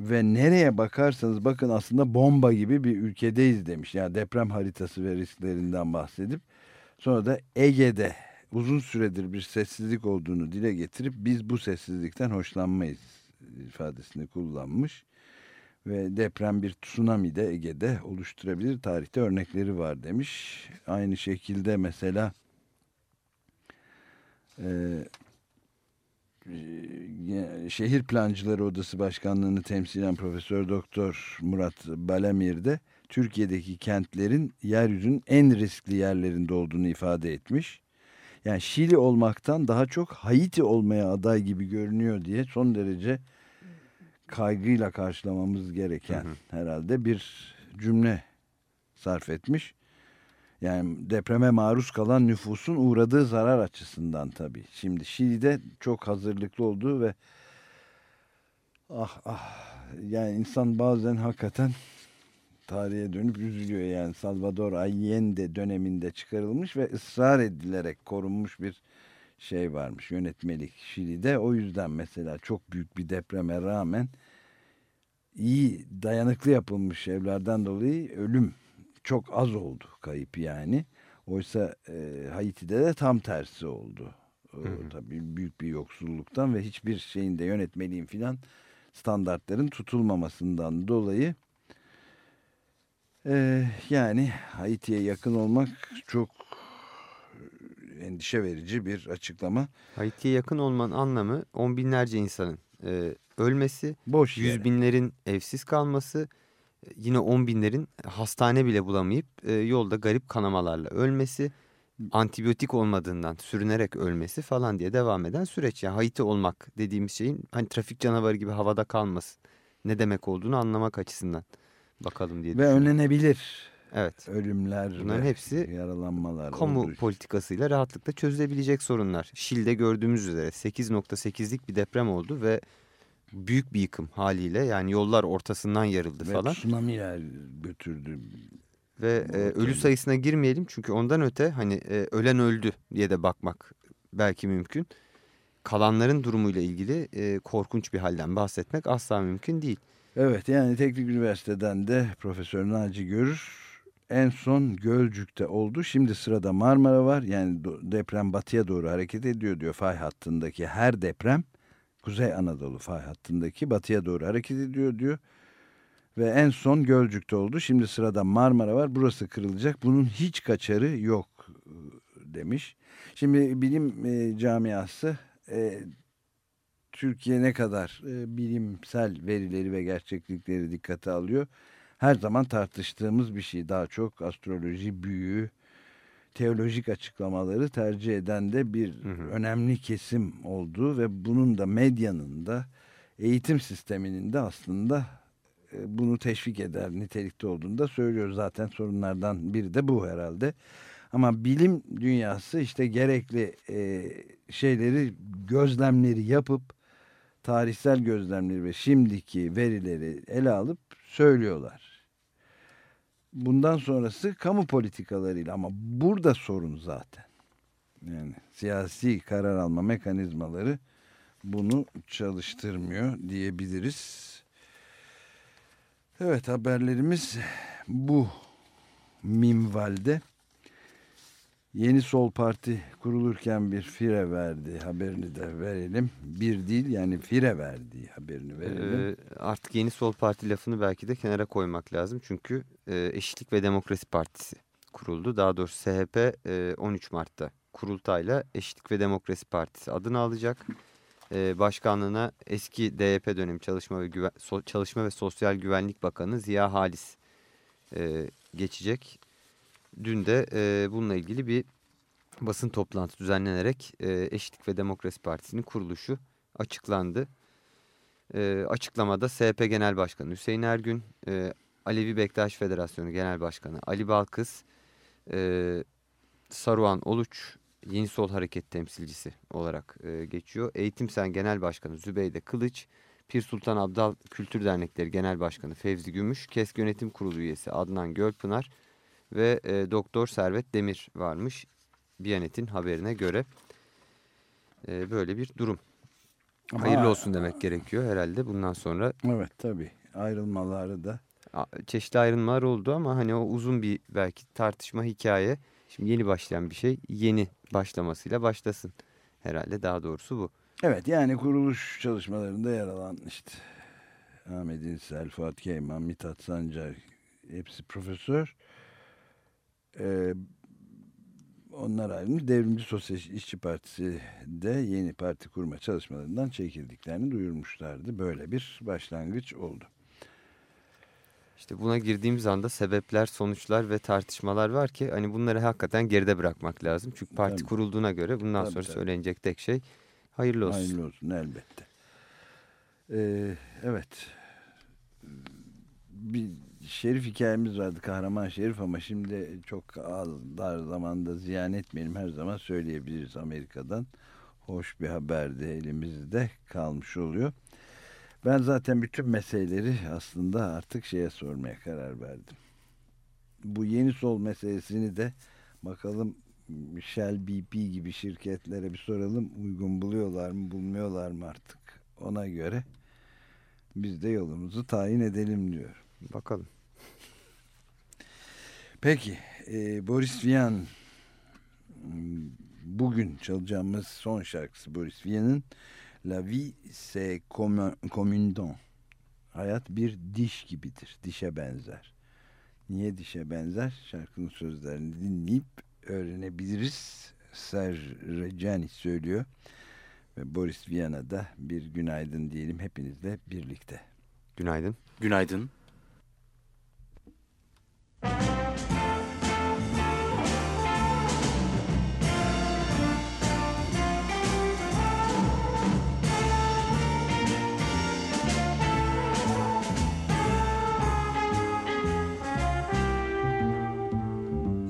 Ve nereye bakarsanız bakın aslında bomba gibi bir ülkedeyiz demiş. Yani deprem haritası ve risklerinden bahsedip sonra da Ege'de uzun süredir bir sessizlik olduğunu dile getirip biz bu sessizlikten hoşlanmayız ifadesini kullanmış. Ve deprem bir tsunami de Ege'de oluşturabilir. Tarihte örnekleri var demiş. Aynı şekilde mesela e, Şehir Plancıları Odası Başkanlığı'nı temsilen Profesör Doktor Murat Balamir de Türkiye'deki kentlerin yeryüzünün en riskli yerlerinde olduğunu ifade etmiş. Yani Şili olmaktan daha çok Haiti olmaya aday gibi görünüyor diye son derece kaygıyla karşılamamız gereken herhalde bir cümle sarf etmiş. Yani depreme maruz kalan nüfusun uğradığı zarar açısından tabii. Şimdi Şili'de çok hazırlıklı olduğu ve ah ah yani insan bazen hakikaten tarihe dönüp üzülüyor. Yani Salvador Allende döneminde çıkarılmış ve ısrar edilerek korunmuş bir şey varmış yönetmelik Şili'de. O yüzden mesela çok büyük bir depreme rağmen iyi dayanıklı yapılmış evlerden dolayı ölüm çok az oldu kayıp yani. Oysa e, Haiti'de de tam tersi oldu. Hı hı. Tabii büyük bir yoksulluktan ve hiçbir şeyin de yönetmeliğin filan standartların tutulmamasından dolayı e, yani Haiti'ye yakın olmak çok endişe verici bir açıklama. Haiti'ye yakın olmanın anlamı on binlerce insanın e, ölmesi, Boş yüz binlerin evsiz kalması, e, yine on binlerin hastane bile bulamayıp e, yolda garip kanamalarla ölmesi, antibiyotik olmadığından sürünerek ölmesi falan diye devam eden süreç. Yani Haiti olmak dediğimiz şeyin hani trafik canavarı gibi havada kalması ne demek olduğunu anlamak açısından bakalım diye Ve önlenebilir. Evet. Ölümler Bunların hepsi yaralanmalar kamu olduğu. politikasıyla rahatlıkla çözülebilecek sorunlar. Şil'de gördüğümüz üzere 8.8'lik bir deprem oldu ve büyük bir yıkım haliyle yani yollar ortasından yarıldı ve falan. tsunamiler götürdü. Ve e, ölü sayısına girmeyelim çünkü ondan öte hani e, ölen öldü diye de bakmak belki mümkün. Kalanların durumuyla ilgili e, korkunç bir halden bahsetmek asla mümkün değil. Evet yani Teknik Üniversiteden de Profesör Naci Görür en son Gölcük'te oldu. Şimdi sırada Marmara var. Yani deprem batıya doğru hareket ediyor diyor fay hattındaki her deprem Kuzey Anadolu fay hattındaki batıya doğru hareket ediyor diyor. Ve en son Gölcük'te oldu. Şimdi sırada Marmara var. Burası kırılacak. Bunun hiç kaçarı yok demiş. Şimdi bilim e, camiası e, Türkiye ne kadar e, bilimsel verileri ve gerçeklikleri dikkate alıyor. Her zaman tartıştığımız bir şey. Daha çok astroloji, büyü, teolojik açıklamaları tercih eden de bir hı hı. önemli kesim olduğu ve bunun da medyanın da eğitim sisteminin de aslında e, bunu teşvik eder nitelikte olduğunu da söylüyor. Zaten sorunlardan biri de bu herhalde. Ama bilim dünyası işte gerekli e, şeyleri, gözlemleri yapıp tarihsel gözlemleri ve şimdiki verileri ele alıp söylüyorlar. Bundan sonrası kamu politikalarıyla ama burada sorun zaten. Yani siyasi karar alma mekanizmaları bunu çalıştırmıyor diyebiliriz. Evet haberlerimiz bu minvalde. Yeni Sol Parti kurulurken bir fire verdi haberini de verelim. Bir değil yani fire verdiği haberini verelim. Ee, artık Yeni Sol Parti lafını belki de kenara koymak lazım. Çünkü e, Eşitlik ve Demokrasi Partisi kuruldu. Daha doğrusu SHP e, 13 Mart'ta kurultayla Eşitlik ve Demokrasi Partisi adını alacak. E, başkanlığına eski DYP dönemi Çalışma ve, Güven so Çalışma ve Sosyal Güvenlik Bakanı Ziya Halis e, geçecek. Dün de e, bununla ilgili bir basın toplantısı düzenlenerek e, Eşitlik ve Demokrasi Partisi'nin kuruluşu açıklandı. E, açıklamada SP Genel Başkanı Hüseyin Ergün, e, Alevi Bektaş Federasyonu Genel Başkanı Ali Balkız, e, Saruhan Oluç, Yeni Sol Hareket temsilcisi olarak e, geçiyor. Eğitim Sen Genel Başkanı Zübeyde Kılıç, Pir Sultan Abdal Kültür Dernekleri Genel Başkanı Fevzi Gümüş, KESK Yönetim Kurulu üyesi Adnan Gölpınar ve e, Doktor Servet Demir varmış. Biyanet'in haberine göre e, böyle bir durum. Hayırlı Ama, olsun demek gerekiyor herhalde bundan sonra. Evet tabii ayrılmaları da. Çeşitli ayrılmalar oldu ama hani o uzun bir belki tartışma hikaye. Şimdi yeni başlayan bir şey yeni başlamasıyla başlasın herhalde daha doğrusu bu. Evet yani kuruluş çalışmalarında yer alan işte Ahmet İnsel, Fuat Keyman, Mithat Sancar hepsi profesör. Ee, onlar ayrılmış. Devrimci Sosyal İşçi Partisi de yeni parti kurma çalışmalarından çekildiklerini duyurmuşlardı. Böyle bir başlangıç oldu. İşte buna girdiğimiz anda sebepler, sonuçlar ve tartışmalar var ki hani bunları hakikaten geride bırakmak lazım. Çünkü parti tabii. kurulduğuna göre bundan tabii, sonra tabii. söylenecek tek şey hayırlı olsun. Hayırlı olsun elbette. Ee, evet. Bir şerif hikayemiz vardı kahraman şerif ama şimdi çok az dar zamanda ziyan etmeyelim her zaman söyleyebiliriz Amerika'dan. Hoş bir haberdi elimizde kalmış oluyor. Ben zaten bütün meseleleri aslında artık şeye sormaya karar verdim. Bu yeni sol meselesini de bakalım Shell BP gibi şirketlere bir soralım uygun buluyorlar mı bulmuyorlar mı artık ona göre biz de yolumuzu tayin edelim diyor. Bakalım. Peki e, Boris Vian bugün çalacağımız son şarkısı Boris Vian'ın La vie c'est comme, une dent. Hayat bir diş gibidir. Dişe benzer. Niye dişe benzer? Şarkının sözlerini dinleyip öğrenebiliriz. Serge Reggiani söylüyor. Ve Boris Vian'a da bir günaydın diyelim hepinizle birlikte. Günaydın. Günaydın.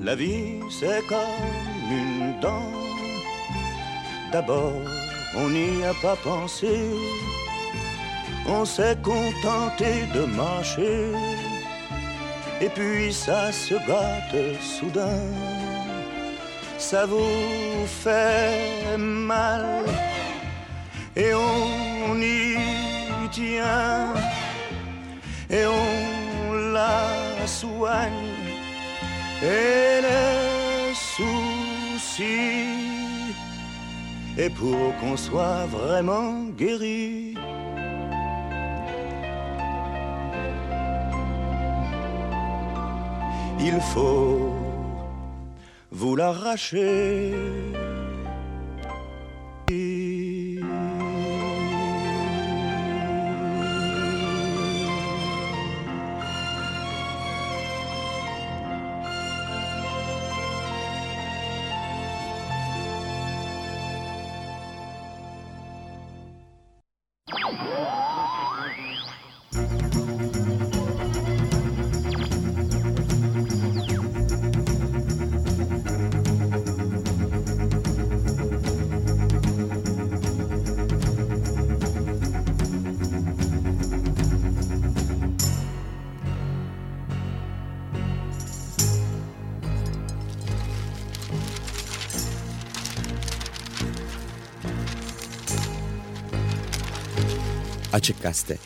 La vie c'est comme une dent. D'abord, on n'y a pas pensé. On s'est contenté de marcher. Et puis ça se gâte soudain. Ça vous fait mal. Et on y tient. Et on la soigne et les soucis. Et pour qu'on soit vraiment guéri, il faut vous l'arracher. Açık Gazete